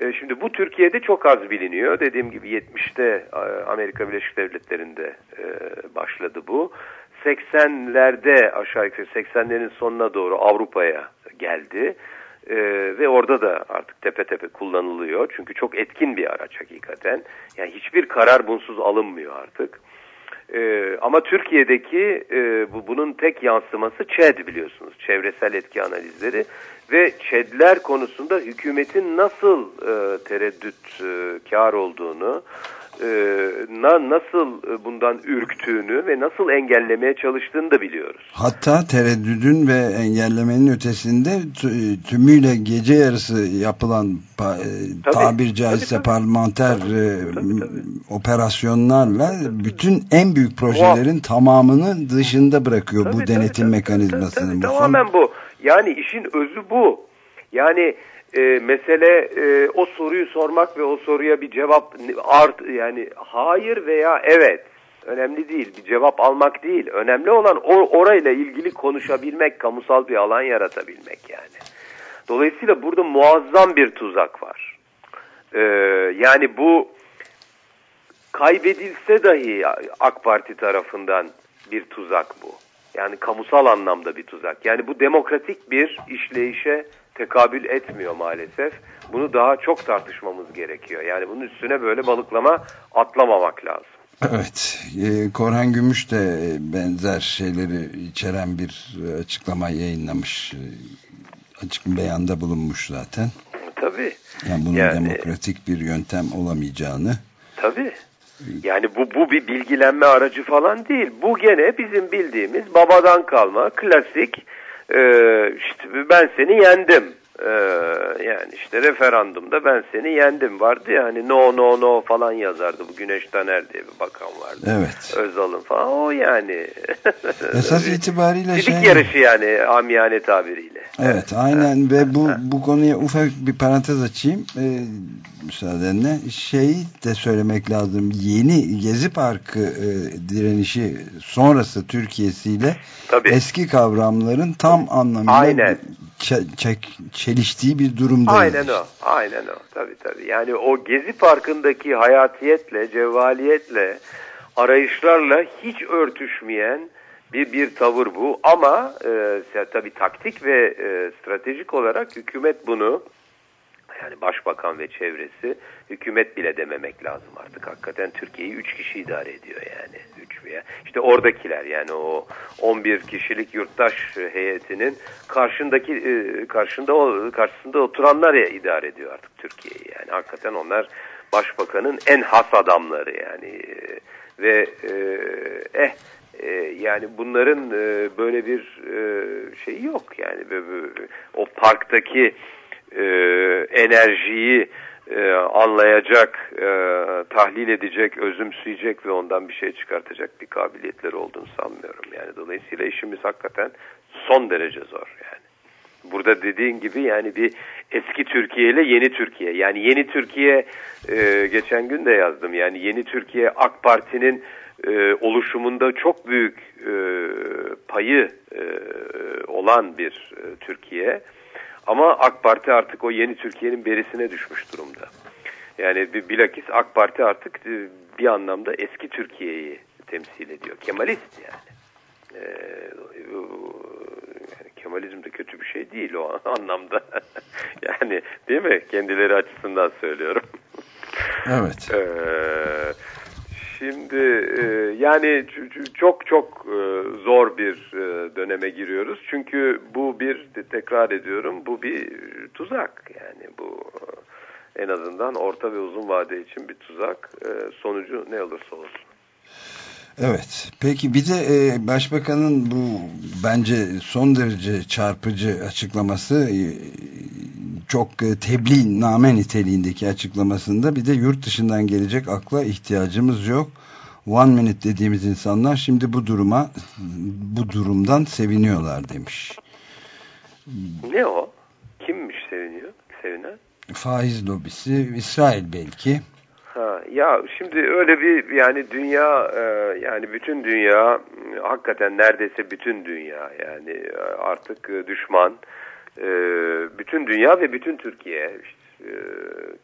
e, şimdi bu Türkiye'de çok az biliniyor. Dediğim gibi 70'te e, Amerika Birleşik Devletleri'nde e, başladı bu. 80'lerde aşağı yukarı 80'lerin sonuna doğru Avrupa'ya geldi. E, ve orada da artık tepe tepe kullanılıyor. Çünkü çok etkin bir araç hakikaten. Yani hiçbir karar bunsuz alınmıyor artık. Ee, ama Türkiye'deki e, bu bunun tek yansıması ÇED biliyorsunuz. Çevresel etki analizleri ve ÇED'ler konusunda hükümetin nasıl e, tereddüt e, kar olduğunu, e, na, nasıl e, bundan ürktüğünü ve nasıl engellemeye çalıştığını da biliyoruz. Hatta tereddüdün ve engellemenin ötesinde tü- tümüyle gece yarısı yapılan e, Tabii, tabir caizse tabii, tabii. parlamenter e, Tabii, tabii. operasyonlarla bütün en büyük projelerin tamamını dışında bırakıyor bu Tabii, denetim tabii, tabii, mekanizmasını. tabii, Bu son- tamamen bu. Yani işin özü bu. Yani e, mesele e, o soruyu sormak ve o soruya bir cevap art yani hayır veya evet önemli değil. Bir cevap almak değil. Önemli olan o, orayla ilgili konuşabilmek, kamusal bir alan yaratabilmek yani. Dolayısıyla burada muazzam bir tuzak var. Ee, yani bu kaybedilse dahi AK Parti tarafından bir tuzak bu. Yani kamusal anlamda bir tuzak. Yani bu demokratik bir işleyişe tekabül etmiyor maalesef. Bunu daha çok tartışmamız gerekiyor. Yani bunun üstüne böyle balıklama atlamamak lazım. Evet, e, Korhan Gümüş de benzer şeyleri içeren bir açıklama yayınlamış. E, Açık bir beyanda bulunmuş zaten. Tabii. Yani bunun Yani- demokratik bir yöntem olamayacağını. Tabii. Yani bu, bu bir bilgilenme aracı falan değil. Bu gene bizim bildiğimiz babadan kalma klasik e, işte ben seni yendim. E, yani işte referandumda ben seni yendim vardı ya hani no no no falan yazardı bu Güneş Taner diye bir bakan vardı. Evet. Özal'ın falan o yani. Esas itibariyle Silik şey... yarışı yani amiyane tabiriyle. Evet aynen ve bu bu konuya ufak bir parantez açayım e, müsaadenle şeyi de söylemek lazım yeni Gezi Parkı e, direnişi sonrası Türkiye'siyle Tabii. eski kavramların tam anlamıyla Aynen. çe- çe- çeliştiği bir durumdayız. Aynen o. Aynen o. Tabii tabii. Yani o Gezi Parkı'ndaki hayatiyetle, cevvaliyetle, arayışlarla hiç örtüşmeyen bir bir tavır bu. Ama e, tabii taktik ve e, stratejik olarak hükümet bunu yani başbakan ve çevresi hükümet bile dememek lazım artık. Hakikaten Türkiye'yi 3 kişi idare ediyor yani. 3 veya işte oradakiler yani o 11 kişilik yurttaş heyetinin karşındaki e, karşında o karşısında oturanlar ya idare ediyor artık Türkiye'yi. Yani. Hakikaten onlar başbakanın en has adamları yani. Ve e, eh e, yani bunların böyle bir e, şey yok yani. O parktaki enerjiyi e, anlayacak, e, tahlil edecek, özümseyecek ve ondan bir şey çıkartacak bir kabiliyetleri olduğunu sanmıyorum. Yani dolayısıyla işimiz hakikaten son derece zor yani. Burada dediğin gibi yani bir eski Türkiye ile yeni Türkiye. Yani yeni Türkiye e, geçen gün de yazdım. Yani yeni Türkiye AK Parti'nin e, oluşumunda çok büyük e, payı e, olan bir e, Türkiye. Ama AK Parti artık o yeni Türkiye'nin berisine düşmüş durumda. Yani bir- bilakis AK Parti artık e, bir anlamda eski Türkiye'yi temsil ediyor. Kemalist yani. Ee, yani Kemalizm de kötü bir şey değil o anlamda. yani değil mi? Kendileri açısından söylüyorum. Evet. Ee, şimdi e, yani çok çok e, zor bir e, döneme giriyoruz. Çünkü bu bir tekrar ediyorum bu bir tuzak. Yani bu e, en azından orta ve uzun vade için bir tuzak. E, sonucu ne olursa olsun. Evet. Peki bir de e, başbakanın bu bence son derece çarpıcı açıklaması e, çok e, tebliğname niteliğindeki açıklamasında bir de yurt dışından gelecek akla ihtiyacımız yok. One minute dediğimiz insanlar şimdi bu duruma bu durumdan seviniyorlar demiş. Ne o? Kimmiş seviniyor? Sevinen? Faiz lobisi İsrail belki. Ya şimdi öyle bir yani dünya e, yani bütün dünya hakikaten neredeyse bütün dünya yani e, artık e, düşman E, bütün dünya ve bütün Türkiye işte, e,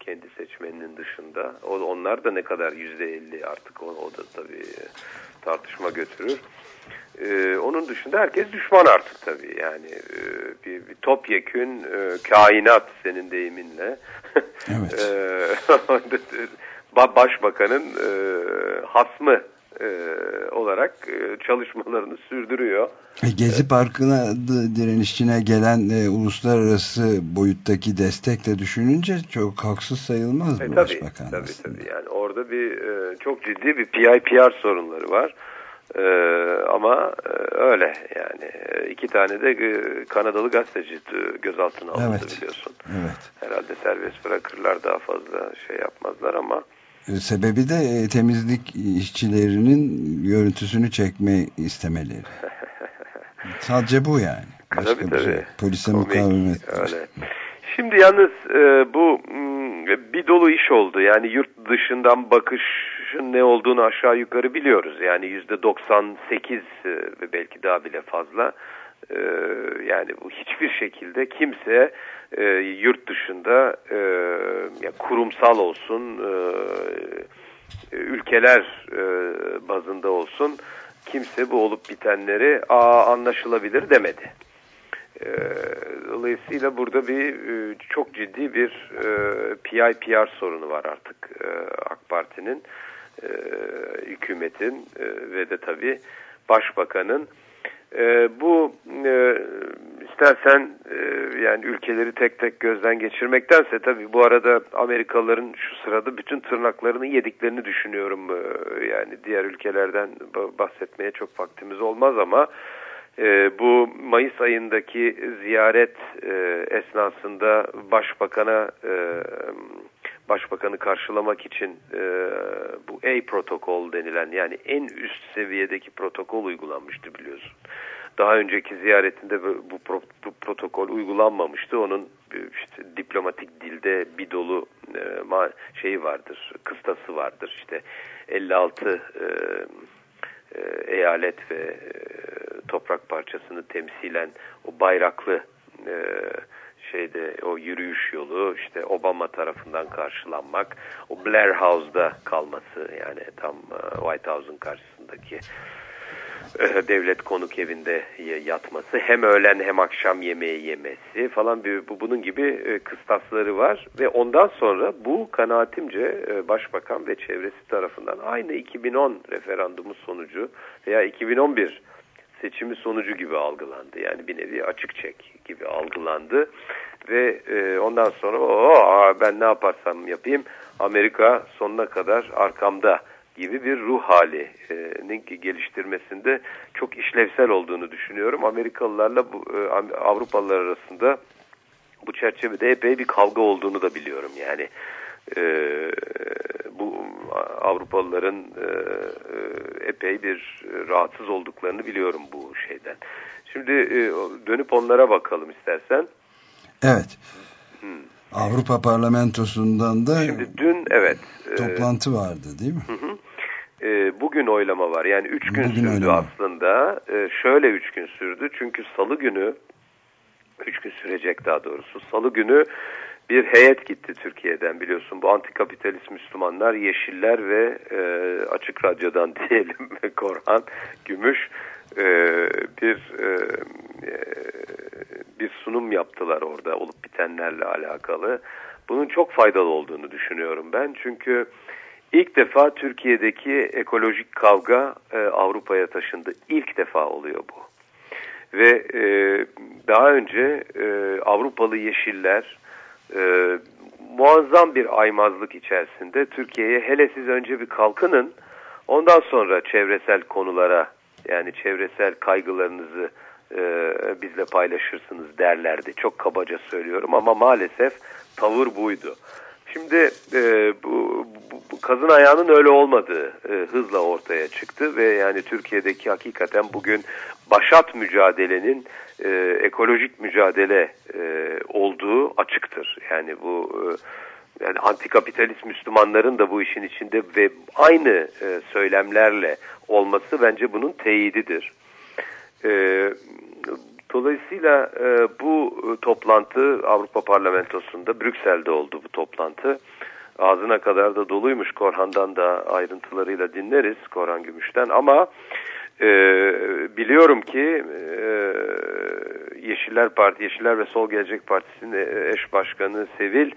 kendi seçmeninin dışında o, onlar da ne kadar yüzde elli artık o, o da tabii e, tartışma götürür. E, onun dışında herkes düşman artık tabii yani e, bir, bir topyekün e, kainat senin deyiminle. Evet. E, ba- başbakanın e, hasmı e, olarak e, çalışmalarını sürdürüyor. E, Gezi Parkı'na d- direnişçine gelen e, uluslararası boyuttaki destekle düşününce çok haksız sayılmaz E, bu tabii, başbakan. tabii tabii yani orada bir e, çok ciddi bir PIPR sorunları var. E, ama e, öyle yani E, iki tane de e, Kanadalı gazeteci e, gözaltına alındı Evet. biliyorsun. Evet. Herhalde serbest bırakırlar daha fazla şey yapmazlar ama E, Sebebi de e, temizlik işçilerinin görüntüsünü çekme istemeleri. Sadece bu yani. Başka Tabii, bir şey. tabii. Polise mukavemet. Şimdi yalnız e, bu mm, bir dolu iş oldu. Yani yurt dışından bakışın ne olduğunu aşağı yukarı biliyoruz. Yani yüzde 98 e, ve belki daha bile fazla. E, yani bu hiçbir şekilde kimse e, yurt dışında e, ya kurumsal olsun, e, ülkeler e, bazında olsun kimse bu olup bitenleri Aa, anlaşılabilir demedi. E, Dolayısıyla burada bir e, çok ciddi bir e, PIPR sorunu var artık e, AK Parti'nin, e, hükümetin e, ve de tabii başbakanın. E, bu e, istersen e, yani ülkeleri tek tek gözden geçirmektense tabii bu arada Amerikalıların şu sırada bütün tırnaklarını yediklerini düşünüyorum. E, yani diğer ülkelerden ba- bahsetmeye çok vaktimiz olmaz ama e, bu Mayıs ayındaki ziyaret e, esnasında Başbakan'a e, Başbakanı karşılamak için e, bu A protokol denilen yani en üst seviyedeki protokol uygulanmıştı biliyorsun. Daha önceki ziyaretinde bu, bu, bu protokol uygulanmamıştı. Onun e, işte diplomatik dilde bir dolu e, ma, şeyi vardır, kıstası vardır. İşte 56 e, e, eyalet ve e, toprak parçasını temsilen o bayraklı e, şeyde o yürüyüş yolu işte Obama tarafından karşılanmak, o Blair House'da kalması yani tam e, White House'un karşısındaki e, devlet konuk evinde yatması hem öğlen hem akşam yemeği yemesi falan bir, bu bunun gibi e, kıstasları var ve ondan sonra bu kanaatimce başbakan ve çevresi tarafından aynı 2010 referandumu sonucu veya 2011 seçimi sonucu gibi algılandı. Yani bir nevi açık çek gibi algılandı ve e, ondan sonra o ben ne yaparsam yapayım Amerika sonuna kadar arkamda gibi bir ruh halinin geliştirmesinde çok işlevsel olduğunu düşünüyorum. Amerikalılarla bu, e, Avrupalılar arasında bu çerçevede epey bir kavga olduğunu da biliyorum. Yani e, bu Avrupalıların e, e, epey bir rahatsız olduklarını biliyorum bu şeyden. Şimdi e, dönüp onlara bakalım istersen. Evet. Hmm. Avrupa Parlamentosu'ndan da Şimdi dün evet toplantı vardı değil mi? Hı hı. E, bugün oylama var. Yani üç gün bugün sürdü oylama. aslında. E, şöyle üç gün sürdü. Çünkü salı günü üç gün sürecek daha doğrusu. Salı günü bir heyet gitti Türkiye'den biliyorsun. Bu antikapitalist Müslümanlar, Yeşiller ve e, Açık Radyo'dan diyelim Korhan Gümüş e, bir e, bir sunum yaptılar orada olup bitenlerle alakalı. Bunun çok faydalı olduğunu düşünüyorum ben. Çünkü ilk defa Türkiye'deki ekolojik kavga e, Avrupa'ya taşındı. İlk defa oluyor bu. Ve e, daha önce e, Avrupalı Yeşiller e, muazzam bir aymazlık içerisinde Türkiye'ye hele siz önce bir kalkının ondan sonra çevresel konulara yani çevresel kaygılarınızı e, bizle paylaşırsınız derlerdi. Çok kabaca söylüyorum ama maalesef tavır buydu. Şimdi e, bu, bu, kazın ayağının öyle olmadığı e, hızla ortaya çıktı ve yani Türkiye'deki hakikaten bugün başat mücadelenin e, ekolojik mücadele e, olduğu açıktır. Yani bu e, yani antikapitalist Müslümanların da bu işin içinde ve aynı e, söylemlerle olması bence bunun teyididir. E, dolayısıyla e, bu toplantı Avrupa Parlamentosu'nda Brüksel'de oldu bu toplantı. Ağzına kadar da doluymuş Korhan'dan da ayrıntılarıyla dinleriz Korhan Gümüş'ten ama e, biliyorum ki e, Yeşiller Parti, Yeşiller ve Sol Gelecek Partisi'nin eş başkanı Sevil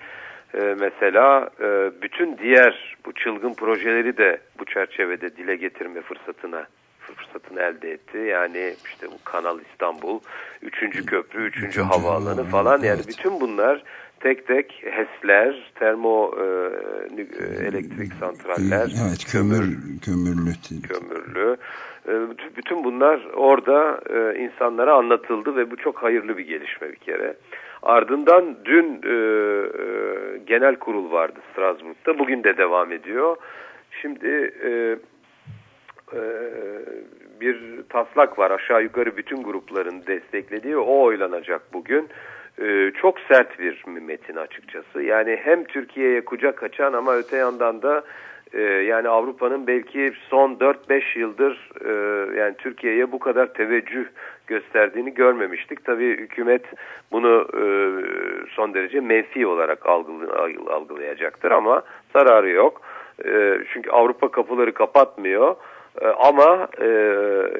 e, mesela e, bütün diğer bu çılgın projeleri de bu çerçevede dile getirme fırsatına fırsatını elde etti. Yani işte bu Kanal İstanbul, üçüncü köprü, üçüncü havaalanı falan yani bütün bunlar tek tek HES'ler, termo e, e elektrik santraller, evet, kömür, kömürlü, kömürlü. E, bütün bunlar orada e, insanlara anlatıldı ve bu çok hayırlı bir gelişme bir kere. Ardından dün e, e, genel kurul vardı Strasbourg'da. Bugün de devam ediyor. Şimdi e, e, bir taslak var aşağı yukarı bütün grupların desteklediği. O oylanacak bugün. E, çok sert bir metin açıkçası. Yani hem Türkiye'ye kucak açan ama öte yandan da e, yani Avrupa'nın belki son 4-5 yıldır e, yani Türkiye'ye bu kadar teveccüh gösterdiğini görmemiştik. Tabii hükümet bunu e, son derece menfi olarak algılayacaktır ama zararı yok. E, çünkü Avrupa kapıları kapatmıyor. E, ama e,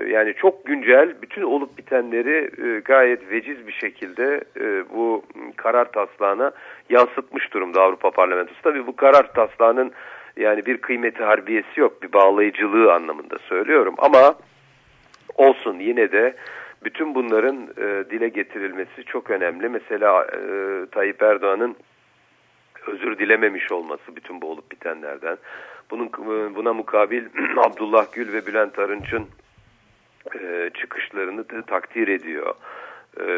yani çok güncel bütün olup bitenleri e, gayet veciz bir şekilde e, bu karar taslağına yansıtmış durumda Avrupa Parlamentosu. Tabii bu karar taslağının yani bir kıymeti harbiyesi yok, bir bağlayıcılığı anlamında söylüyorum ama olsun yine de bütün bunların e, dile getirilmesi çok önemli. Mesela e, Tayyip Erdoğan'ın özür dilememiş olması bütün bu olup bitenlerden. Bunun buna mukabil Abdullah Gül ve Bülent Arınç'ın e, çıkışlarını takdir ediyor. Ee,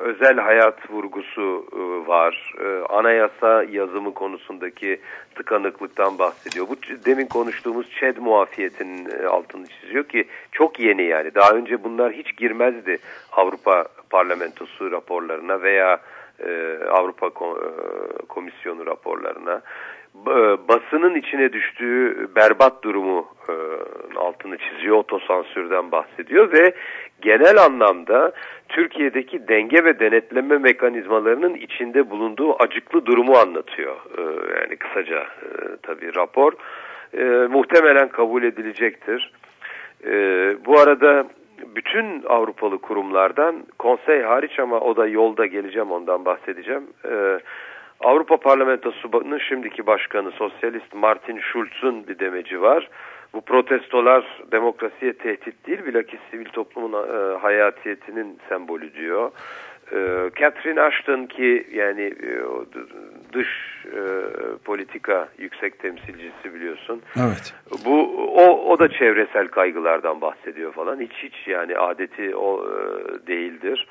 özel hayat vurgusu e, var. Ee, anayasa yazımı konusundaki tıkanıklıktan bahsediyor. Bu demin konuştuğumuz ÇED muafiyetinin e, altını çiziyor ki çok yeni yani. Daha önce bunlar hiç girmezdi Avrupa Parlamentosu raporlarına veya e, Avrupa Komisyonu raporlarına. Basının içine düştüğü berbat durumu altını çiziyor, otosansürden bahsediyor ve genel anlamda Türkiye'deki denge ve denetleme mekanizmalarının içinde bulunduğu acıklı durumu anlatıyor. Yani kısaca e, tabii rapor. E, muhtemelen kabul edilecektir. E, bu arada bütün Avrupalı kurumlardan konsey hariç ama o da yolda geleceğim ondan bahsedeceğim. E, Avrupa Parlamentosu'nun şimdiki başkanı sosyalist Martin Schulz'un bir demeci var. Bu protestolar demokrasiye tehdit değil, bilakis sivil toplumun e, hayatiyetinin sembolü diyor. E, Catherine Ashton ki yani e, dış e, politika yüksek temsilcisi biliyorsun. Evet. Bu o o da çevresel kaygılardan bahsediyor falan. Hiç hiç yani adeti o e, değildir.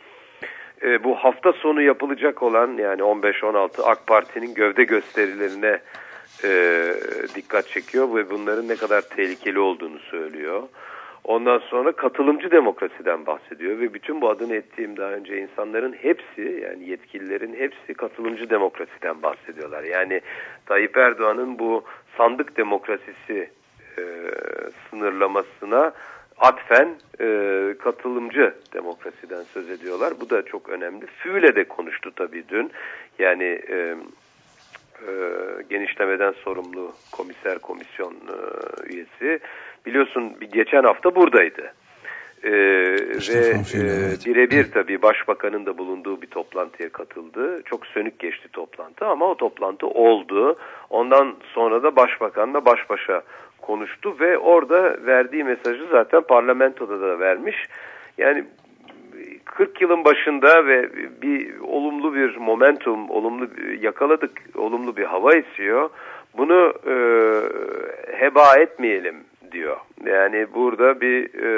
E, bu hafta sonu yapılacak olan yani 15-16 AK Parti'nin gövde gösterilerine e, dikkat çekiyor ve bunların ne kadar tehlikeli olduğunu söylüyor. Ondan sonra katılımcı demokrasiden bahsediyor ve bütün bu adını ettiğim daha önce insanların hepsi yani yetkililerin hepsi katılımcı demokrasiden bahsediyorlar. Yani Tayyip Erdoğan'ın bu sandık demokrasisi e, sınırlamasına atfen e, katılımcı demokrasiden söz ediyorlar. Bu da çok önemli. Füle de konuştu tabii dün. Yani e, e, genişlemeden sorumlu komiser komisyon e, üyesi. Biliyorsun geçen hafta buradaydı. Ee, işte ve e, evet. birebir tabii başbakanın da bulunduğu bir toplantıya katıldı. Çok sönük geçti toplantı ama o toplantı oldu. Ondan sonra da başbakanla baş başa konuştu ve orada verdiği mesajı zaten parlamentoda da vermiş. Yani 40 yılın başında ve bir olumlu bir momentum, olumlu yakaladık, olumlu bir hava esiyor. Bunu e, heba etmeyelim diyor. Yani burada bir e,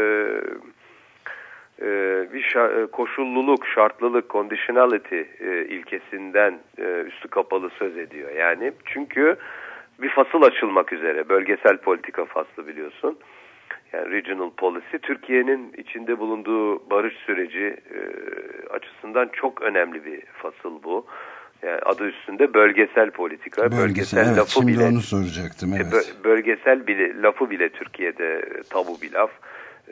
e, bir şa koşulluluk, şartlılık, conditionality e, ilkesinden e, üstü kapalı söz ediyor. Yani çünkü bir fasıl açılmak üzere, bölgesel politika faslı biliyorsun yani regional policy Türkiye'nin içinde bulunduğu barış süreci e, açısından çok önemli bir fasıl bu. Yani adı üstünde bölgesel politika, bölgesel, bölgesel evet, lafı şimdi bile onu soracaktım. Evet. Bö bölgesel bile lafı bile Türkiye'de tabu bir laf.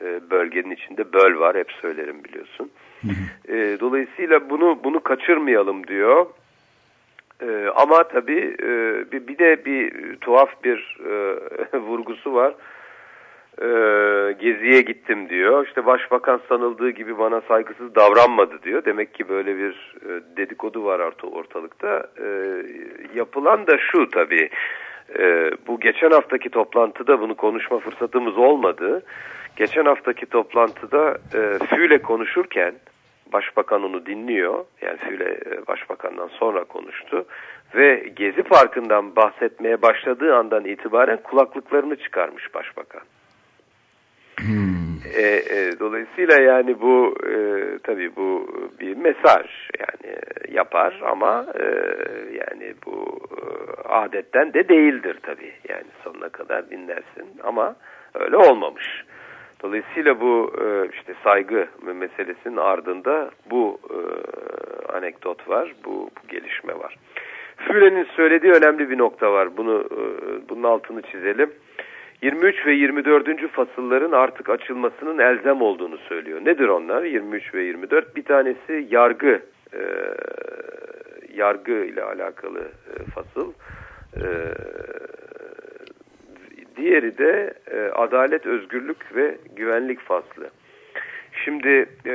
E, bölgenin içinde böl var hep söylerim biliyorsun. E, dolayısıyla bunu bunu kaçırmayalım diyor. E, ama tabii e, bir, de bir tuhaf bir e, vurgusu var e, geziye gittim diyor. İşte başbakan sanıldığı gibi bana saygısız davranmadı diyor. Demek ki böyle bir e, dedikodu var ortalıkta. E, yapılan da şu tabii. E, bu geçen haftaki toplantıda bunu konuşma fırsatımız olmadı. Geçen haftaki toplantıda e, Füle konuşurken başbakan onu dinliyor. Yani Füle e, başbakandan sonra konuştu. Ve Gezi Parkı'ndan bahsetmeye başladığı andan itibaren kulaklıklarını çıkarmış başbakan. E, e, dolayısıyla yani bu e, tabii bu bir mesaj yani yapar ama e, yani bu e, adetten de değildir tabii yani sonuna kadar dinlersin ama öyle olmamış. Dolayısıyla bu e, işte saygı meselesinin ardında bu e, anekdot var, bu, bu gelişme var. Füle'nin söylediği önemli bir nokta var. Bunu e, bunun altını çizelim. 23 ve 24. fasılların artık açılmasının elzem olduğunu söylüyor. Nedir onlar 23 ve 24? Bir tanesi yargı e, yargı ile alakalı e, fasıl. E, diğeri de e, adalet, özgürlük ve güvenlik faslı. Şimdi e,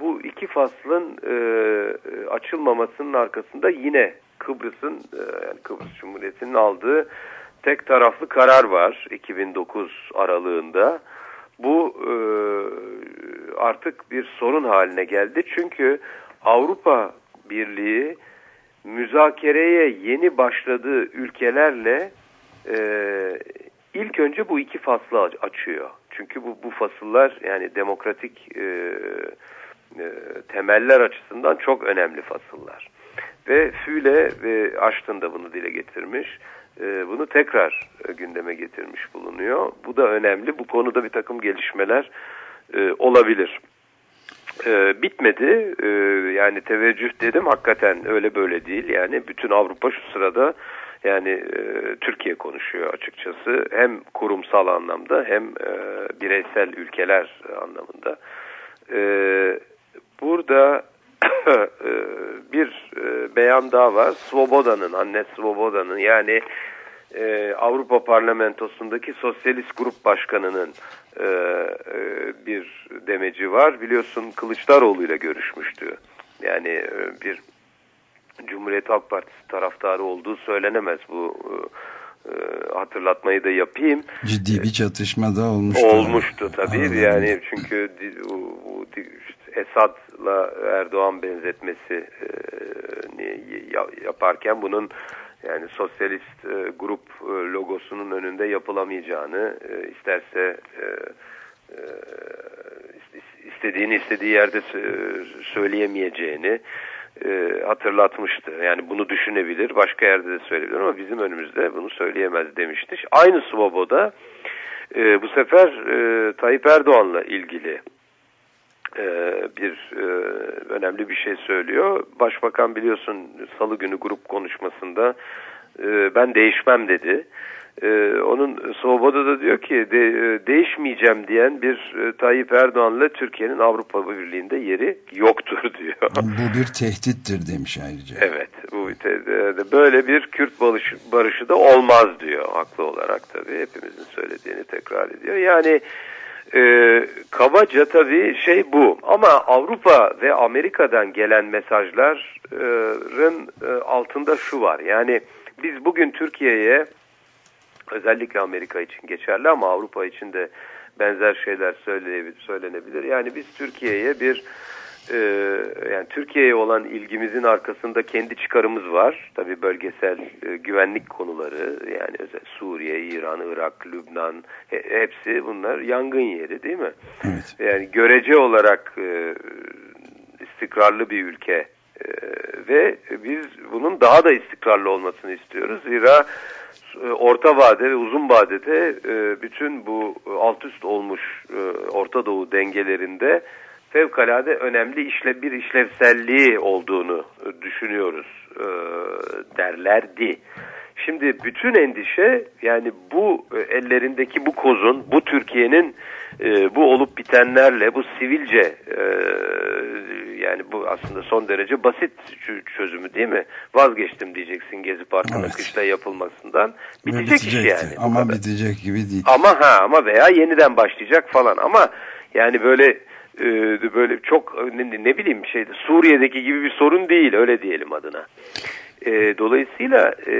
bu iki faslın e, açılmamasının arkasında yine Kıbrıs'ın e, yani Kıbrıs Cumhuriyeti'nin aldığı tek taraflı karar var 2009 aralığında. Bu e, artık bir sorun haline geldi. Çünkü Avrupa Birliği müzakereye yeni başladığı ülkelerle e, ilk önce bu iki faslı açıyor. çünkü bu, bu fasıllar yani demokratik e, e, temeller açısından çok önemli fasıllar. Ve Füle ve Ashton da bunu dile getirmiş. E, bunu tekrar e, gündeme getirmiş bulunuyor. Bu da önemli. Bu konuda bir takım gelişmeler e, olabilir. E, bitmedi. E, yani teveccüh dedim hakikaten öyle böyle değil. Yani bütün Avrupa şu sırada yani e, Türkiye konuşuyor açıkçası. Hem kurumsal anlamda hem bireysel ülkeler anlamında. Burada bir e, beyan daha var. Svoboda'nın, anne Svoboda'nın yani e, Avrupa Parlamentosu'ndaki Sosyalist Grup Başkanı'nın e, e, bir demeci var. Biliyorsun Kılıçdaroğlu ile görüşmüştü. Yani e, bir Cumhuriyet Halk Partisi taraftarı olduğu söylenemez bu e, hatırlatmayı da yapayım. Ciddi bir çatışma da olmuştu. Olmuştu tabii Anladım. yani çünkü Esad'la Erdoğan benzetmesi e, yaparken bunun yani sosyalist e, grup e, logosunun önünde yapılamayacağını e, isterse e, e, istediğini istediği yerde söyleyemeyeceğini e, hatırlatmıştı. Yani bunu düşünebilir, başka yerde de söyleyebilir ama bizim önümüzde bunu söyleyemez demişti. Aynı Svoboda e, bu sefer Tayyip Erdoğan'la ilgili bir e, önemli bir şey söylüyor. Başbakan biliyorsun salı günü grup konuşmasında e, ben değişmem dedi. Onun Svoboda da diyor ki de, e, değişmeyeceğim diyen bir e, Tayyip Erdoğan'la Türkiye'nin Avrupa Birliği'nde yeri yoktur diyor. Bu bir tehdittir demiş ayrıca. Evet bu böyle bir Kürt barışı, barışı da olmaz diyor haklı olarak tabii hepimizin söylediğini tekrar ediyor. Yani e, kabaca tabii şey bu ama Avrupa ve Amerika'dan gelen mesajların e, altında şu var yani biz bugün Türkiye'ye özellikle Amerika için geçerli ama Avrupa için de benzer şeyler söylenebilir. Yani biz Türkiye'ye bir e, yani Türkiye'ye olan ilgimizin arkasında kendi çıkarımız var. Tabii bölgesel e, güvenlik konuları yani özel Suriye, İran, Irak, Lübnan he, hepsi bunlar yangın yeri değil mi? Evet. Yani görece olarak e, istikrarlı bir ülke e, ve biz bunun daha da istikrarlı olmasını istiyoruz. Zira e, orta vade ve uzun vadede e, bütün bu alt üst olmuş e, Orta Doğu dengelerinde fevkalade önemli işle bir işlevselliği olduğunu düşünüyoruz derlerdi. Şimdi bütün endişe yani bu ellerindeki bu kozun, bu Türkiye'nin bu olup bitenlerle, bu sivilce yani bu aslında son derece basit çözümü değil mi? Vazgeçtim diyeceksin Gezi Parkı'nın evet. kışta yapılmasından. Bitecek iş yani. Ama bitecek gibi değil. Ama ha ama veya yeniden başlayacak falan ama yani böyle e, böyle çok ne, ne bileyim şeyde Suriye'deki gibi bir sorun değil öyle diyelim adına. E, dolayısıyla e,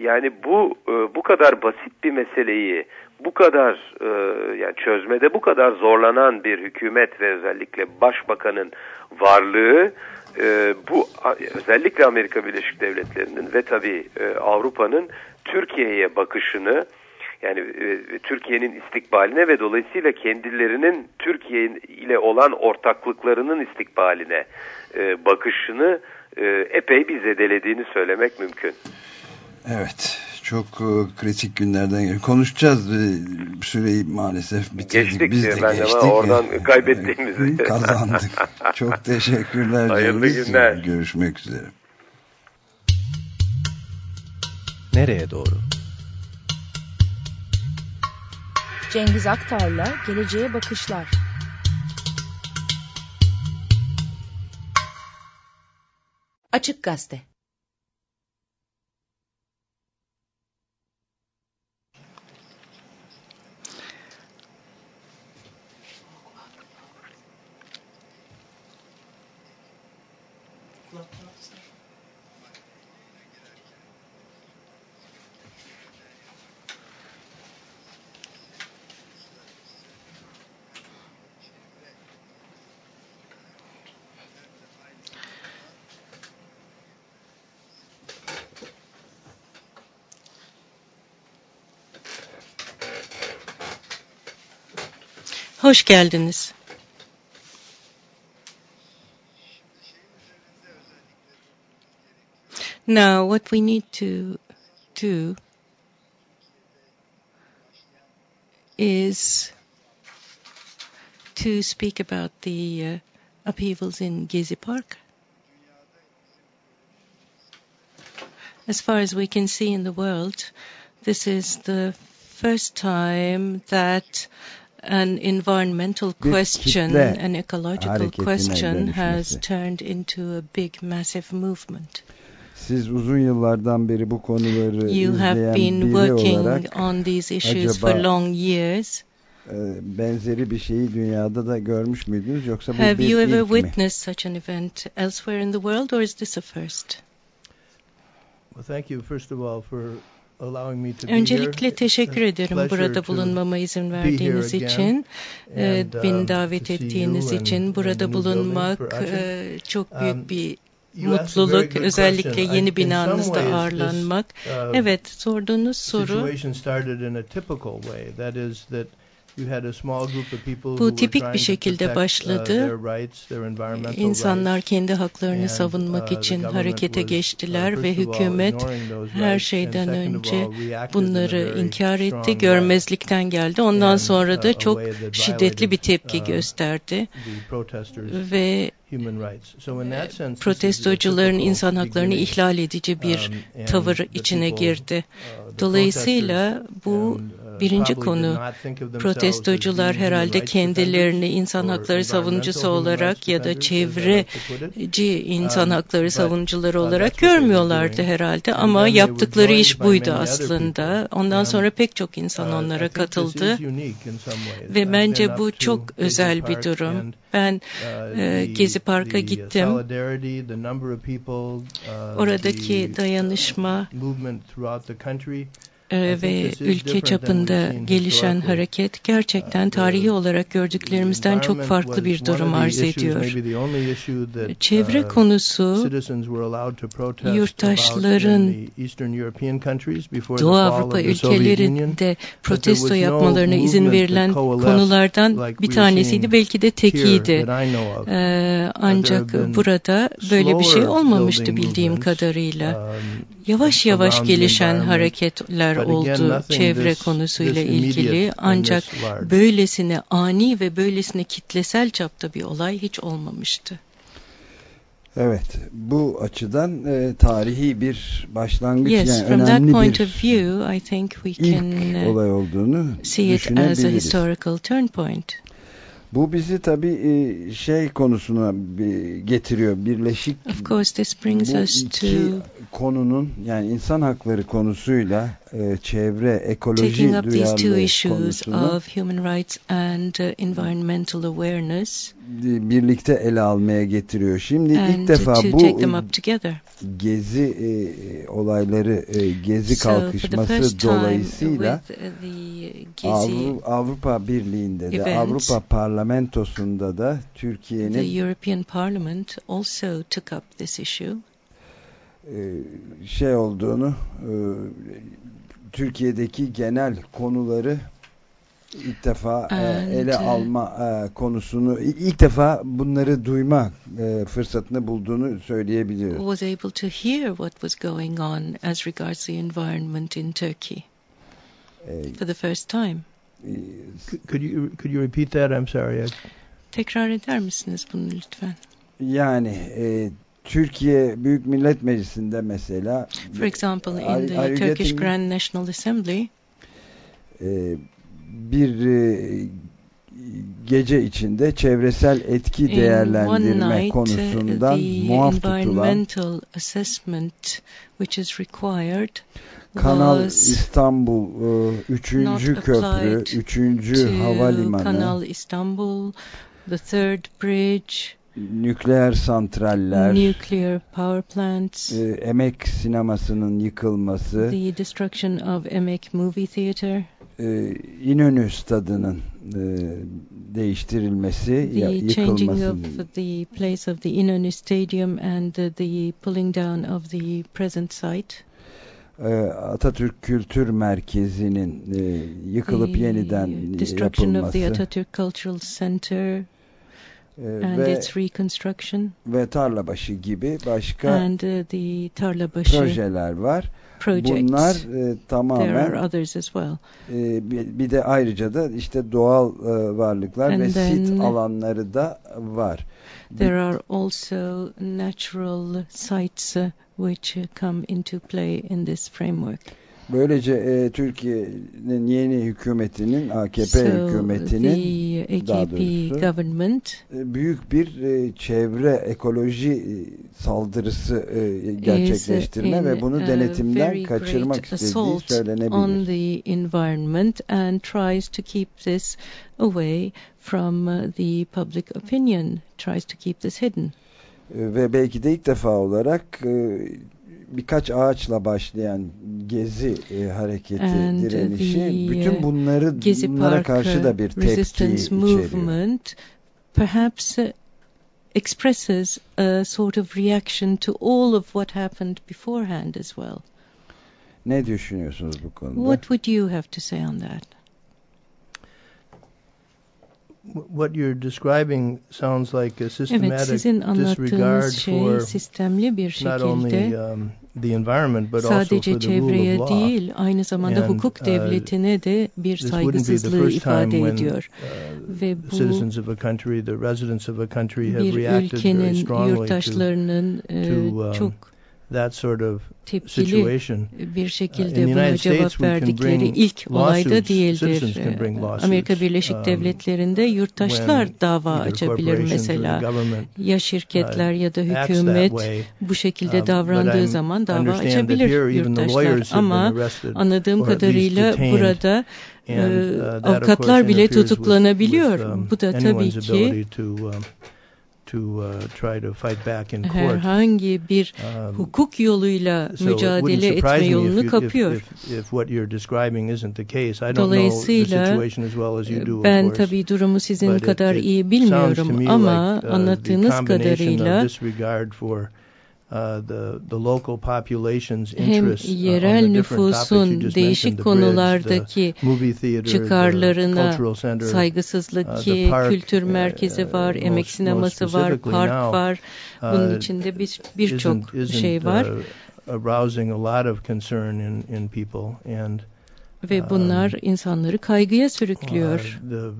yani bu e, bu kadar basit bir meseleyi bu kadar e, yani çözmede bu kadar zorlanan bir hükümet ve özellikle başbakanın varlığı e, bu özellikle Amerika Birleşik Devletleri'nin ve tabii e, Avrupa'nın Türkiye'ye bakışını yani e, Türkiye'nin istikbaline ve dolayısıyla kendilerinin Türkiye ile olan ortaklıklarının istikbaline e, bakışını e, epey bir zedelediğini söylemek mümkün. Evet çok e, kritik günlerden konuşacağız. E, süreyi maalesef bitirdik. Geçtik Biz de ben geçtik. oradan e, kaybettiğimizi. Kazandık. çok teşekkürler. Hayırlı günler. Görüşmek üzere. Nereye doğru? Cengiz Aktar'la Geleceğe Bakışlar. Açık Gazete hoş geldiniz. Now, what we need to do is to speak about the uh, upheavals in Gezi Park. As far as we can see in the world, this is the first time that an environmental question, an ecological question has turned into a big, massive movement. Siz uzun yıllardan beri bu konuları You have izleyen been biri working olarak on these issues for long years. benzeri bir şeyi dünyada da görmüş müydünüz yoksa bu Have bir you ever ilk mi? witnessed such an event elsewhere in the world, or is this a first? Well, thank you first of all for Öncelikle teşekkür ederim burada bulunmama izin verdiğiniz için, um, beni to davet ettiğiniz için burada bulunmak çok büyük Um, bir a very mutluluk, özellikle yeni binanızda ağırlanmak. uh, Evet, sorduğunuz soru Bu tipik bir şekilde uh, başladı. İnsanlar kendi haklarını savunmak uh, the için harekete uh, geçtiler ve hükümet her şeyden önce bunları inkar etti, görmezlikten geldi. Ondan sonra da çok şiddetli bir tepki gösterdi ve protestocuların insan haklarını ihlal edici bir Um, tavır içine girdi. Dolayısıyla bu birinci konu. Protestocular herhalde kendilerini insan hakları savunucusu olarak ya da çevreci insan Um, hakları savunucuları uh, olarak görmüyorlardı herhalde ama yaptıkları iş buydu aslında. Ondan Um, sonra pek çok insan Uh, onlara katıldı ve bence bu çok özel bir durum. Ben uh, e, Gezi Park'a the gittim. uh, Oradaki dayanışma uh, e, think ve ülke çapında gelişen historically. hareket gerçekten tarihi olarak gördüklerimizden çok farklı bir durum arz ediyor. Çevre uh, konusu yurttaşların Doğu Avrupa ülkelerinde protesto yapmalarına izin verilen konulardan bir tanesiydi. Belki de tekiydi. Ee, ancak burada böyle bir şey olmamıştı bildiğim kadarıyla. Yavaş yavaş gelişen hareketler oldu çevre konusuyla ilgili. Ancak böylesine ani ve böylesine kitlesel çapta bir olay hiç olmamıştı. Evet, bu açıdan e, tarihi bir başlangıç Yes, yani from that önemli point bir of view, I think we ilk can uh, olay olduğunu see it as a historical turn point. Bu bizi tabii e, şey konusuna getiriyor. Birleşik Of course, this brings bu us to konunun yani insan hakları konusuyla e, çevre, ekoloji duyarlılığı konusunu of human rights and uh, environmental awareness birlikte ele almaya getiriyor. Şimdi ilk defa bu gezi e, olayları, e, gezi So, kalkışması dolayısıyla uh, Gezi, Avrupa Birliği'nde de Avrupa Parlamentosu'nda da the Türkiye'nin European Parliament also took up this issue. e, şey olduğunu Türkiye'deki genel konuları ilk defa e, And, ele uh, alma e, konusunu ilk defa bunları duyma e, fırsatını bulduğunu söyleyebiliyoruz. Was able to hear what was going on as regards the environment in Turkey E, for the first time. e, Could you could you repeat that? I'm sorry. I, Tekrar eder misiniz bunu lütfen? Yani e, Türkiye Büyük Millet Meclisi'nde mesela For example, in the are Turkish? Grand National Assembly, e, bir e, gece içinde çevresel etki in değerlendirme night, uh, konusundan the muaf tutulan assessment which is required Kanal İstanbul e, 3. not köprü, applied 3. to havalimanı, Kanal Istanbul, the third bridge, nükleer santraller, nuclear power plants, e, emek sinemasının yıkılması, the destruction of Emek Movie Theatre, e, İnönü stadının e, değiştirilmesi, ya- the yıkılması. of the place of the Inonu Stadium and uh, the pulling down of the present site. e, Atatürk Kültür Merkezi'nin e, yıkılıp yeniden destruction of the yapılması Atatürk Cultural Center and ve its reconstruction ve Tarlabaşı gibi başka and uh, the Tarlabaşı projeler var. projects. Bunlar e, There tamamen are others as well. e, bir, bir de ayrıca da işte doğal e, varlıklar And ve sit alanları da var. There are also natural sites uh, which uh, come into play in this framework. Böylece e, Türkiye'nin yeni hükümetinin AKP so hükümetinin the daha AKP doğrusu government e, büyük bir e, çevre ekoloji e, saldırısı e, gerçekleştirme ve bunu denetimden kaçırmak istediği assault on söylenebilir. the environment and tries to keep this away from uh, the public opinion, tries to keep this hidden. E, Ve belki de ilk defa olarak e, birkaç ağaçla başlayan gezi e, hareketi And direnişi the bütün bunları Gezi bunlara karşı da bir tepki içeriyor. perhaps uh, expresses a sort of reaction to all of what happened beforehand as well. Ne düşünüyorsunuz bu konuda? What would you have to say on that? What you're describing sounds like a Evet, systematic sizin disregard anlattığınız şey for sistemli bir not only şekilde um, the environment but also sadece for the rule çevreye of law. değil, aynı zamanda And, hukuk uh, devletine de bir saygısızlığı ifade when ediyor. uh, Ve bu citizens of a country, the residents of a country have reacted very strongly to, yurttaşlarının e, to um, çok that sort of tepkili situation. bir Uh, şekilde the buna United States, cevap verdikleri bring ilk olayda değildir. Citizens can bring lawsuits, Amerika Birleşik um, Devletleri'nde yurttaşlar dava açabilir mesela. Ya şirketler ya da uh, hükümet bu şekilde Um, davrandığı zaman dava açabilir yurttaşlar. Ama anladığım kadarıyla burada uh, avukatlar bile tutuklanabiliyor. um, bu da tabii ki to, uh, try to fight back in court. herhangi bir Um, hukuk yoluyla So it mücadele etme me if yolunu you- if- kapıyor. If, if what you're describing isn't the case. I don't know the situation as well as you do, ben tabii durumu sizin But it- kadar it iyi sounds to bilmiyorum ama like, uh, anlattığınız kadarıyla for uh, the the local population's hem interest uh, yerel the different topics you nüfusun değişik konulardaki theater, the çıkarlarına cultural center, saygısızlık uh, ki the park, kültür uh, merkezi var, most- emek sineması var, park now, var. Bunun uh, içinde bir birçok şey var uh, arousing a lot of concern in in people and ve bunlar um, insanları kaygıya sürüklüyor. Uh, the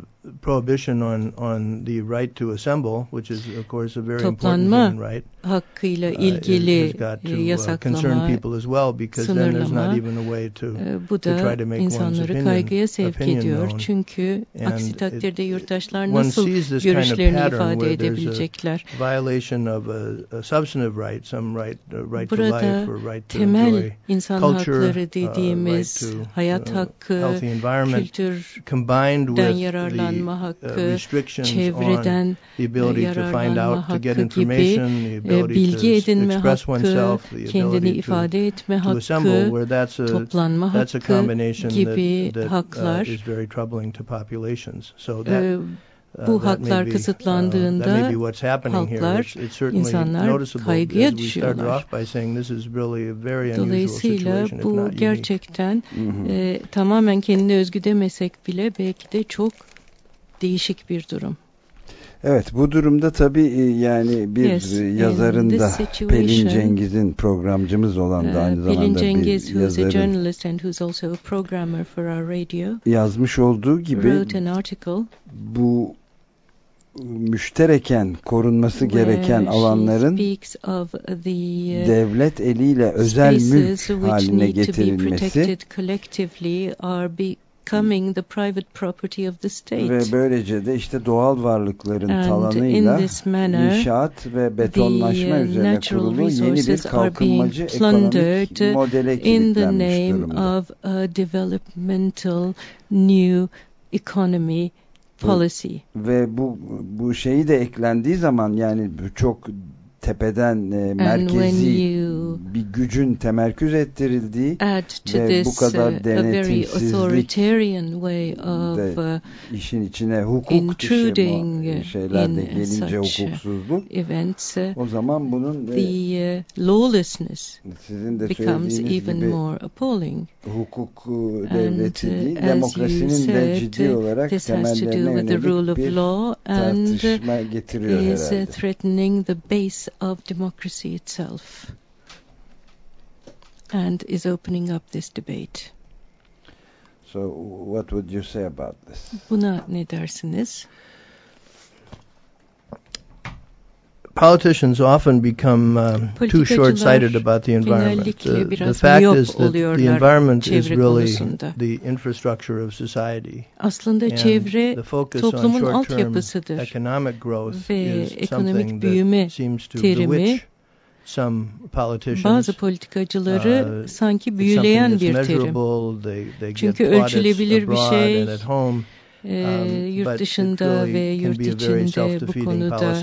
prohibition on on the right to assemble, which is of course a very important human right, hakkıyla uh, ilgili e, to uh, concern yasaklama, people as well because then there's sınırlama not even a way to e, bu to da try to make one's insanları opinion, kaygıya sevk ediyor. known. Çünkü And aksi takdirde yurttaşlar nasıl this kind of görüşlerini ifade edebilecekler? violation of a, a substantive right, some right, uh, right to Burada life or right to temel enjoy insan culture, hakları uh, dediğimiz right to, hayat uh, hakkı, healthy environment, kültür combined with den the yararlanma uh, hakkı, çevreden the ability to find yararlanma out, to get hakkı gibi e, ability bilgi to edinme hakkı, kendini ifade etme hakkı, toplanma hakkı gibi haklar uh, is very troubling to populations. So that, e, uh, bu haklar uh, kısıtlandığında here. halklar, insanlar noticeable kaygıya düşüyorlar. off by saying this is really a very unusual Dolayısıyla bu gerçekten hı. e, tamamen kendine özgü demesek bile belki de çok değişik bir durum. Evet bu durumda tabii e, yani bir Yes, e, yazarın da Pelin Cengiz'in programcımız olan da Uh, aynı Pelin zamanda Cengiz, bir who's a yazarın journalist and who's also a programmer for our radio, yazmış olduğu gibi wrote an article bu müştereken korunması gereken alanların uh, devlet eliyle özel mülk haline getirilmesi becoming the private property of the state. ve böylece de işte doğal varlıkların And talanıyla manner, inşaat ve betonlaşma uh, üzerine kurulu yeni bir kalkınmacı ekonomik modele kilitlenmiş durumda. of a developmental new economy policy. Ve bu bu şeyi de eklendiği zaman yani çok tepeden e, merkezi bir gücün temerküz ettirildiği ve bu kadar uh, denetimsizlik authoritarian way of de uh, işin içine hukuk dışı şeyler de in gelince such hukuksuzluk events, uh, o zaman bunun e, the uh, lawlessness sizin de becomes söylediğiniz even gibi more appalling. hukuk e, devleti And, uh, değil demokrasinin de ciddi uh, olarak temellerine yönelik bir uh, tartışma getiriyor is uh, herhalde. threatening the base of democracy itself and is opening up this debate. So what would you say about this? Buna ne dersiniz? Politicians often become um, too short-sighted about the environment. The, the fact is that the environment is really konusunda. the infrastructure of society. Aslında And çevre the focus toplumun altyapısıdır. economic growth Ve is ekonomik büyüme that seems to terimi some politicians. bazı politikacıları Uh, sanki büyüleyen bir terim. they- they Çünkü ölçülebilir bir şey. Um, yurt dışında ve yurt içinde bu konuda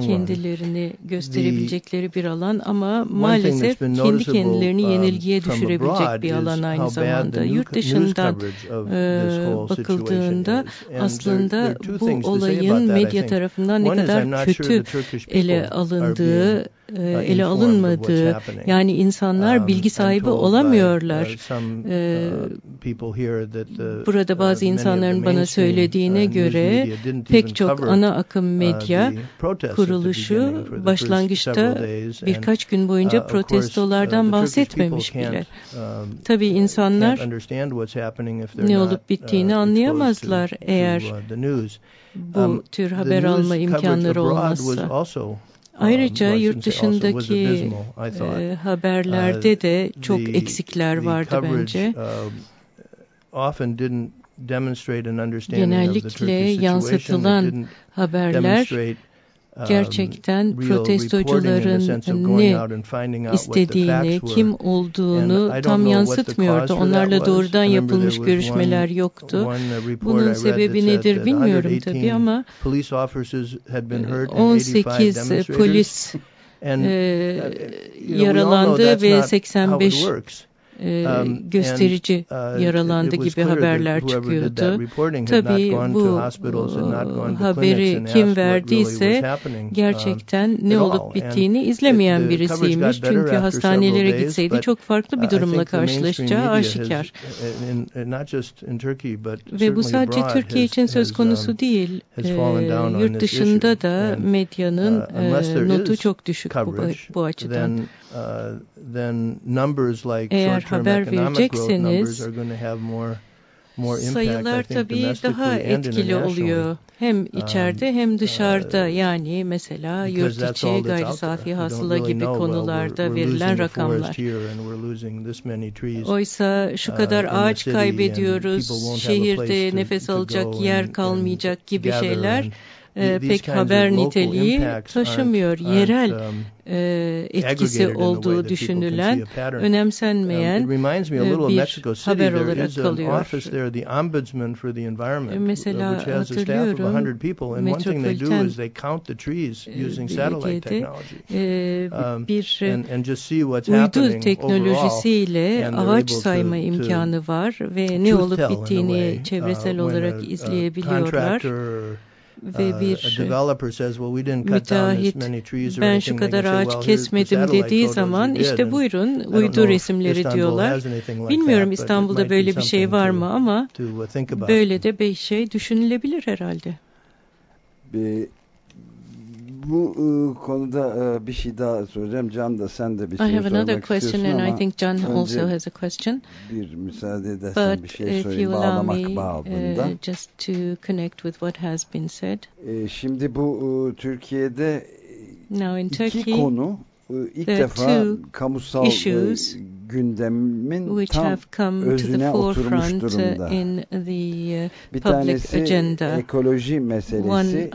kendilerini gösterebilecekleri bir alan ama maalesef kendi kendilerini um, yenilgiye düşürebilecek bir alan aynı zamanda. Yurt dışından e, bakıldığında aslında bu olayın medya tarafından ne kadar kötü ele alındığı, e, ele informed of alınmadığı yani insanlar Um, bilgi sahibi by, olamıyorlar. uh, Ee, uh, Burada bazı uh, insanların bana söylediğine uh, göre pek çok ana akım uh, medya kuruluşu başlangıçta birkaç gün boyunca uh, uh, protestolardan bahsetmemiş bile. um, Tabii insanlar ne olup bittiğini uh, anlayamazlar eğer uh, bu Um, tür haber alma imkanları olmazsa. Ayrıca um, yurt dışındaki e, haberlerde de çok eksikler vardı bence. the Genellikle yansıtılan haberler gerçekten the protestocuların ne istediğini, kim olduğunu tam yansıtmıyordu. Onlarla doğrudan yapılmış görüşmeler yoktu. uh, Bunun sebebi nedir bilmiyorum 118 tabii ama police officers had been hurt and 85 18 demonstrators. polis e, uh, yaralandı ve not how it 85 works. e, Um, gösterici and, uh, yaralandı gibi haberler çıkıyordu. Tabii bu haberi kim verdiyse um, gerçekten ne olup bittiğini izlemeyen birisiymiş. Çünkü hastanelere gitseydi çok farklı bir uh, durumla karşılaşacağı aşikar. Turkey, but Ve bu sadece Türkiye için söz has, konusu um, değil. on yurt dışında da medyanın uh, e, notu çok düşük bu açıdan. Then, uh, then numbers like Eğer haber verecekseniz, numbers are going to have more more impact, Sayılar tabii daha etkili oluyor. Hem içeride hem dışarıda. Yani mesela yurt içi gayri safi hasıla gibi konularda verilen rakamlar. Oysa şu uh, kadar ağaç kaybediyoruz, şehirde nefes alacak yer kalmayacak gibi şeyler e, pek haber niteliği taşımıyor. Yerel um, e, etkisi olduğu düşünülen, pattern. önemsenmeyen Um, bir haber olarak kalıyor. uh, Mesela hatırlıyorum, 100 people. And one thing they do metropoliten e, Um, bir uydu teknolojisiyle ağaç sayma imkanı var ve ne olup bittiğini way, çevresel uh, olarak izleyebiliyorlar. Ve uh, bir a developer says, well, we didn't cut down this müteahhit many trees or ben şu kadar ağaç kesmedim dediği zaman işte buyurun I don't uydu know if resimleri Istanbul diyorlar. has anything like Bilmiyorum that, but it İstanbul'da böyle bir şey var to- mı ama to, think about. böyle de bir şey düşünülebilir herhalde. Bir, bu e, konuda e, bir şey daha soracağım. Can da sen de bir I şey have another sormak question istiyorsun and I ama think John also has a question. bir müsaade edersen bir But şey sorayım you allow bağlamak me bağlamında. uh, just to connect with what has been said. E, şimdi bu e, Türkiye'de Now in iki Turkey, konu ilk defa kamusal e, issues gündemin tam özüne oturmuş uh, durumda. in the uh, Bir public tanesi agenda. ekoloji meselesi.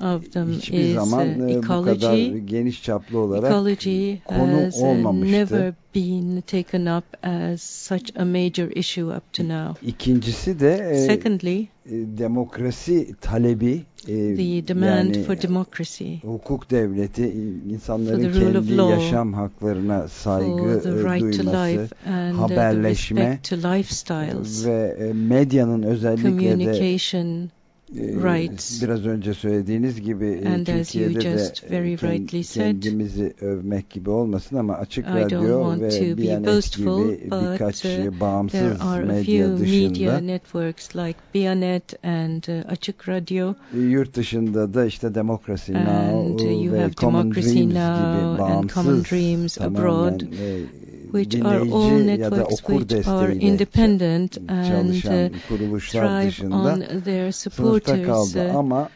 Hiçbir zaman uh, e, bu kadar ecology. geniş çaplı olarak Ecology konu uh, olmamıştı. never been taken up as such a major issue up to now. İkincisi de e, Secondly, e, demokrasi talebi the demand yani for democracy, hukuk devleti insanların For the rule of kendi law, yaşam haklarına saygı e, right duyması, haberleşme ve e, medyanın özellikle de e, rights. biraz önce söylediğiniz gibi e, And as you Türkiye'de de e, very rightly said, kendimizi övmek gibi olmasın ama Açık Radyo ve boastful, gibi but birkaç uh, bağımsız medya dışında media networks like Bianet and uh, Açık Radyo, yurt dışında da işte Democracy and Now ve Common Democracy Dreams Now gibi and bağımsız Common Dreams abroad, e, which are all networks which are independent and uh, thrive on their supporters' uh, ama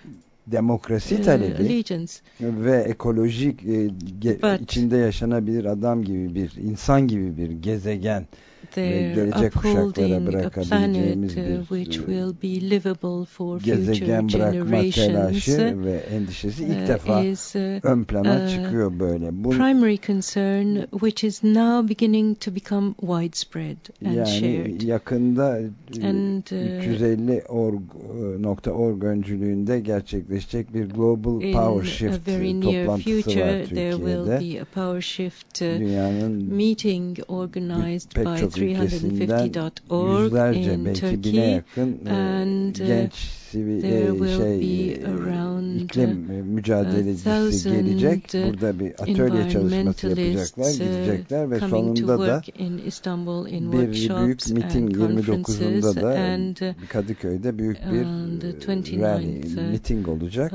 demokrasi uh, talebi ve ekolojik e, ge- But- içinde yaşanabilir adam gibi bir insan gibi bir gezegen ve They're gelecek kuşaklara bırakabileceğimiz uh, bir which e, gezegen bırakma telaşı ve endişesi ilk uh, defa is uh, ön plana uh, çıkıyor böyle. Bu primary concern which is now beginning to become widespread and yani shared. yakında e, And, uh, 350 org, e, nokta org öncülüğünde gerçekleşecek bir Global Power Shift toplantısı var future, there will Türkiye'de. be a power shift uh, Dünyanın meeting organized by ülkesinden 350.org yüzlerce belki bine yakın e, uh, genç there e, şey e, iklim e, mücadelecisi gelecek. Burada bir atölye çalışması yapacaklar, uh, gidecekler ve sonunda da in bir büyük miting and conferences 29'unda da and Kadıköy'de büyük bir e, 29th, rally, miting olacak.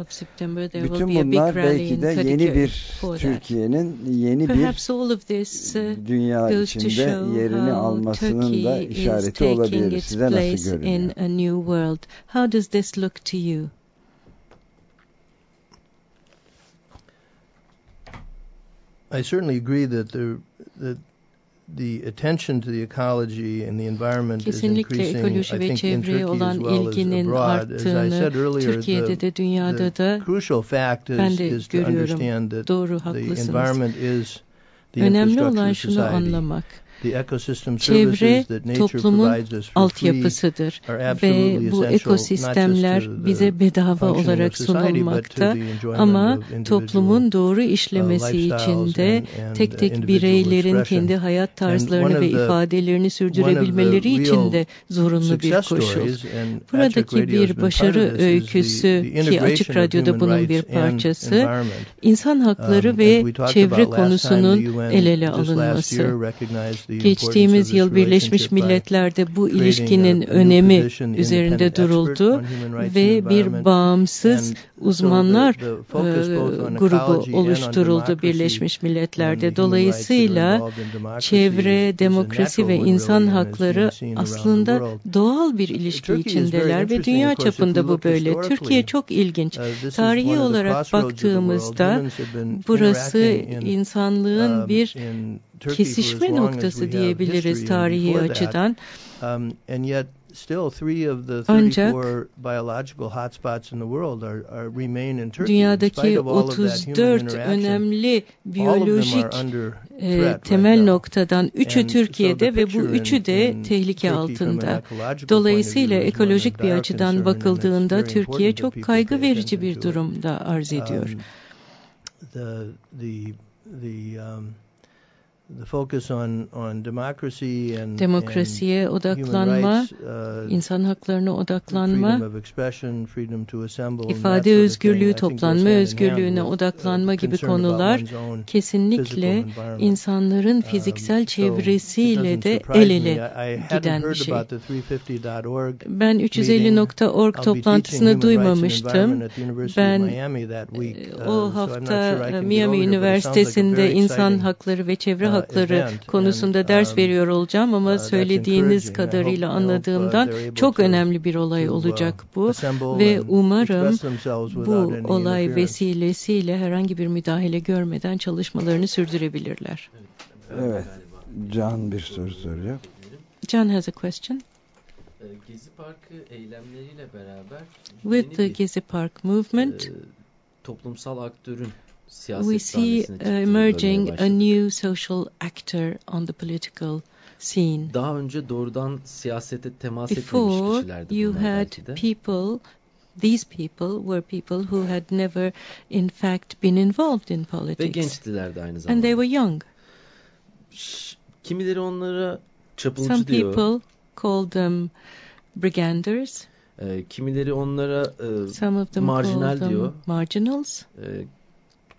Bütün bunlar belki de yeni bir. Türkiye'nin yeni Perhaps bir uh, dünya içinde yerini almasının da işareti olabilir. Size nasıl görünüyor? How does this look to you? I certainly agree that the that the attention to the ecology and the environment is Kesinlikle increasing. ekoloji I ve çevreye Turkey olan as well as ilginin abroad. As I said arttığını earlier, Türkiye'de the, de dünyada da crucial fact is, ben de is to görüyorum. understand that Doğru the haklısınız. environment is the Önemli infrastructure olan of şunu society. anlamak. Çevre toplumun altyapısıdır ve bu ekosistemler bize bedava olarak sunulmakta ama toplumun doğru uh, işlemesi için de tek tek bireylerin kendi hayat tarzlarını ve ifadelerini sürdürebilmeleri için de zorunlu bir koşul. Buradaki bir başarı öyküsü ki Açık Radyo'da bunun bir parçası insan hakları Um, ve çevre konusunun el ele alınması. Geçtiğimiz yıl Birleşmiş Milletler'de bu ilişkinin önemi üzerinde duruldu ve bir bağımsız uzmanlar e, on grubu oluşturuldu Birleşmiş Milletler'de. Dolayısıyla çevre, demokrasi ve insan hakları aslında doğal bir ilişki içindeler ve dünya çapında bu böyle. Türkiye çok ilginç. Tarihi olarak baktığımızda burası insanlığın bir kesişme noktası diyebiliriz tarihi açıdan. Um, still three of the Ancak 34 biological hotspots in the world are, are remain in Turkey. in Dünyadaki spite of all of that human 34 interaction. önemli biyolojik e, temel noktadan üçü Türkiye'de ve bu üçü de tehlike altında. Dolayısıyla ekolojik bir açıdan bakıldığında Türkiye çok kaygı verici bir durumda arz ediyor. Um, the the the um, the focus on on democracy and Demokrasiye and odaklanma, insan haklarına freedom odaklanma, of expression, freedom to assemble, and that ifade özgürlüğü, toplanma özgürlüğüne uh, odaklanma gibi konular kesinlikle insanların Um, fiziksel çevresiyle de el ele giden bir şey. about the 350.org Ben meeting. 350.org I'll be toplantısını duymamıştım. Ben e, uh, o hafta e, Miami Üniversitesi'nde insan hakları ve çevre uh, hakları konusunda And, ders um, veriyor olacağım ama uh, söylediğiniz kadarıyla uh, anladığımdan çok önemli bir olay uh, olacak bu ve umarım bu olay vesilesiyle herhangi bir müdahale görmeden çalışmalarını sürdürebilirler. Evet. Can bir soru soruyor. John has a question. Ee, Gezi Parkı eylemleriyle beraber With the Gezi Park movement, e, toplumsal aktörün we see uh, emerging a new social actor on the political scene. Daha önce doğrudan siyasete temas etmemiş Before kişilerdi you had people these people were people who had never in fact been involved in Ve politics. gençtilerdi aynı And zamanda. they were young. Kimileri onlara çapulcu Some diyor. people called them briganders. E, kimileri onlara e, Some of them marjinal diyor. marginals. E,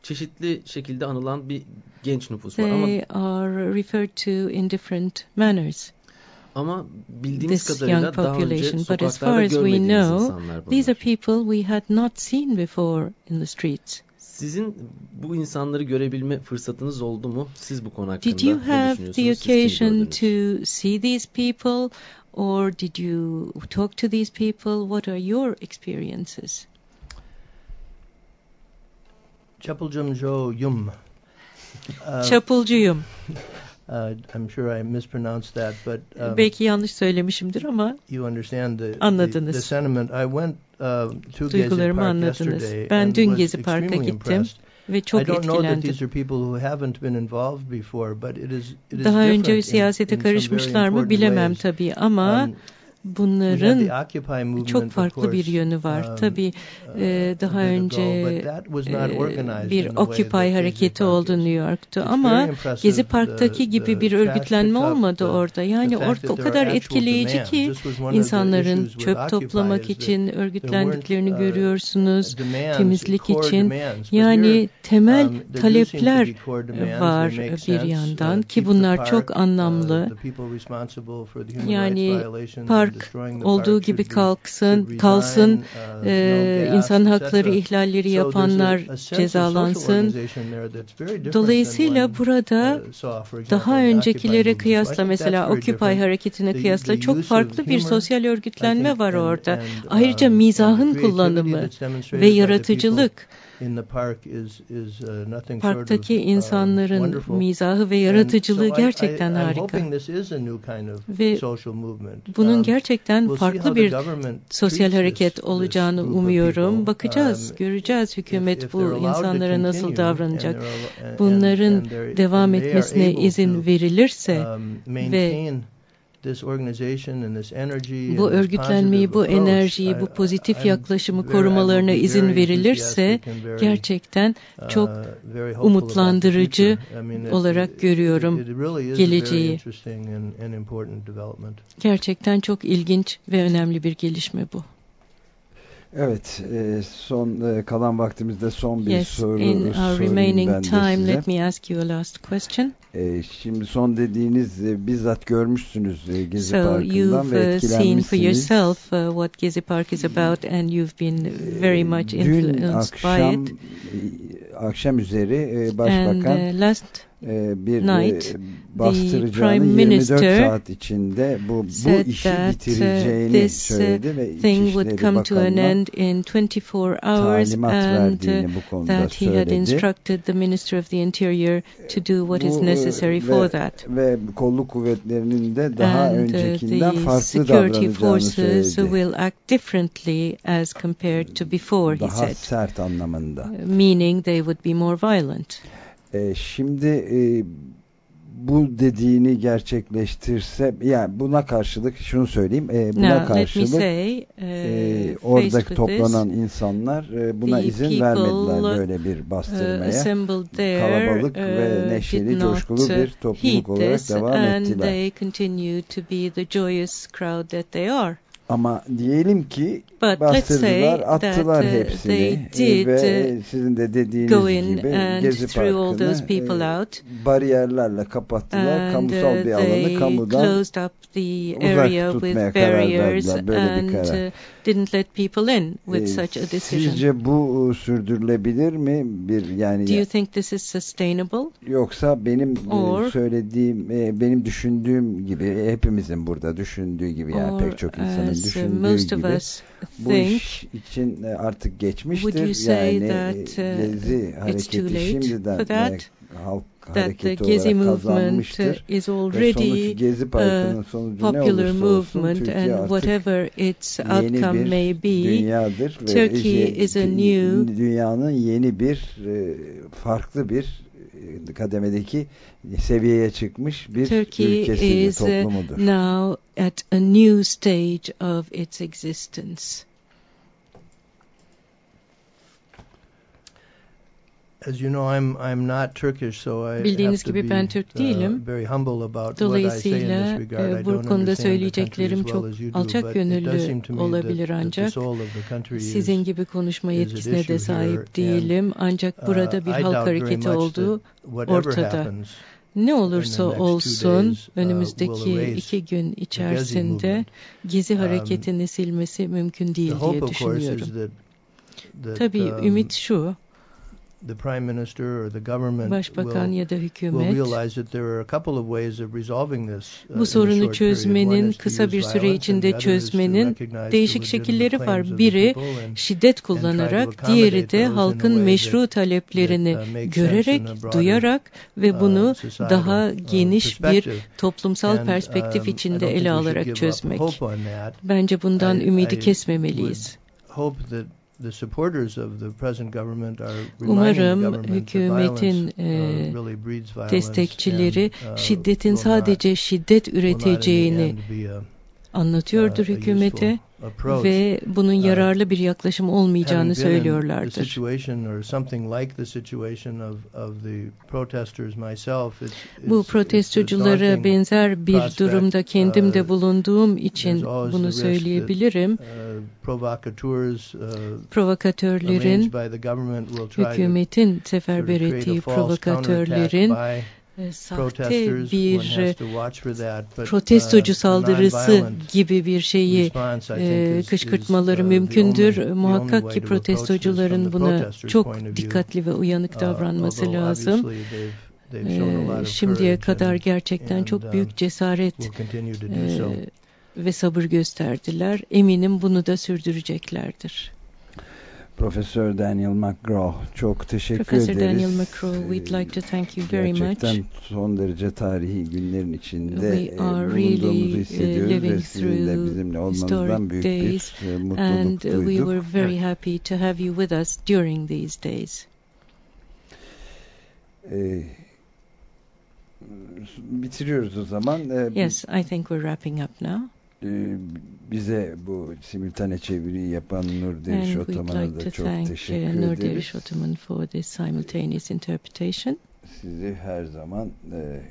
çeşitli şekilde anılan bir genç nüfus var ama are referred to in different manners. ama bildiğimiz This kadarıyla young daha önce but as far as we know, these are people we had not seen before in the streets. Sizin bu insanları görebilme fırsatınız oldu mu? Siz bu konu hakkında Did you have the occasion to see these people or did you talk to these people? What are your experiences? Chapuljumjo Yum. Uh, Çapulcuyum. uh, I'm sure I mispronounced that, but um, Belki yanlış söylemişimdir ama you understand the, the, Anladınız. the sentiment. I went uh, to Gezi duygularımı Park anladınız. yesterday Ben dün Gezi Park'a extremely gittim impressed. ve çok I don't know that etkilendim. these are people who haven't been involved before, but it is it is Daha önce in- siyasete in very karışmışlar mı bilemem tabii ama Um, bunların çok farklı bir yönü var. um, Tabii uh, e, daha önce e, bir Occupy hareketi oldu. New York'tu ama Gezi Park'taki gibi bir örgütlenme olmadı orada. Yani fact or, that o kadar etkileyici ki insanların çöp toplamak için örgütlendiklerini uh, görüyorsunuz. Temizlik için yani temel um, talepler var bir sense. yandan Uh, ki bunlar çok uh, anlamlı. Yani park olduğu gibi kalksın, kalsın, uh, e, insan hakları ihlalleri yapanlar cezalansın. Dolayısıyla burada uh, daha öncekilere kıyasla mesela Occupy hareketine kıyasla çok farklı bir sosyal örgütlenme var orada. Ayrıca um, mizahın kullanımı ve yaratıcılık. People in the park is- is, nothing short of, Parktaki insanların mizahı ve yaratıcılığı gerçekten harika. Ve. Bunun Um, gerçekten farklı bir sosyal hareket olacağını umuyorum. Bakacağız, Um, göreceğiz hükümet bu insanlara nasıl davranacak. Bunların devam etmesine izin verilirse um, ve bu and this örgütlenmeyi, bu enerjiyi, bu pozitif yaklaşımı korumalarına izin verilirse gerçekten uh, çok umutlandırıcı olarak görüyorum geleceği. Gerçekten çok ilginç ve önemli bir gelişme bu. Evet, e, son e, kalan vaktimizde son bir Yes, soru in our sorayım ben remaining de time, size. let me ask you a last question. E, şimdi son dediğiniz e, bizzat görmüşsünüz e, Gezi So Parkı'ndan ve uh, seen for etkilenmişsiniz. yourself uh, what Gezi Park is about and you've been very much Dün influenced by akşam it. e, akşam üzeri e, And başbakan uh, last bir night, e, the bastıracağını Prime 24 Minister saat içinde bu bu said işi that uh, bitireceğini this uh, söyledi ve thing would İçişleri come to an Bakanı'na end in 24 hours talimat and verdiğini uh, bu konuda that he had söyledi. instructed the Minister of the Interior to do what is Bu, e, necessary ve, for that. Ve kolluk kuvvetlerinin de daha and uh, öncekinden the farklı security davranacağını forces söyledi. will act differently as compared to before, he Daha said, sert anlamında. meaning they would be more violent. E, şimdi e, bu dediğini gerçekleştirse yani buna karşılık şunu söyleyeyim e, buna Now, karşılık say, uh, e, faced orada with toplanan this, insanlar e, buna izin vermediler böyle bir uh, bastırmaya. assembled there Kalabalık ve uh, neşeli, did not coşkulu uh, bir topluluk olarak devam ettiler. Ama diyelim ki But bastırdılar, attılar that, uh, hepsini E, did, ve sizin de dediğiniz gibi Gezi Parkı'nı e, bariyerlerle kapattılar. and Kamusal uh, bir alanı kamudan uzak tutmaya karar verdiler. Böyle bir karar. uh, didn't let people in with E, such a decision. Sizce bu sürdürülebilir mi? Bir yani Do you think this is sustainable? yoksa benim Or- söylediğim benim düşündüğüm gibi hepimizin burada düşündüğü gibi yani Or pek çok insanın uh, düşündüğü most of gibi us bu think, iş için e, artık geçmiştir. Yani that, e, uh, Gezi hareketi şimdiden that? halk hareketi Gezi olarak movement kazanmıştır. uh, is Ve sonuç already Gezi Parkı'nın a sonucu ne olursa olsun Türkiye artık yeni bir may be, dünyadır ve Turkey is a new dünyanın yeni bir e, farklı bir kademedeki seviyeye çıkmış bir Turkey ülkesidir, is uh, toplumudur. now at a new stage of its existence. As you know, I'm I'm not Turkish, so I Bildiğiniz have to gibi be, ben Türk uh, değilim. very humble about Dolayısıyla e, bu konuda söyleyeceklerim çok alçak gönüllü olabilir ancak sizin gibi konuşma yetkisine de sahip değilim. Ancak burada uh, bir halk hareketi olduğu ortada. Ne olursa olsun uh, önümüzdeki iki gün içerisinde. Gezi Um, hareketini silmesi mümkün değil diye düşünüyorum. Tabii um, ümit şu, the prime minister or the government başbakan will, ya da will hükümet realize that there are a couple of ways of resolving this. uh, bu sorunu çözmenin kısa bir süre içinde çözmenin değişik şekilleri var. Biri şiddet kullanarak, diğeri de halkın meşru taleplerini uh, makes görerek, broader, duyarak ve uh, bunu daha uh, geniş bir toplumsal perspektif um, içinde ele alarak çözmek. Bence bundan ümidi kesmemeliyiz. hope that the supporters of the present government are reminding the Umarım government that hükümetin uh, e, destekçileri uh, şiddetin sadece şiddet üreteceğini anlatıyordur uh, hükümete ve bunun Uh, yararlı bir yaklaşım olmayacağını söylüyorlardır. Bu protestoculara benzer bir durumda kendim de Uh, bulunduğum için bunu söyleyebilirim. uh, uh, Provokatörlerin hükümetin seferber ettiği provokatörlerin sahte bir. But, protestocu uh, saldırısı gibi bir şeyi e, kışkırtmaları uh, mümkündür. Muhakkak ki protestocuların buna çok dikkatli ve uyanık Uh, davranması lazım. E, Şimdiye kadar gerçekten çok büyük cesaret e, ve sabır gösterdiler. Eminim bunu da sürdüreceklerdir. Profesör Daniel McGraw çok teşekkür Professor ederiz. Daniel McCraw, we'd like to thank you very much. Gerçekten son derece tarihi günlerin içinde We are bulunduğumuzu really uh, hissediyoruz ve living sizin de bizimle olmanızdan historic büyük days bir mutluluk and we were very happy to have you with us during these days. Bitiriyoruz o zaman. Yes, I think we're wrapping up now. E, bize bu simultane çeviriyi yapan Nur Deriş Otoman'a like da çok uh, teşekkür Nur ederiz. Deriş Otoman for this simultaneous interpretation. Sizi her zaman e,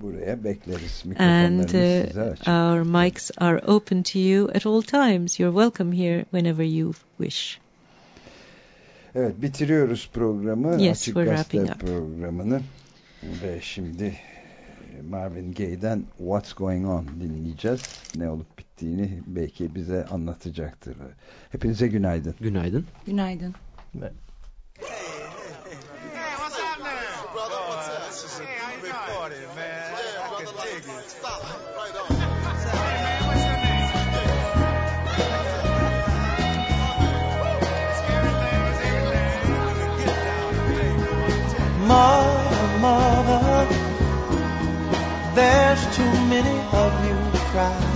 buraya bekleriz. And Mikrofonlarımız uh, our mics are open to you at all times. You're welcome here whenever you wish. Evet bitiriyoruz programı. Yes, Açık we're wrapping up. programını. Ve şimdi e, Marvin Gaye'den What's Going On dinleyeceğiz. Ne olup bittiğini belki bize anlatacaktır. Hepinize günaydın. Günaydın. Günaydın. Mother, mother, there's too many of you crying.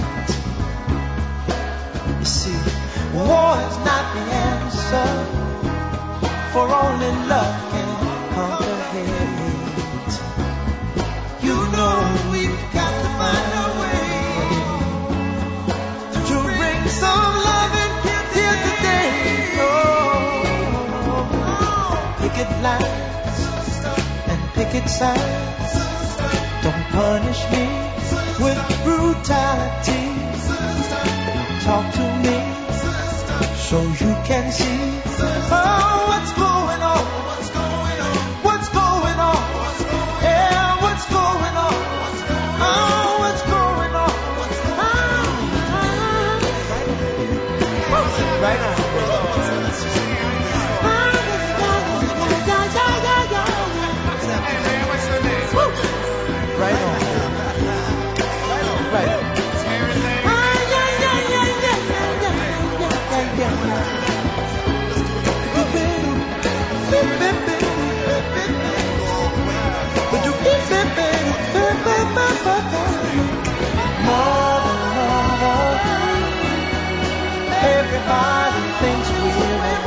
War is not the answer, for only love can conquer hate. You know we've got to find a way to bring some loving here today. Picket lines and picket signs. Don't punish me with brutality. Talk to me so you can see everybody thinks we're at.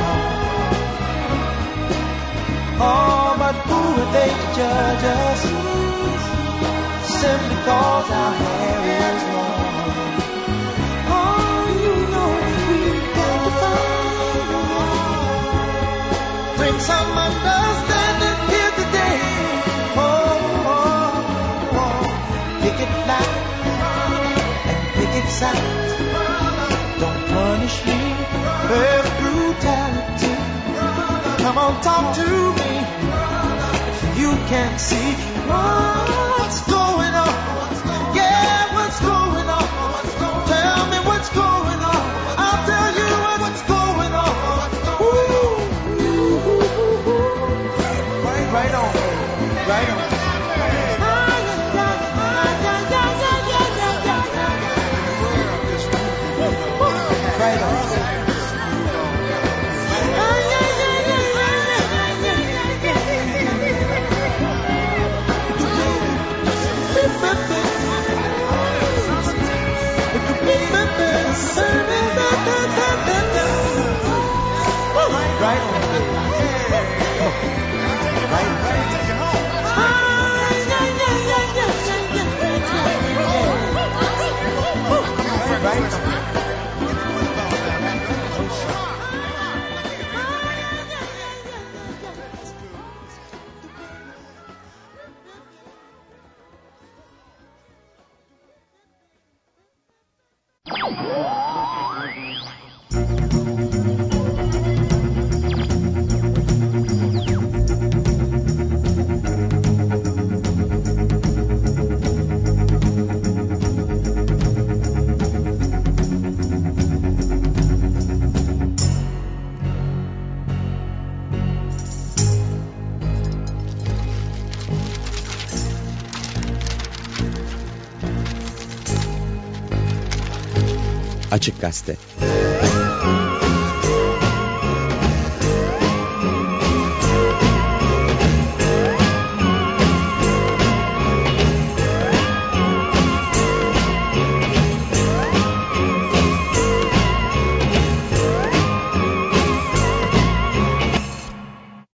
Oh, but who are they to judge us? Simply cause our hair is long. Oh, you know we've got to find Bring some understanding here today. Oh, oh, oh. Pick it light and pick it sides. Me with brutality. Come on, talk to me. You can see what's going on. Yeah, what's going on? Tell me what's going on. I'll tell you what's going on. Ooh, right right on. Right on. Right Açık Gazete